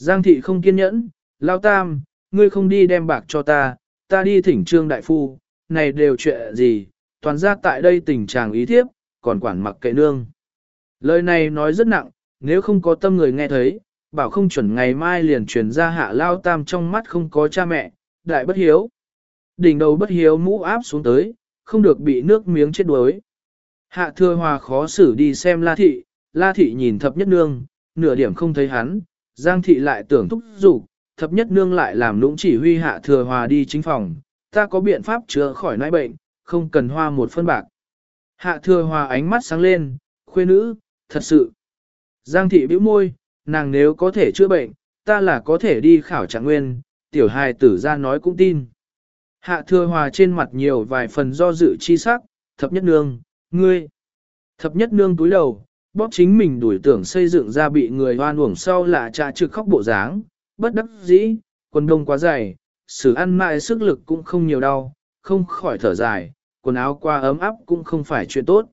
Giang thị không kiên nhẫn, lao tam, ngươi không đi đem bạc cho ta, ta đi thỉnh trương đại phu, này đều chuyện gì, toàn ra tại đây tình trạng ý thiếp, còn quản mặc kệ nương. Lời này nói rất nặng, nếu không có tâm người nghe thấy, bảo không chuẩn ngày mai liền truyền ra hạ lao tam trong mắt không có cha mẹ, đại bất hiếu. Đỉnh đầu bất hiếu mũ áp xuống tới, không được bị nước miếng chết đuối. Hạ thừa hòa khó xử đi xem la thị, la thị nhìn thập nhất nương, nửa điểm không thấy hắn, giang thị lại tưởng thúc giục, thập nhất nương lại làm lũng chỉ huy hạ thừa hòa đi chính phòng, ta có biện pháp chữa khỏi nãi bệnh, không cần hoa một phân bạc. Hạ thừa hòa ánh mắt sáng lên, khuê nữ, thật sự. Giang thị bĩu môi, nàng nếu có thể chữa bệnh, ta là có thể đi khảo trạng nguyên, tiểu hài tử ra nói cũng tin. Hạ thừa hòa trên mặt nhiều vài phần do dự chi sắc, thập nhất nương, ngươi. Thập nhất nương túi đầu, bóp chính mình đuổi tưởng xây dựng ra bị người hoan uổng sau là trà trực khóc bộ dáng, bất đắc dĩ, quần đông quá dày, sử ăn mại sức lực cũng không nhiều đau, không khỏi thở dài, quần áo qua ấm áp cũng không phải chuyện tốt.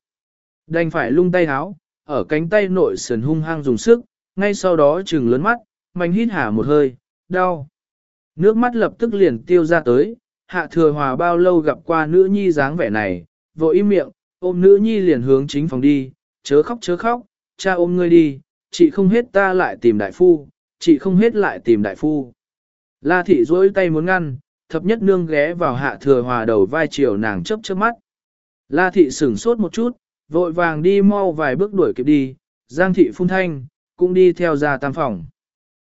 Đành phải lung tay áo, ở cánh tay nội sườn hung hăng dùng sức, ngay sau đó trừng lớn mắt, mạnh hít hả một hơi, đau. Nước mắt lập tức liền tiêu ra tới, hạ thừa hòa bao lâu gặp qua nữ nhi dáng vẻ này, vội im miệng, ôm nữ nhi liền hướng chính phòng đi, chớ khóc chớ khóc, cha ôm ngươi đi, chị không hết ta lại tìm đại phu, chị không hết lại tìm đại phu. La thị duỗi tay muốn ngăn, thập nhất nương ghé vào hạ thừa hòa đầu vai chiều nàng chớp chớp mắt. La thị sửng sốt một chút, vội vàng đi mau vài bước đuổi kịp đi, Giang thị phun thanh, cũng đi theo ra tam phòng.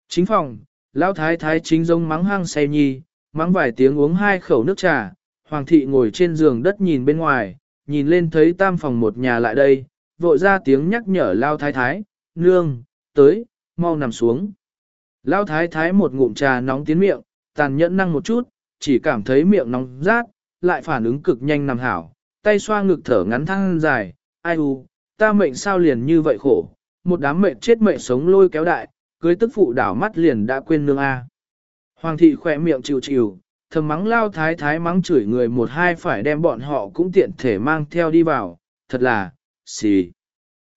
Chính phòng, lão thái thái chính giống mắng hăng say nhi, mắng vài tiếng uống hai khẩu nước trà, hoàng thị ngồi trên giường đất nhìn bên ngoài, nhìn lên thấy tam phòng một nhà lại đây, vội ra tiếng nhắc nhở lao thái thái, nương, tới, mau nằm xuống. Lao thái thái một ngụm trà nóng tiến miệng, tàn nhẫn năng một chút, chỉ cảm thấy miệng nóng rát, lại phản ứng cực nhanh nằm hảo, tay xoa ngực thở ngắn thăng dài, ai u, ta mệnh sao liền như vậy khổ, một đám mệnh chết mệnh sống lôi kéo đại, cưới tức phụ đảo mắt liền đã quên nương A. Hoàng thị khỏe miệng chịu chịu, thầm mắng lao thái thái mắng chửi người một hai phải đem bọn họ cũng tiện thể mang theo đi vào, thật là, xì.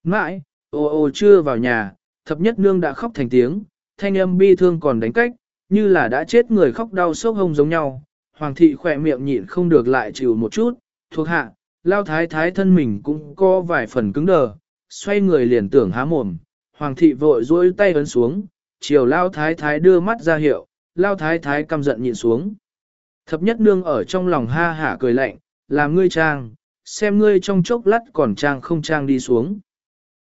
Mãi, ô ô chưa vào nhà, thập nhất nương đã khóc thành tiếng, thanh âm bi thương còn đánh cách, như là đã chết người khóc đau sốc hông giống nhau. Hoàng thị khỏe miệng nhịn không được lại chịu một chút, thuộc hạ, lao thái thái thân mình cũng có vài phần cứng đờ, xoay người liền tưởng há mồm, hoàng thị vội duỗi tay ấn xuống, chiều lao thái thái đưa mắt ra hiệu, lao thái thái căm giận nhịn xuống. Thập nhất nương ở trong lòng ha hả cười lạnh, làm ngươi trang, xem ngươi trong chốc lát còn trang không trang đi xuống.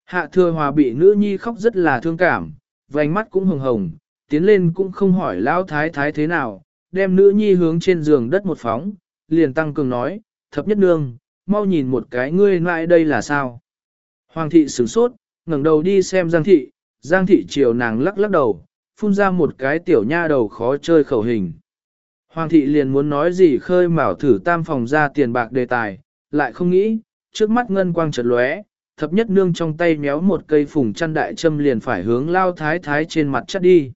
Hạ thừa hòa bị nữ nhi khóc rất là thương cảm, vành mắt cũng hồng hồng, tiến lên cũng không hỏi lão thái thái thế nào, đem nữ nhi hướng trên giường đất một phóng, liền tăng cường nói, thập nhất nương, mau nhìn một cái ngươi lại đây là sao. Hoàng thị sửng sốt, ngẩng đầu đi xem Giang thị, Giang thị chiều nàng lắc lắc đầu, phun ra một cái tiểu nha đầu khó chơi khẩu hình. Hoàng thị liền muốn nói gì khơi mào thử tam phòng ra tiền bạc đề tài, lại không nghĩ, trước mắt ngân quang chợt lóe, thập nhất nương trong tay méo một cây phùng chăn đại châm liền phải hướng lao thái thái trên mặt chắt đi.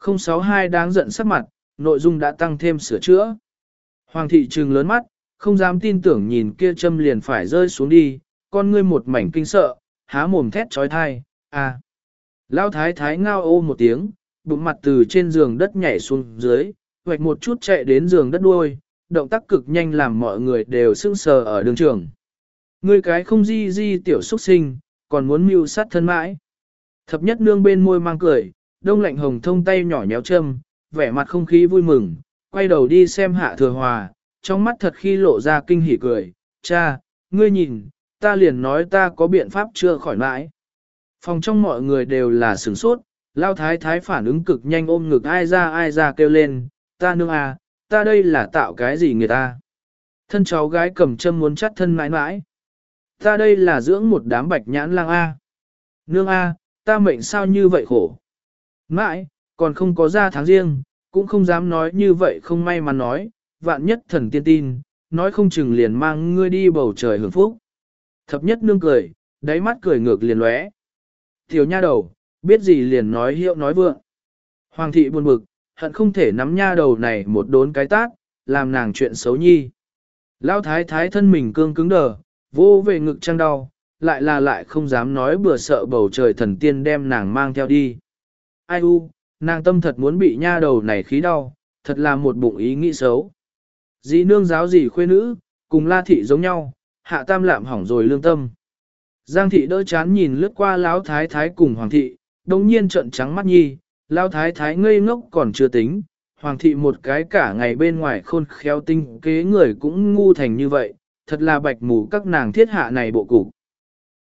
062 đáng giận sắc mặt, nội dung đã tăng thêm sửa chữa. Hoàng thị trừng lớn mắt, không dám tin tưởng nhìn kia châm liền phải rơi xuống đi, con ngươi một mảnh kinh sợ, há mồm thét trói thai, à. Lao thái thái ngao ô một tiếng, bụng mặt từ trên giường đất nhảy xuống dưới, hoạch một chút chạy đến giường đất đuôi, động tác cực nhanh làm mọi người đều sững sờ ở đường trường. Ngươi cái không di di tiểu xuất sinh, còn muốn mưu sát thân mãi. Thập nhất nương bên môi mang cười, đông lạnh hồng thông tay nhỏ nhéo châm, vẻ mặt không khí vui mừng, quay đầu đi xem hạ thừa hòa, trong mắt thật khi lộ ra kinh hỉ cười, cha, ngươi nhìn, ta liền nói ta có biện pháp chưa khỏi mãi. Phòng trong mọi người đều là sửng sốt, lao thái thái phản ứng cực nhanh ôm ngực ai ra ai ra kêu lên, ta nương à, ta đây là tạo cái gì người ta. Thân cháu gái cầm châm muốn chắt thân mãi mãi. Ta đây là dưỡng một đám bạch nhãn lang A. Nương A, ta mệnh sao như vậy khổ. Mãi, còn không có ra tháng riêng, cũng không dám nói như vậy không may mà nói, vạn nhất thần tiên tin, nói không chừng liền mang ngươi đi bầu trời hưởng phúc. Thập nhất nương cười, đáy mắt cười ngược liền lóe. Tiểu nha đầu, biết gì liền nói hiệu nói vượng. Hoàng thị buồn bực, hận không thể nắm nha đầu này một đốn cái tát, làm nàng chuyện xấu nhi. Lão thái thái thân mình cương cứng đờ, vô về ngực trăng đau, lại là lại không dám nói bừa sợ bầu trời thần tiên đem nàng mang theo đi. Ai u, nàng tâm thật muốn bị nha đầu này khí đau, thật là một bụng ý nghĩ xấu. Dì nương giáo gì khuê nữ, cùng la thị giống nhau, hạ tam lạm hỏng rồi lương tâm. Giang thị đỡ chán nhìn lướt qua lão thái thái cùng hoàng thị, đồng nhiên trợn trắng mắt nhi, lão thái thái ngây ngốc còn chưa tính, hoàng thị một cái cả ngày bên ngoài khôn khéo tinh kế người cũng ngu thành như vậy, thật là bạch mù các nàng thiết hạ này bộ cục.